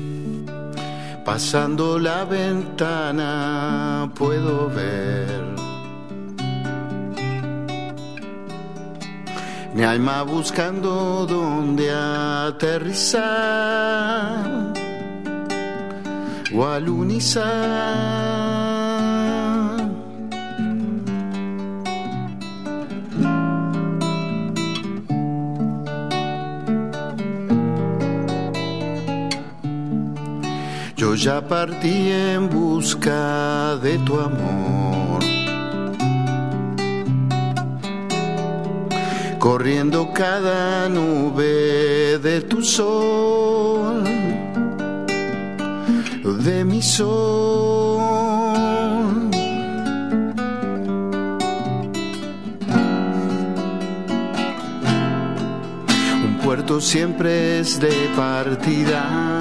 Pasando la ventana puedo ver mi alma buscando donde aterrizar o alunizar. Yo ya partí en busca de tu amor. Corriendo cada nube de tu sol, de mi sol. Un puerto siempre es de partida.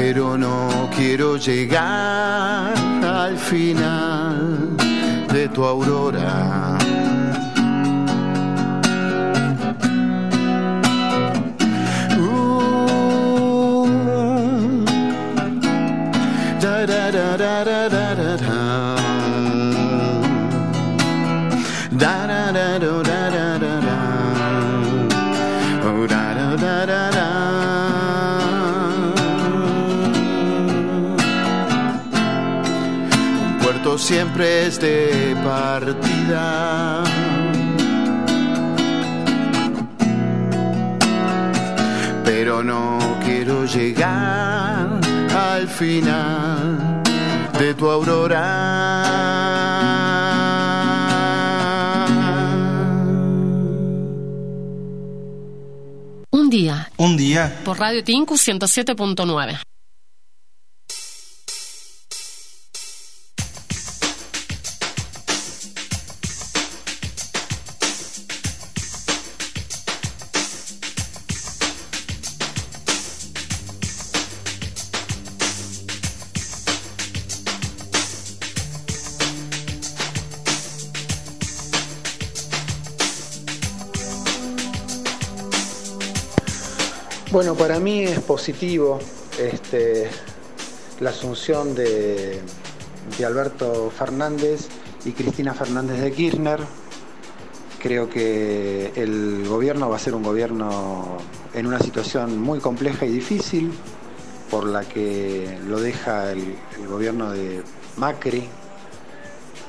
Pero no quiero llegar al final de tu aurora. Siempre es de partida. Pero no quiero llegar al final de tu aurora. Un día. Un día. Por Radio Tinku 107.9. para mí es positivo este, la asunción de, Alberto Fernández y Cristina Fernández de Kirchner. Creo que el gobierno va a ser un gobierno en una situación muy compleja y difícil, por la que lo deja el, el gobierno de Macri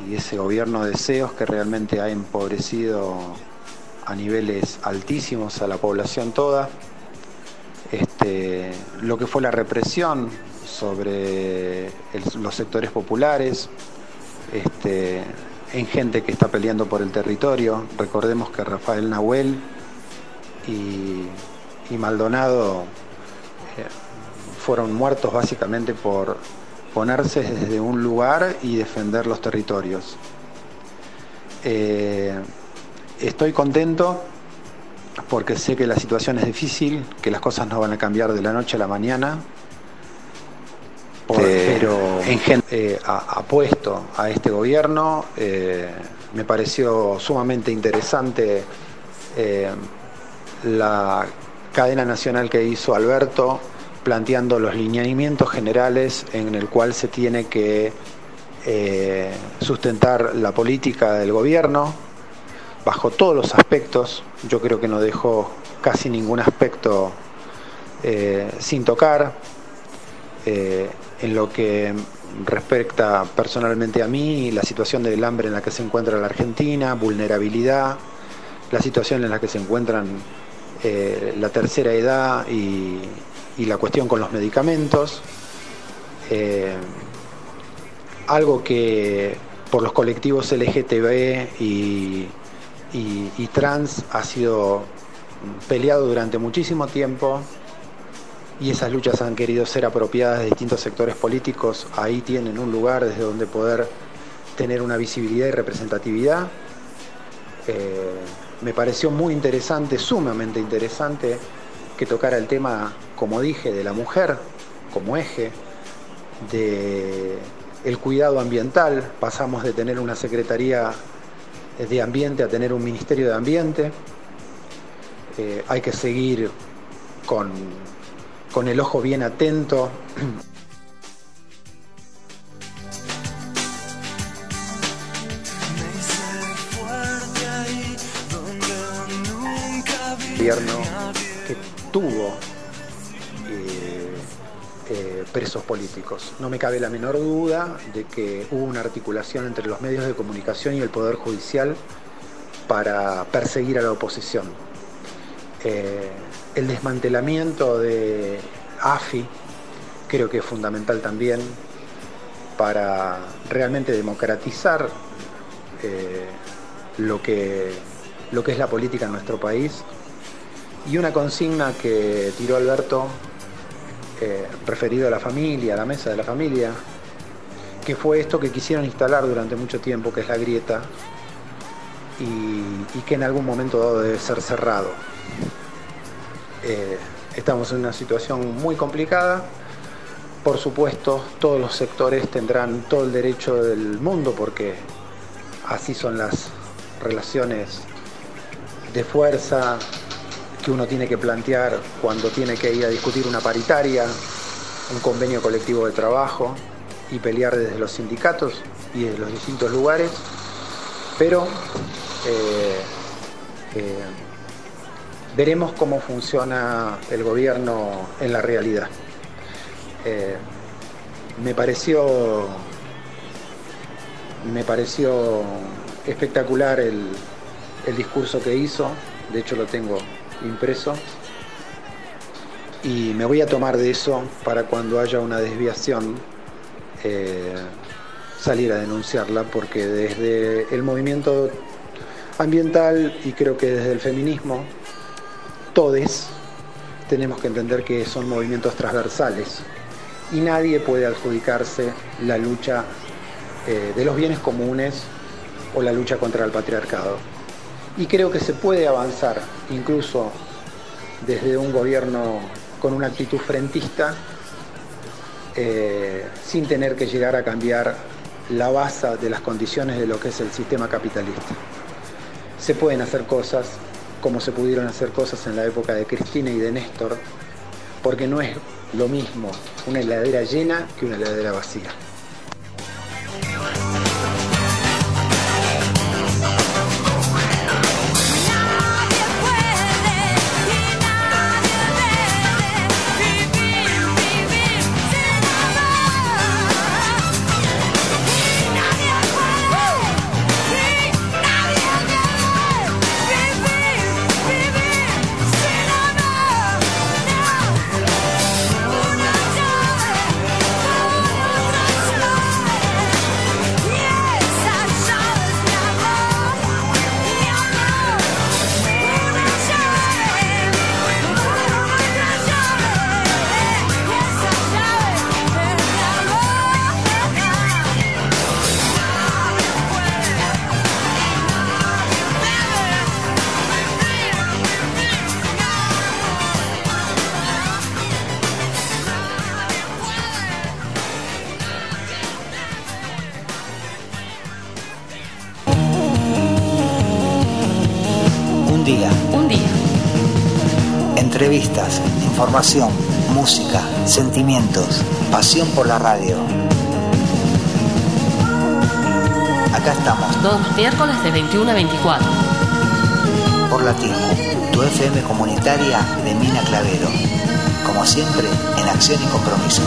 y ese gobierno de deseos que realmente ha empobrecido a niveles altísimos a la población toda este, lo que fue la represión sobre los sectores populares, este, en gente que está peleando por el territorio. Recordemos que Rafael Nahuel y, y Maldonado eh, fueron muertos básicamente por ponerse desde un lugar y defender los territorios. Eh, estoy contento porque sé que la situación es difícil, que las cosas no van a cambiar de la noche a la mañana, por- pero eh, a- apuesto a este gobierno. eh, me pareció sumamente interesante eh, la cadena nacional que hizo Alberto planteando los lineamientos generales en el cual se tiene que eh, sustentar la política del gobierno bajo todos los aspectos. Yo creo que no dejó casi ningún aspecto eh, sin tocar. Eh, en lo que respecta personalmente a mí, la situación del hambre en la que se encuentra la Argentina, vulnerabilidad, la situación en la que se encuentran eh, la tercera edad y, y la cuestión con los medicamentos. Algo que por los colectivos LGTB y, y- trans ha sido peleado durante muchísimo tiempo y esas luchas han querido ser apropiadas de distintos sectores políticos. Ahí tienen un lugar desde donde poder tener una visibilidad y representatividad. Eh, me pareció muy interesante, sumamente interesante, que tocara el tema, como dije, de la mujer como eje de, cuidado ambiental, pasamos de tener una Secretaría de Ambiente a tener un Ministerio de Ambiente. Eh, hay que seguir con, con el ojo bien atento. gobierno que tuvo presos políticos. No me cabe la menor duda de que hubo una articulación entre los medios de comunicación y el Poder Judicial para perseguir a la oposición. Eh, el desmantelamiento de AFI creo que es fundamental también para realmente democratizar lo, que, lo que es la política en nuestro país y una consigna que tiró Alberto eh, referido a la familia, a la mesa de la familia, que fue esto que quisieron instalar durante mucho tiempo, que es la grieta, y, que en algún momento dado debe ser cerrado. Eh, estamos en una situación muy complicada. Por supuesto, todos los sectores tendrán todo el derecho del mundo porque así son las relaciones de fuerza, que uno tiene que plantear cuando tiene que ir a discutir una paritaria, un convenio colectivo de trabajo y pelear desde los sindicatos y desde los distintos lugares, pero eh, eh, veremos cómo funciona el gobierno en la realidad. Eh, me pareció me pareció espectacular el, el discurso que hizo, de hecho lo tengo impreso. Y me voy a tomar de eso para cuando haya una desviación eh, salir a denunciarla porque desde el movimiento ambiental y creo que desde el feminismo todos tenemos que entender que son movimientos transversales. Y nadie puede adjudicarse la lucha eh, de los bienes comunes o la lucha contra el patriarcado y creo que se puede avanzar incluso desde un gobierno con una actitud frentista eh, sin tener que llegar a cambiar la base de las condiciones de lo que es el sistema capitalista. Se pueden hacer cosas como se pudieron hacer cosas en la época de Cristina y de Néstor, porque no es lo mismo una heladera llena que una heladera vacía. Información, música, sentimientos, pasión por la radio. Acá estamos, Todos miércoles de 21 a 24. por la TICU, tu FM comunitaria de Mina Clavero. Como siempre, en acción y compromiso.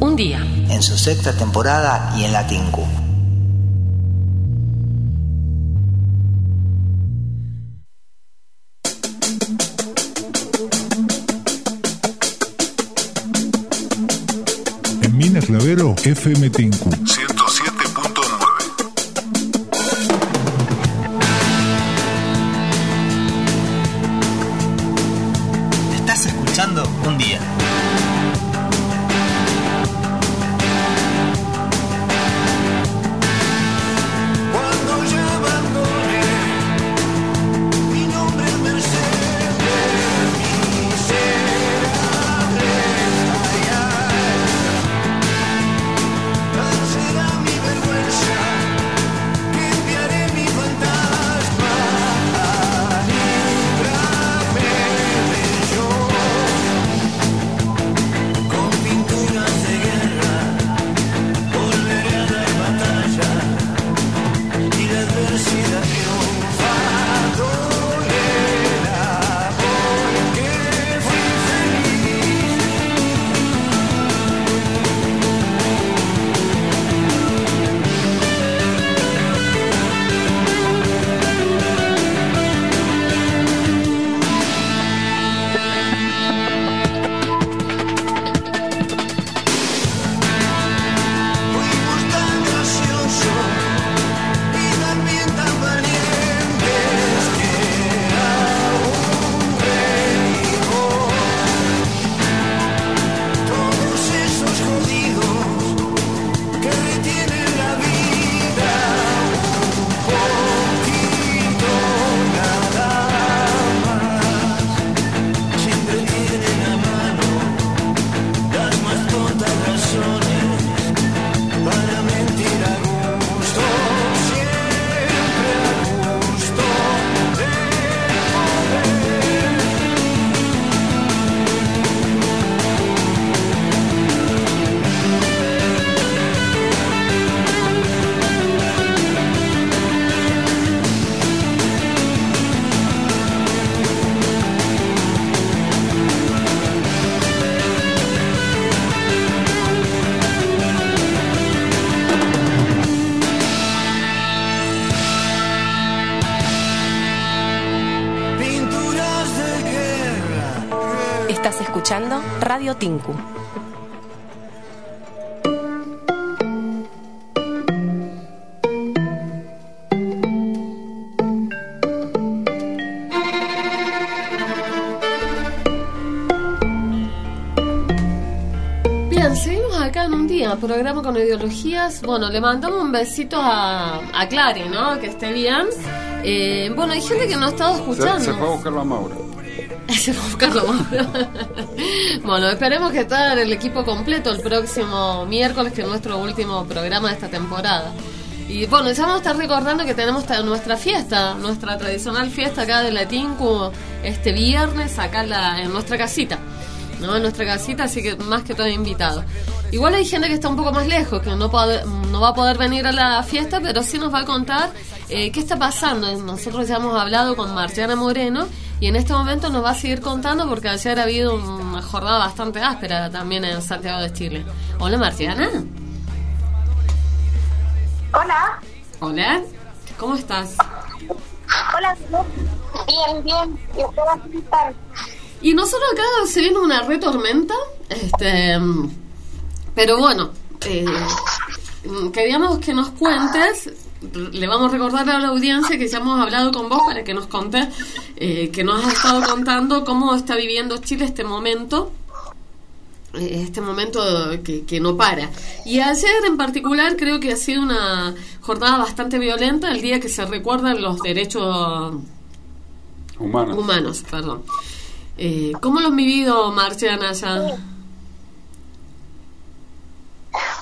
Un día. En su sexta temporada y en la TINCU. Clavero, escuchando Radio Tinku. Bien, seguimos acá en un día, programa con ideologías. Bueno, le mandamos un besito a, a Clary, ¿no? Que esté bien. Eh, bueno, hay gente que no ha estado Se, escuchando. se fue a buscarlo a Mauro. Buscarlo más. bueno, esperemos que esté el equipo completo el próximo miércoles, que es nuestro último programa de esta temporada. Y bueno, ya vamos a estar recordando que tenemos nuestra fiesta, nuestra tradicional fiesta acá de la Tinku este viernes, acá en, en nuestra casita. ¿no? En nuestra casita, así que más que todo invitado. Igual hay gente que está un poco más lejos, que no va a poder venir a la fiesta, pero sí nos va a contar eh, qué está pasando. Nosotros ya hemos hablado con Marciana Moreno y en este momento nos va a seguir contando porque ayer ha habido una jornada bastante áspera también en Santiago de Chile. Hola Marciana. Hola. Hola. ¿Cómo estás? Hola, bien, bien. ¿Y están? Y nosotros acá se viene una retormenta, este, pero bueno, eh, queríamos que nos cuentes, le vamos a recordar a la audiencia que ya hemos hablado con vos para que nos contes, eh, que nos has estado contando cómo está viviendo Chile este momento, eh, este momento que, que no para. Y ayer en particular creo que ha sido una jornada bastante violenta, el día que se recuerdan los derechos Humanos. humanos, perdón. Eh, ¿Cómo lo han vivido, Marciana, allá?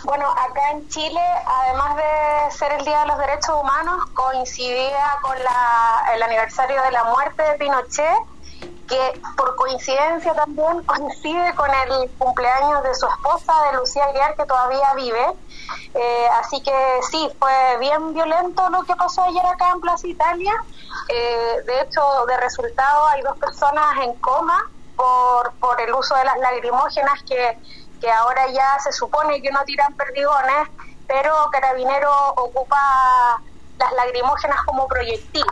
Bueno, acá en Chile, además de ser el Día de los Derechos Humanos, coincidía con la, el aniversario de la muerte de Pinochet, que por coincidencia también coincide con el cumpleaños de su esposa, de Lucía Aguiar, que todavía vive. Eh, así que sí, fue bien violento lo que pasó ayer acá en Plaza Italia. Eh, de hecho, de resultado hay dos personas en coma por, por el uso de las lagrimógenas que, que ahora ya se supone que no tiran perdigones, pero Carabinero ocupa las lagrimógenas como proyectil.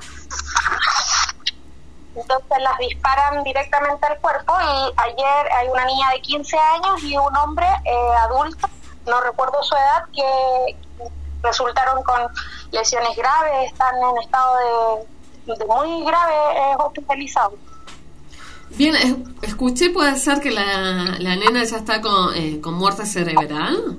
Entonces las disparan directamente al cuerpo y ayer hay una niña de 15 años y un hombre eh, adulto, no recuerdo su edad, que resultaron con lesiones graves, están en estado de, de muy grave eh, hospitalizados. Bien, es- escuché, puede ser que la, la nena ya está con, eh, con muerte cerebral.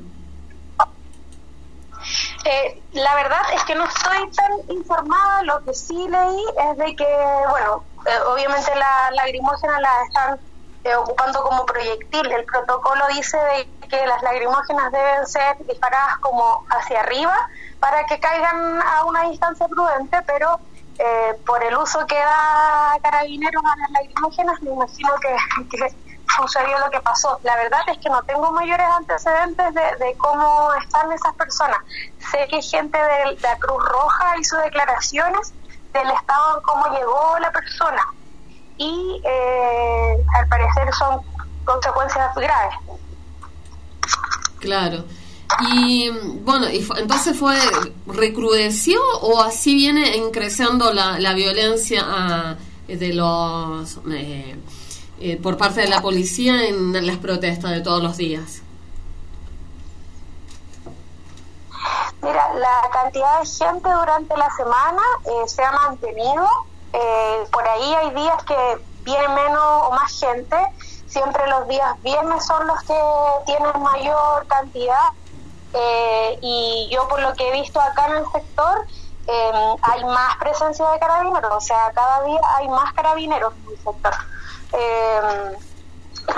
Eh, la verdad es que no estoy tan informada, lo que sí leí es de que, bueno, eh, obviamente la lagrimógena la están eh, ocupando como proyectil. El protocolo dice de que las lagrimógenas deben ser disparadas como hacia arriba para que caigan a una distancia prudente, pero eh, por el uso que da carabineros a las lagrimógenas, me imagino que, que sucedió lo que pasó. La verdad es que no tengo mayores antecedentes de, de cómo están esas personas. Sé que gente de la Cruz Roja hizo declaraciones del estado en cómo llegó la persona y eh, al parecer son consecuencias graves. Claro. Y bueno, y entonces fue, recrudeció o así viene increciendo la, la violencia ah, de los eh, eh, por parte de la policía en las protestas de todos los días. Mira, la cantidad de gente durante la semana eh, se ha mantenido. Eh, por ahí hay días que viene menos o más gente. Siempre los días viernes son los que tienen mayor cantidad. Eh, y yo por lo que he visto acá en el sector, eh, hay más presencia de carabineros. O sea, cada día hay más carabineros en el sector. Eh,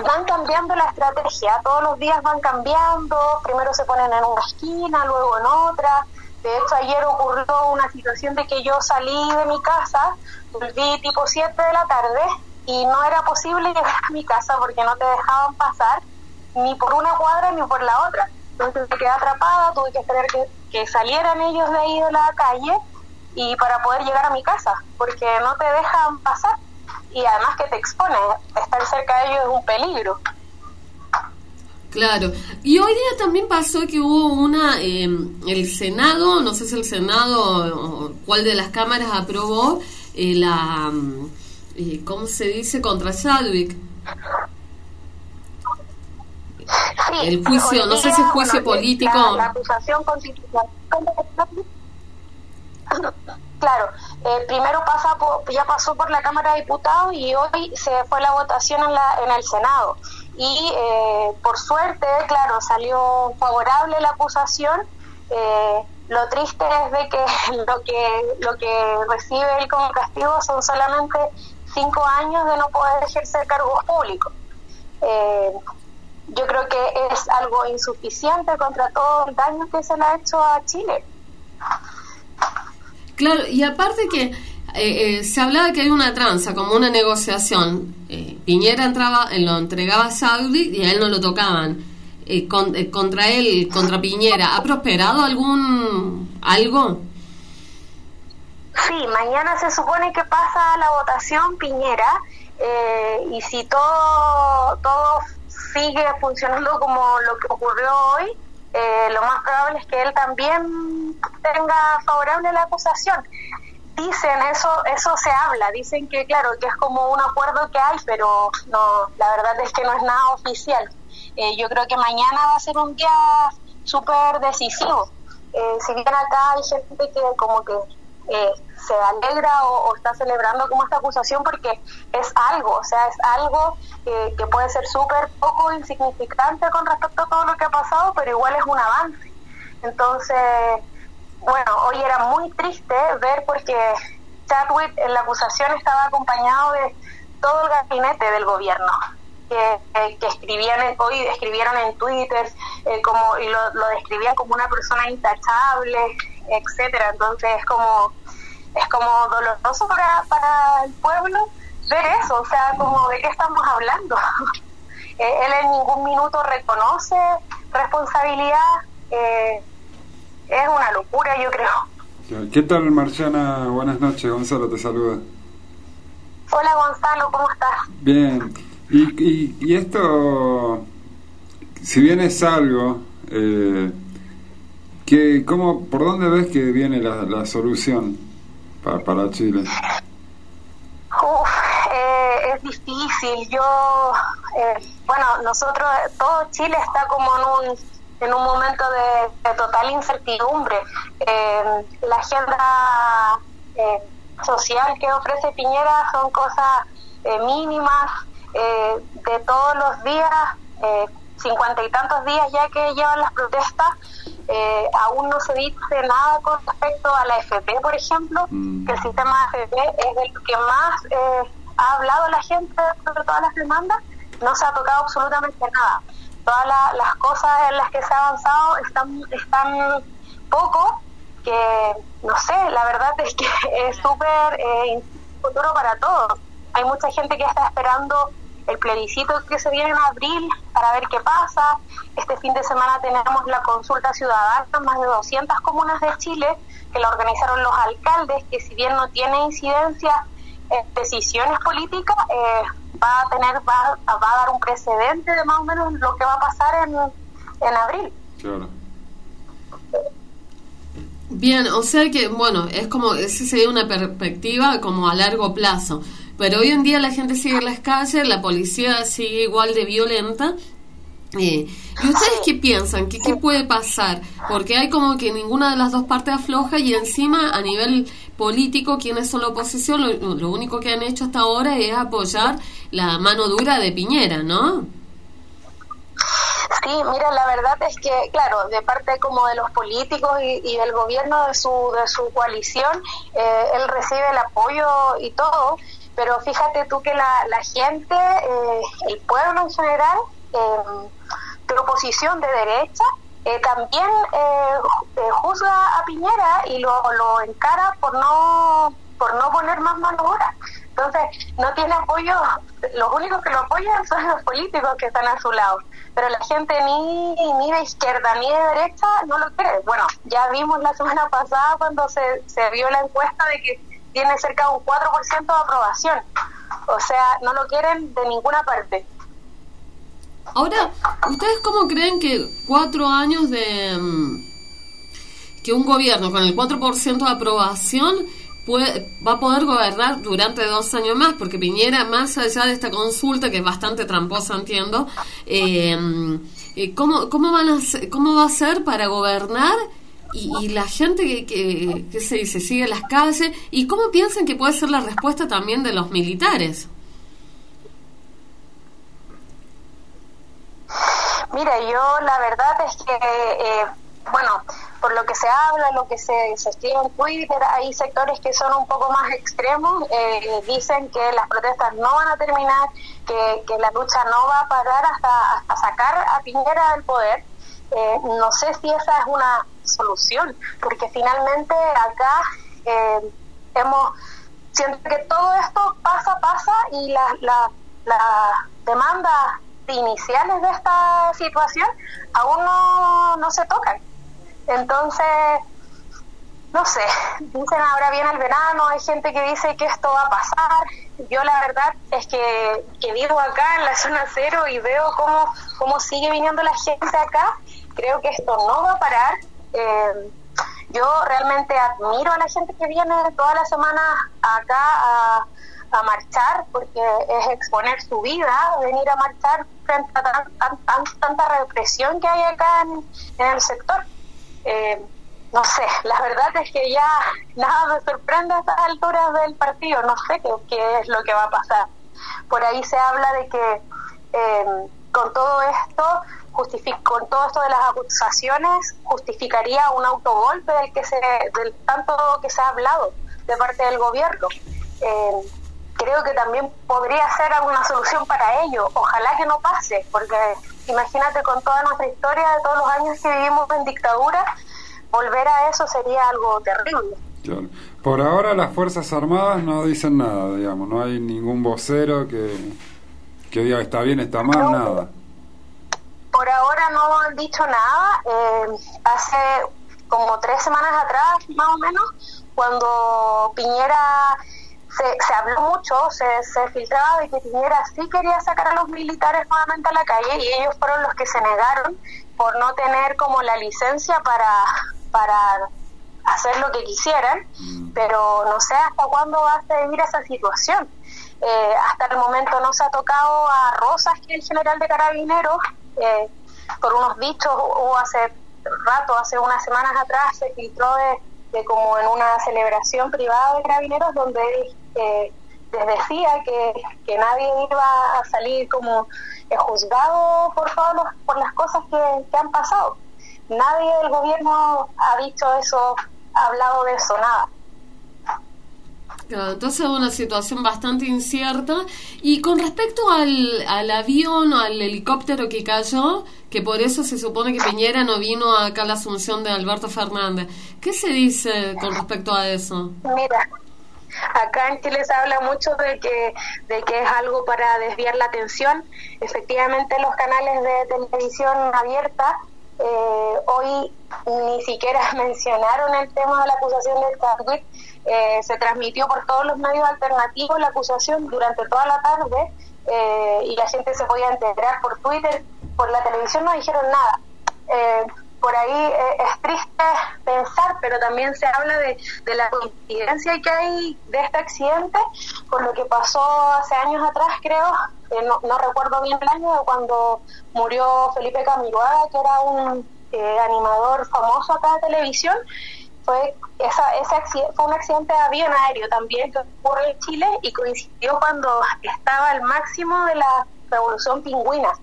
van cambiando la estrategia, todos los días van cambiando, primero se ponen en una esquina, luego en otra. De hecho, ayer ocurrió una situación de que yo salí de mi casa, volví tipo 7 de la tarde y no era posible llegar a mi casa porque no te dejaban pasar ni por una cuadra ni por la otra. Entonces me quedé atrapada, tuve que esperar que, que salieran ellos de ahí de la calle y para poder llegar a mi casa, porque no te dejan pasar y además que te expone, estar cerca de ellos es un peligro. Claro. Y hoy día también pasó que hubo una, eh, el Senado, no sé si el Senado o cuál de las cámaras aprobó eh, la, mm, eh, ¿cómo se dice? Contra Chadwick. El juicio, no sé si es juicio político. La, la acusación constitucional. Claro, eh, primero pasa por- ya pasó por la Cámara de Diputados y hoy se fue la votación en, la, en el Senado. Y eh, por suerte, claro, salió favorable la acusación. Eh, lo triste es de que lo que lo que recibe él como castigo son solamente cinco años de no poder ejercer cargos públicos. Eh, yo creo que es algo insuficiente contra todo el daño que se le ha hecho a Chile. Claro, y aparte que eh, eh, se hablaba que hay una tranza, como una negociación. Eh, Piñera entraba, eh, lo entregaba a Saudi y a él no lo tocaban. Eh, con- eh, contra él, contra Piñera, ¿ha prosperado algún algo? Sí, mañana se supone que pasa la votación Piñera eh, y si todo, todo sigue funcionando como lo que ocurrió hoy, eh, lo más probable es que él también tenga favorable la acusación. Dicen, eso eso se habla, dicen que claro, que es como un acuerdo que hay, pero no, la verdad es que no es nada oficial. Eh, yo creo que mañana va a ser un día súper decisivo. Eh, si bien acá hay gente que como que eh, se alegra o, está celebrando como esta acusación porque es algo, o sea, es algo que, que puede ser súper poco insignificante con respecto a todo lo que ha pasado, pero igual es un avance. Entonces, bueno, hoy era muy triste ver porque Chadwick en la acusación estaba acompañado de todo el gabinete del gobierno. Que, eh, que escribían en- hoy escribieron en Twitter eh, como y lo, lo describían como una persona intachable etcétera entonces es como es como doloroso para, para el pueblo ver eso o sea como de qué estamos hablando Eh, él en ningún minuto reconoce responsabilidad eh, es una locura yo creo ¿Qué tal, Marciana? Buenas noches, Gonzalo te saluda. hola Gonzalo ¿cómo estás? Bien, y, y, y esto, si bien es algo, eh, que, ¿cómo, ¿por dónde ves que viene la, la solución para, para Chile? Uf, eh, es difícil. Yo, eh, bueno, nosotros, todo Chile está como en un, en un momento de, total incertidumbre. Eh, la agenda eh, social que ofrece Piñera son cosas eh, mínimas, de todos los días, cincuenta y tantos días ya que llevan las protestas, eh, aún no se dice nada con respecto a la FP, por ejemplo, que el sistema FP es el que más eh, ha hablado la gente sobre todas las demandas, no se ha tocado absolutamente nada. Todas la- las cosas en las que se ha avanzado están, están poco, que no sé, la verdad es que es súper eh, futuro para todos. Hay mucha gente que está esperando el plebiscito que se viene en abril para ver qué pasa. Este fin de semana tenemos la consulta ciudadana en más de 200 comunas de Chile que la organizaron los alcaldes, que si bien no tiene incidencia en decisiones políticas, eh, va a tener va, va a dar un precedente de más o menos lo que va a pasar en, en abril. Claro. Bien, o sea que, bueno, es como, esa sería una perspectiva como a largo plazo. Pero hoy en día la gente sigue en las calles, la policía sigue igual de violenta. Eh, ¿Y ustedes qué piensan? ¿Qué, ¿Qué puede pasar? Porque hay como que ninguna de las dos partes afloja y encima a nivel político, quienes son la oposición, lo, lo único que han hecho hasta ahora es apoyar la mano dura de Piñera, ¿no? Sí, mira, la verdad es que, claro, de parte como de los políticos y, y del gobierno de su, de su coalición, eh, él recibe el apoyo y todo, pero fíjate tú que la, la gente, eh, el pueblo en general, eh, de oposición de derecha, eh, también eh, eh, juzga a Piñera y lo, lo encara por no por no poner más mano dura. Entonces, no tiene apoyo, los únicos que lo apoyan son los políticos que están a su lado, pero la gente ni, ni de izquierda ni de derecha no lo quiere. Bueno, ya vimos la semana pasada cuando se, se vio la encuesta de que tiene cerca de un 4% de aprobación. O sea, no lo quieren de ninguna parte. Ahora, ¿ustedes cómo creen que cuatro años de... mm, que un gobierno con el 4% de aprobación puede, va a poder gobernar durante dos años más? Porque Piñera, más allá de esta consulta, que es bastante tramposa, entiendo, eh, eh, ¿cómo, cómo, van a, ¿cómo va a ser para gobernar? Y, y la gente que, que, se sigue las calles, ¿y cómo piensan que puede ser la respuesta también de los militares? Mira, yo la verdad es que, eh, bueno, por lo que se habla, lo que se, se escribe en Twitter, hay sectores que son un poco más extremos, eh, dicen que las protestas no van a terminar, que, que la lucha no va a parar hasta, hasta sacar a Piñera del poder. Eh, no sé si esa es una solución, porque finalmente acá eh, hemos, siento que todo esto pasa, pasa y las la, demandas iniciales de esta situación aún no, no se tocan. Entonces, no sé, dicen ahora viene el verano, hay gente que dice que esto va a pasar. Yo la verdad es que, que vivo acá en la zona cero y veo cómo, cómo sigue viniendo la gente acá. Creo que esto no va a parar. Eh, yo realmente admiro a la gente que viene toda la semana acá a, a marchar, porque es exponer su vida, venir a marchar frente a tan- tan- tan- tanta represión que hay acá en, en el sector. Eh, no sé, la verdad es que ya nada me sorprende a estas alturas del partido, no sé qué, qué es lo que va a pasar. Por ahí se habla de que eh, con todo esto, con todo esto de las acusaciones, justificaría un autogolpe del que se, del tanto que se ha hablado de parte del gobierno. Eh, creo que también podría ser alguna solución para ello. Ojalá que no pase, porque imagínate con toda nuestra historia de todos los años que vivimos en dictadura, volver a eso sería algo terrible. Claro. Por ahora las Fuerzas Armadas no dicen nada, digamos, no hay ningún vocero que, que diga está bien, está mal, nada. Por ahora no han dicho nada. Eh, hace como tres semanas atrás, más o menos, cuando Piñera se, se habló mucho, se, se filtraba de que Piñera sí quería sacar a los militares nuevamente a la calle y ellos fueron los que se negaron por no tener como la licencia para, para hacer lo que quisieran, pero no sé hasta cuándo va a seguir esa situación. Eh, hasta el momento no se ha tocado a Rosas, que es el general de carabineros, eh, por unos dichos hubo hace rato, hace unas semanas atrás, se filtró de, como en una celebración privada de carabineros donde eh, les decía que, que nadie iba a salir como juzgado por los- por las cosas que, que han pasado. Nadie del gobierno ha dicho eso, ha hablado de eso, nada. Entonces es una situación bastante incierta. Y con respecto al, al avión al helicóptero que cayó, que por eso se supone que Piñera no vino acá a la asunción de Alberto Fernández, ¿qué se dice con respecto a eso? Mira, acá en Chile se habla mucho de que, de que es algo para desviar la atención. Efectivamente, los canales de televisión abierta eh, hoy ni siquiera mencionaron el tema de la acusación de Chadwick. Eh, se transmitió por todos los medios alternativos la acusación durante toda la tarde eh, y la gente se podía enterar por Twitter, por la televisión no dijeron nada. Eh, por ahí eh, es triste pensar, pero también se habla de, de la coincidencia que hay de este accidente con lo que pasó hace años atrás, creo, no, no recuerdo bien el año, cuando murió Felipe Camiroaga, que era un eh, animador famoso acá de televisión. Fue, esa, ese accidente, fue un accidente de avión aéreo también que ocurre en Chile y coincidió cuando estaba al máximo de la revolución pingüina.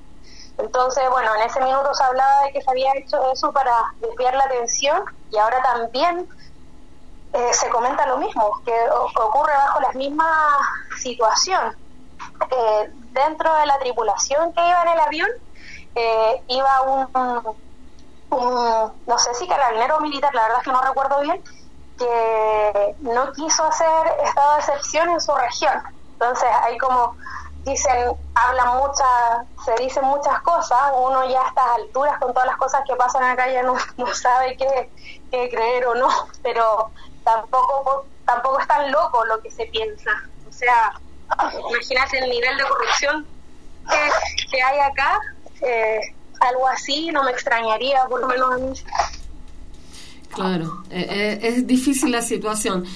Entonces, bueno, en ese minuto se hablaba de que se había hecho eso para desviar la atención y ahora también eh, se comenta lo mismo, que ocurre bajo la misma situación. Eh, dentro de la tripulación que iba en el avión, eh, iba un, un, no sé si carabinero militar, la verdad es que no recuerdo bien, que no quiso hacer estado de excepción en su región. Entonces hay como dicen, hablan muchas, se dicen muchas cosas, uno ya a estas alturas con todas las cosas que pasan acá ya no, no sabe qué, qué creer o no, pero tampoco tampoco es tan loco lo que se piensa. O sea, imagínate el nivel de corrupción que, que hay acá, eh, algo así no me extrañaría, por lo menos. Claro, eh, eh, es difícil la situación.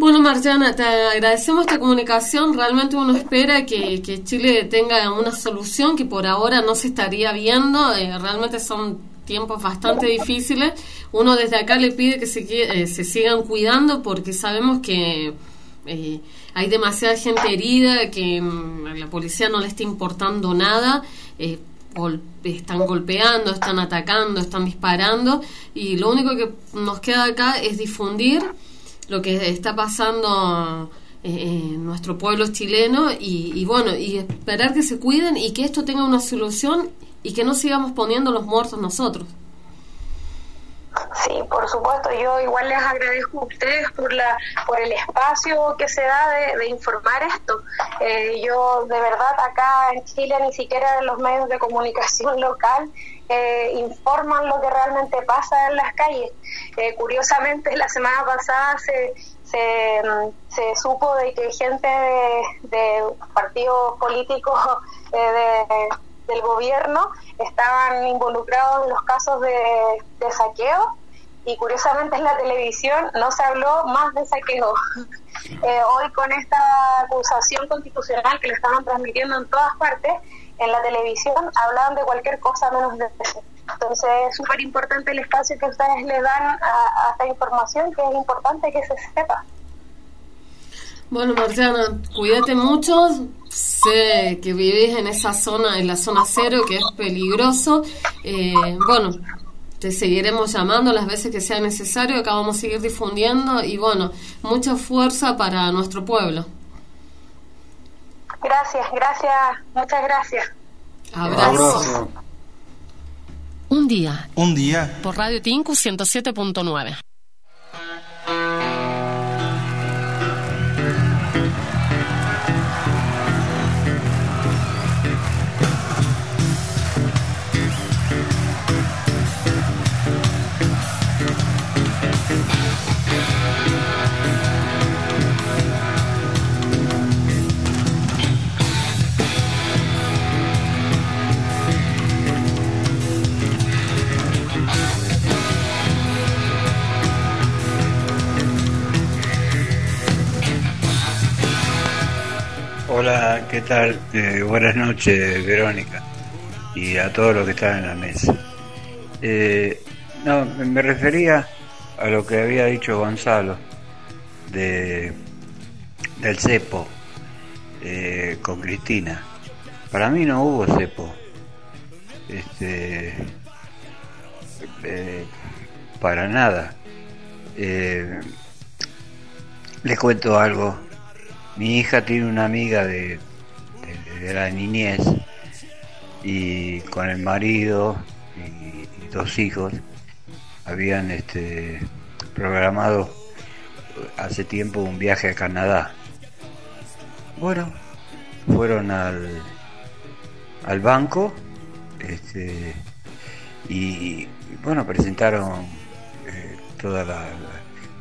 Bueno, Marciana, te agradecemos esta comunicación. Realmente uno espera que, que Chile tenga una solución que por ahora no se estaría viendo. Eh, realmente son tiempos bastante difíciles. Uno desde acá le pide que se, eh, se sigan cuidando porque sabemos que eh, hay demasiada gente herida, que mm, la policía no le está importando nada. Están golpeando, están atacando, están disparando y lo único que nos queda acá es difundir lo que está pasando eh, en nuestro pueblo chileno y, y bueno, y esperar que se cuiden y que esto tenga una solución y que no sigamos poniendo los muertos nosotros. Sí, por supuesto. Yo igual les agradezco a ustedes por la por el espacio que se da de, de informar esto. Eh, yo de verdad acá en Chile ni siquiera los medios de comunicación local eh, informan lo que realmente pasa en las calles. Eh, curiosamente la semana pasada se se, mm, se supo de que gente de, partidos políticos eh, de del gobierno estaban involucrados en los casos de, de saqueo y curiosamente en la televisión no se habló más de saqueo. Eh, hoy con esta acusación constitucional que le estaban transmitiendo en todas partes, en la televisión hablaban de cualquier cosa menos de eso. Entonces es súper importante el espacio que ustedes le dan a, a esta información, que es importante que se sepa. Bueno, Marciana, cuídate mucho. Sé que vivís en esa zona, en la zona cero, que es peligroso. Eh, bueno, te seguiremos llamando las veces que sea necesario. Acá vamos a seguir difundiendo. Y bueno, mucha fuerza para nuestro pueblo. Gracias, gracias, muchas gracias. Abrazo. Un día. Un día. Por Radio Tinku 107.9. Hola, ¿qué tal? Eh, buenas noches, Verónica, y a todos los que están en la mesa. Eh, no, me refería a lo que había dicho Gonzalo de del cepo eh, con Cristina. Para mí no hubo cepo. Este, eh, para nada. Eh, les cuento algo. Mi hija tiene una amiga de, de- la niñez y con el marido y, dos hijos habían este, programado hace tiempo un viaje a Canadá. Bueno, fueron al, al banco este, y, bueno, presentaron eh, toda la-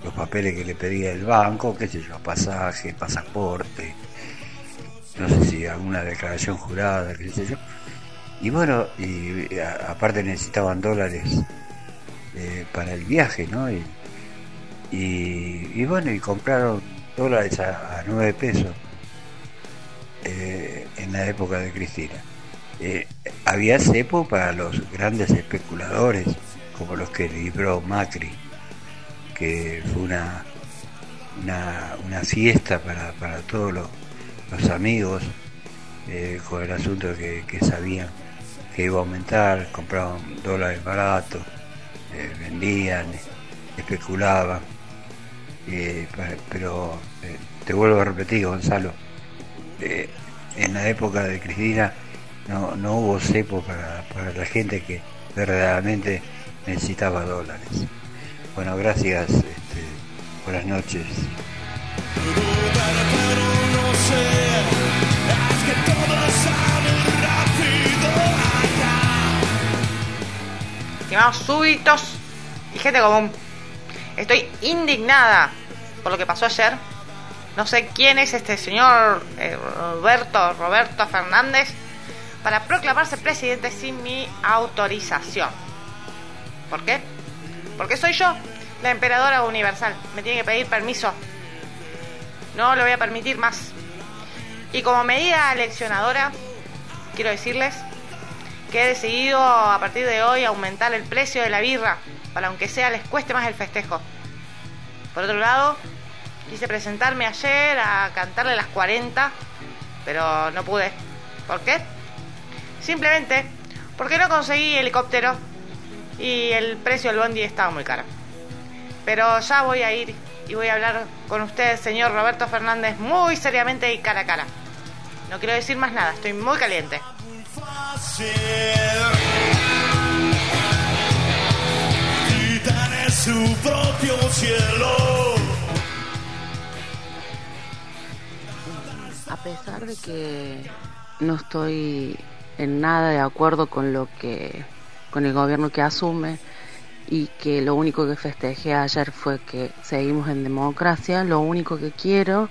los papeles que le pedía el banco, qué sé yo, pasaje, pasaporte, no sé si alguna declaración jurada, qué sé yo. Y bueno, aparte necesitaban dólares eh, para el viaje, ¿no? Y, bueno, y compraron dólares a, 9 pesos eh, en la época de Cristina. Eh, había cepo para los grandes especuladores, como los que libró Macri, que fue una, una, fiesta para, para todos los, los amigos, eh, con el asunto que, que sabían que iba a aumentar, compraban dólares baratos, eh, vendían, especulaban. Eh, pero te vuelvo a repetir, Gonzalo, en la época de Cristina no, no hubo cepo para, para la gente que verdaderamente necesitaba dólares. Bueno, gracias, este, buenas noches. Estimados súbditos y gente común, estoy indignada por lo que pasó ayer. No sé quién es este señor eh, Roberto, Roberto Fernández para proclamarse presidente sin mi autorización. ¿Por qué? Porque soy yo, la emperadora universal. Me tiene que pedir permiso. No lo voy a permitir más. Y como medida leccionadora, quiero decirles que he decidido a partir de hoy aumentar el precio de la birra para aunque sea les cueste más el festejo. Por otro lado, quise presentarme ayer a cantarle las 40, pero no pude. ¿Por qué? Simplemente porque no conseguí helicóptero y el precio del bondi estaba muy caro. Pero ya voy a ir y voy a hablar con usted, señor Roberto Fernández, muy seriamente y cara a cara. No quiero decir más nada, estoy muy caliente. A pesar de que no estoy en nada de acuerdo con lo que con el gobierno que asume y que lo único que festejé ayer fue que seguimos en democracia, lo único que quiero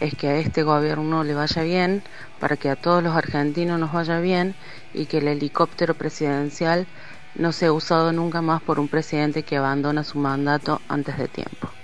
es que a este gobierno le vaya bien, para que a todos los argentinos nos vaya bien y que el helicóptero presidencial no sea usado nunca más por un presidente que abandona su mandato antes de tiempo.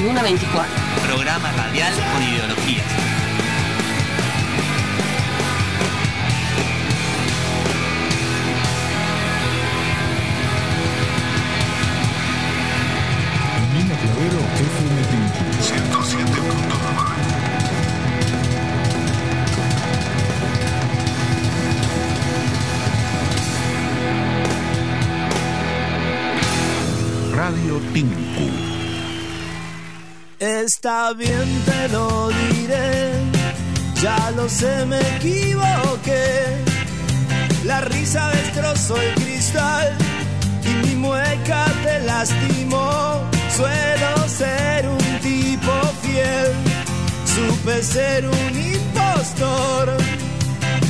2124. Está bien, te lo diré. Ya lo sé, me equivoqué. La risa destrozó el cristal y mi mueca te lastimó. Suelo ser un tipo fiel, supe ser un impostor.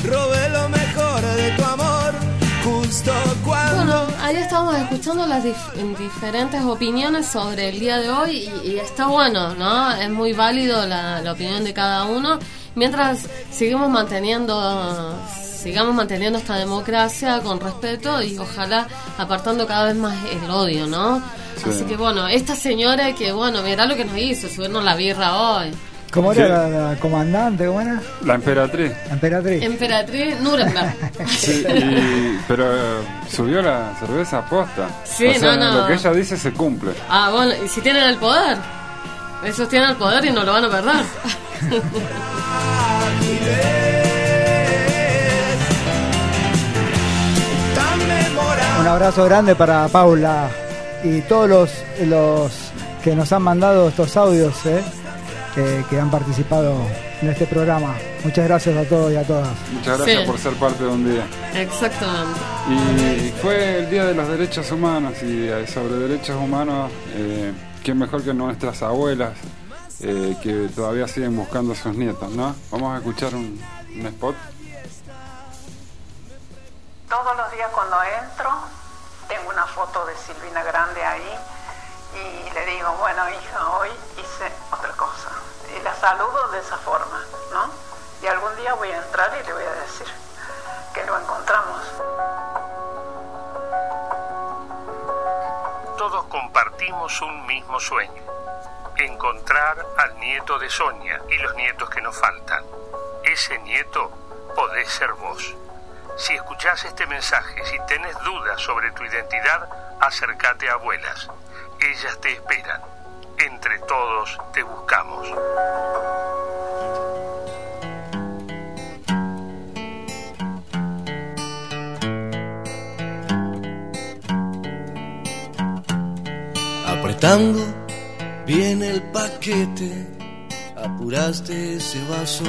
Robé lo mejor de tu amor, justo cuando. Ahí estamos escuchando las dif- diferentes opiniones sobre el día de hoy y, y está bueno, ¿no? Es muy válido la, la opinión de cada uno. Mientras seguimos manteniendo, sigamos manteniendo esta democracia con respeto y ojalá apartando cada vez más el odio, ¿no? Sí. Así que bueno, esta señora que bueno, mirá lo que nos hizo, subirnos la birra hoy. ¿Cómo Sí. era la, la comandante? ¿Cómo era? La emperatriz. La emperatriz. Emperatriz Nuremberg. Sí, y- pero eh, subió la cerveza a posta. Sí, o sea, no, no. lo que ella dice se cumple. Ah, bueno, y si tienen el poder. Esos tienen el poder y no lo van a perder. Un abrazo grande para Paula y todos los, los que nos han mandado estos audios, ¿eh? Que, que han participado en este programa. Muchas gracias a todos y a todas. Muchas gracias Sí. por ser parte de un día. Exactamente. Y fue el Día de los Derechos Humanos y sobre derechos humanos, eh, ¿quién mejor que nuestras abuelas eh, que todavía siguen buscando a sus nietos, ¿no? Vamos a escuchar un, un spot. Todos los días cuando entro, tengo una foto de Silvina Grande ahí y le digo, bueno hija, hoy. La saludo de esa forma, ¿no? Y algún día voy a entrar y le voy a decir que lo encontramos. Todos compartimos un mismo sueño, encontrar al nieto de Sonia y los nietos que nos faltan. Ese nieto podés ser vos. Si escuchás este mensaje, si tenés dudas sobre tu identidad, acércate a abuelas. Ellas te esperan. Entre todos te buscamos. Apretando bien el paquete, apuraste ese vaso.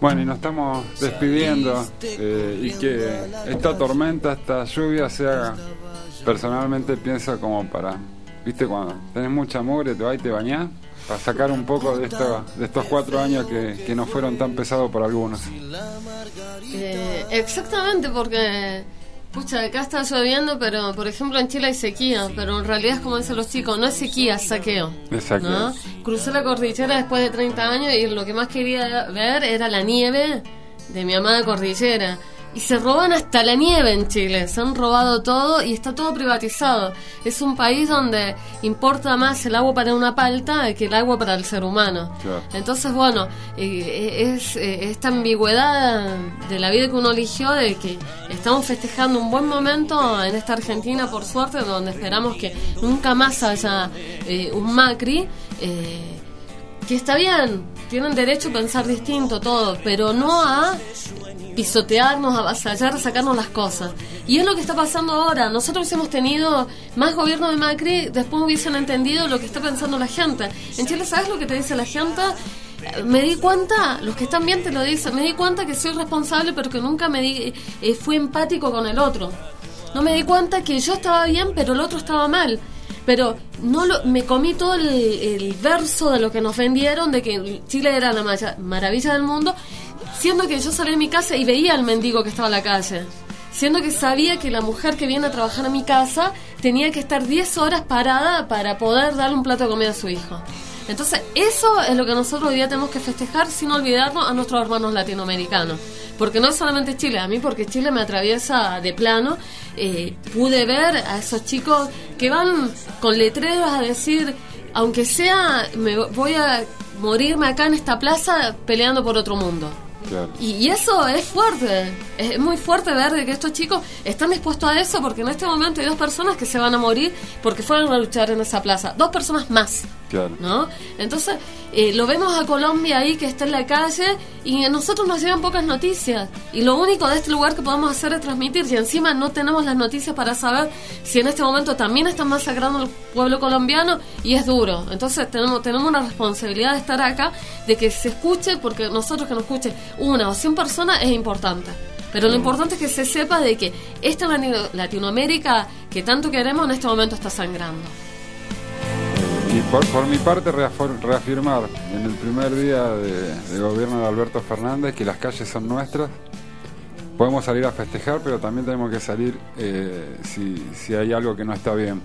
Bueno, y nos estamos despidiendo eh, y que esta tormenta, esta lluvia sea, personalmente pienso como para, viste, cuando tenés mucha mugre, te vas y te bañás, para sacar un poco de, esto, de estos cuatro años que, que no fueron tan pesados por algunos. Eh, exactamente, porque Pucha, acá está lloviendo, pero por ejemplo en Chile hay sequía, pero en realidad es como dicen los chicos, no es sequía, es saqueo. Exacto. ¿no? Crucé la cordillera después de 30 años y lo que más quería ver era la nieve de mi amada cordillera. Y se roban hasta la nieve en Chile, se han robado todo y está todo privatizado. Es un país donde importa más el agua para una palta que el agua para el ser humano. Entonces, bueno, eh, es eh, esta ambigüedad de la vida que uno eligió de que estamos festejando un buen momento en esta Argentina, por suerte, donde esperamos que nunca más haya eh, un Macri. que está bien, tienen derecho a pensar distinto todo, pero no a pisotearnos, avasallar, sacarnos las cosas. Y es lo que está pasando ahora. Nosotros hemos tenido más gobierno de Macri, después hubiesen entendido lo que está pensando la gente. En Chile, ¿sabes lo que te dice la gente? Me di cuenta, los que están bien te lo dicen, me di cuenta que soy responsable, pero que nunca me di, eh, fui empático con el otro. No me di cuenta que yo estaba bien, pero el otro estaba mal pero no lo, me comí todo el, el, verso de lo que nos vendieron de que Chile era la maravilla del mundo siendo que yo salí de mi casa y veía al mendigo que estaba en la calle, siendo que sabía que la mujer que viene a trabajar a mi casa tenía que estar 10 horas parada para poder darle un plato de comida a su hijo. Entonces, eso es lo que nosotros hoy día tenemos que festejar sin olvidarnos a nuestros hermanos latinoamericanos. Porque no es solamente Chile, a mí porque Chile me atraviesa de plano, eh, pude ver a esos chicos que van con letreros a decir, aunque sea, me voy a morirme acá en esta plaza peleando por otro mundo. Y, eso es fuerte, es muy fuerte ver de que estos chicos están dispuestos a eso porque en este momento hay dos personas que se van a morir porque fueron a luchar en esa plaza, dos personas más. ¿No? Entonces, eh, lo vemos a Colombia ahí que está en la calle y a nosotros nos llegan pocas noticias. Y lo único de este lugar que podemos hacer es transmitir. Y encima no tenemos las noticias para saber si en este momento también están masacrando al pueblo colombiano y es duro. Entonces, tenemos, tenemos una responsabilidad de estar acá, de que se escuche, porque nosotros que nos escuche una o cien personas es importante. Pero lo importante es que se sepa de que esta Latinoamérica que tanto queremos en este momento está sangrando. Y por, mi parte reafirmar en el primer día de, gobierno de Alberto Fernández que las calles son nuestras. Podemos salir a festejar, pero también tenemos que salir eh, si, hay algo que no está bien,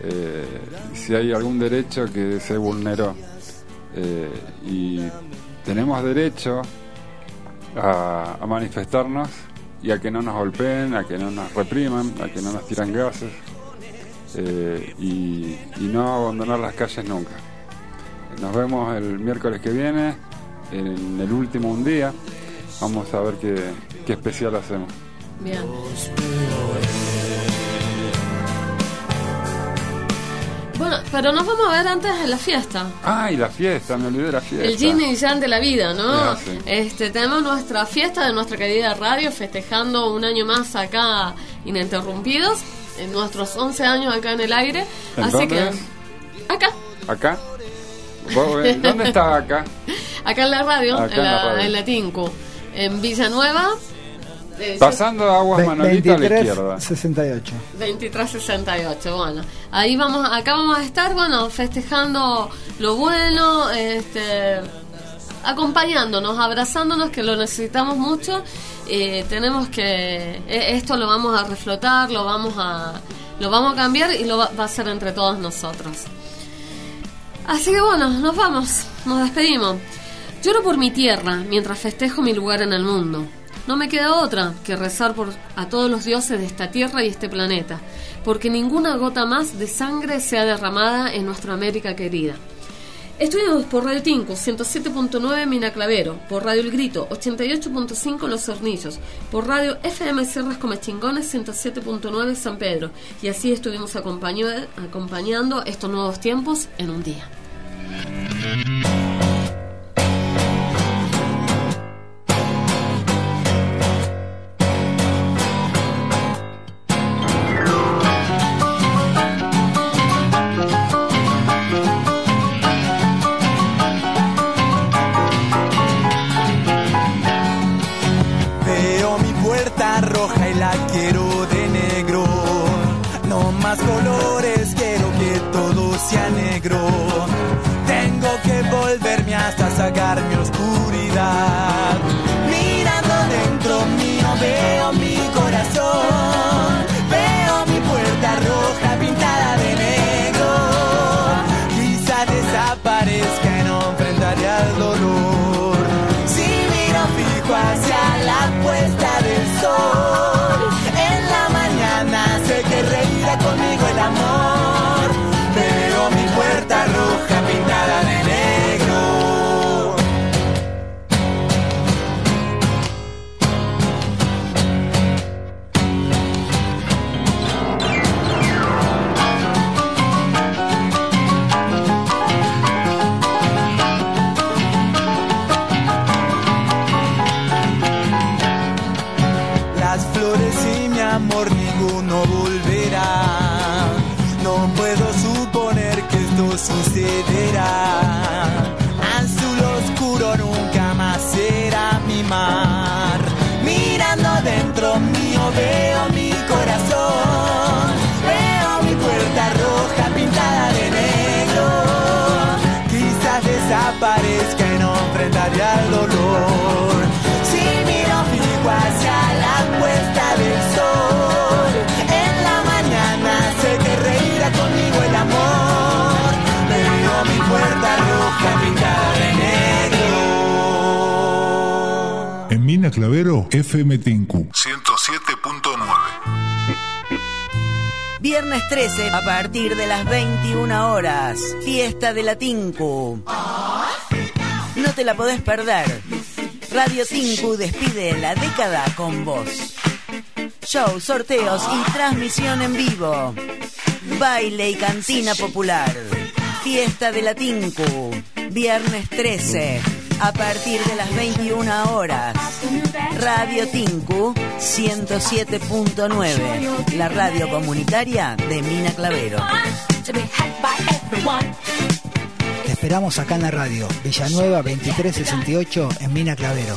eh, si hay algún derecho que se vulneró. Eh, y tenemos derecho a, a manifestarnos y a que no nos golpeen, a que no nos repriman, a que no nos tiran gases. Eh, y, no abandonar las calles nunca. Nos vemos el miércoles que viene, en el último un día. Vamos a ver qué, qué especial hacemos. Bien. Bueno, pero nos vamos a ver antes de la fiesta. Ay, la fiesta, me olvidé de la fiesta. El yin y yang de la vida, ¿no? Este, tenemos nuestra fiesta de nuestra querida radio, festejando un año más acá ininterrumpidos en nuestros 11 años acá en el aire. Así que. Acá. ¿Acá? Eh, ¿Dónde está acá? Acá en la radio, en, la, en, la, Tincu. En Villanueva. Eh, Pasando aguas Manolita a la izquierda. 68. 2368, bueno. Ahí vamos, acá vamos a estar, bueno, festejando lo bueno, este acompañándonos, abrazándonos, que lo necesitamos mucho eh, tenemos que e, esto lo vamos a reflotar, lo vamos a lo vamos a cambiar y lo va, a hacer entre todos nosotros. Así que bueno, nos vamos, nos despedimos. Lloro por mi tierra mientras festejo mi lugar en el mundo. No me queda otra que rezar por a todos los dioses de esta tierra y este planeta, porque ninguna gota más de sangre sea derramada en nuestra América querida. Estuvimos por Radio Tinco 107.9 Mina Clavero, por Radio El Grito 88.5 Los Hornillos, por Radio FM Cerras Comechingones 107.9 San Pedro. Y así estuvimos acompañando estos nuevos tiempos en un día. En Mina Clavero, FM Tinku. 107.9. Viernes 13 a partir de las 21 horas. Fiesta de la Tinku. No te la podés perder. Radio Tinku despide la década con vos. Show, sorteos y transmisión en vivo. Baile y cantina popular. Fiesta de la Tinku. Viernes 13 a partir de las 21 horas. Radio Tinku 107.9. La radio comunitaria de Mina Clavero. Te esperamos acá en la radio, Villanueva 2368 en Mina Clavero.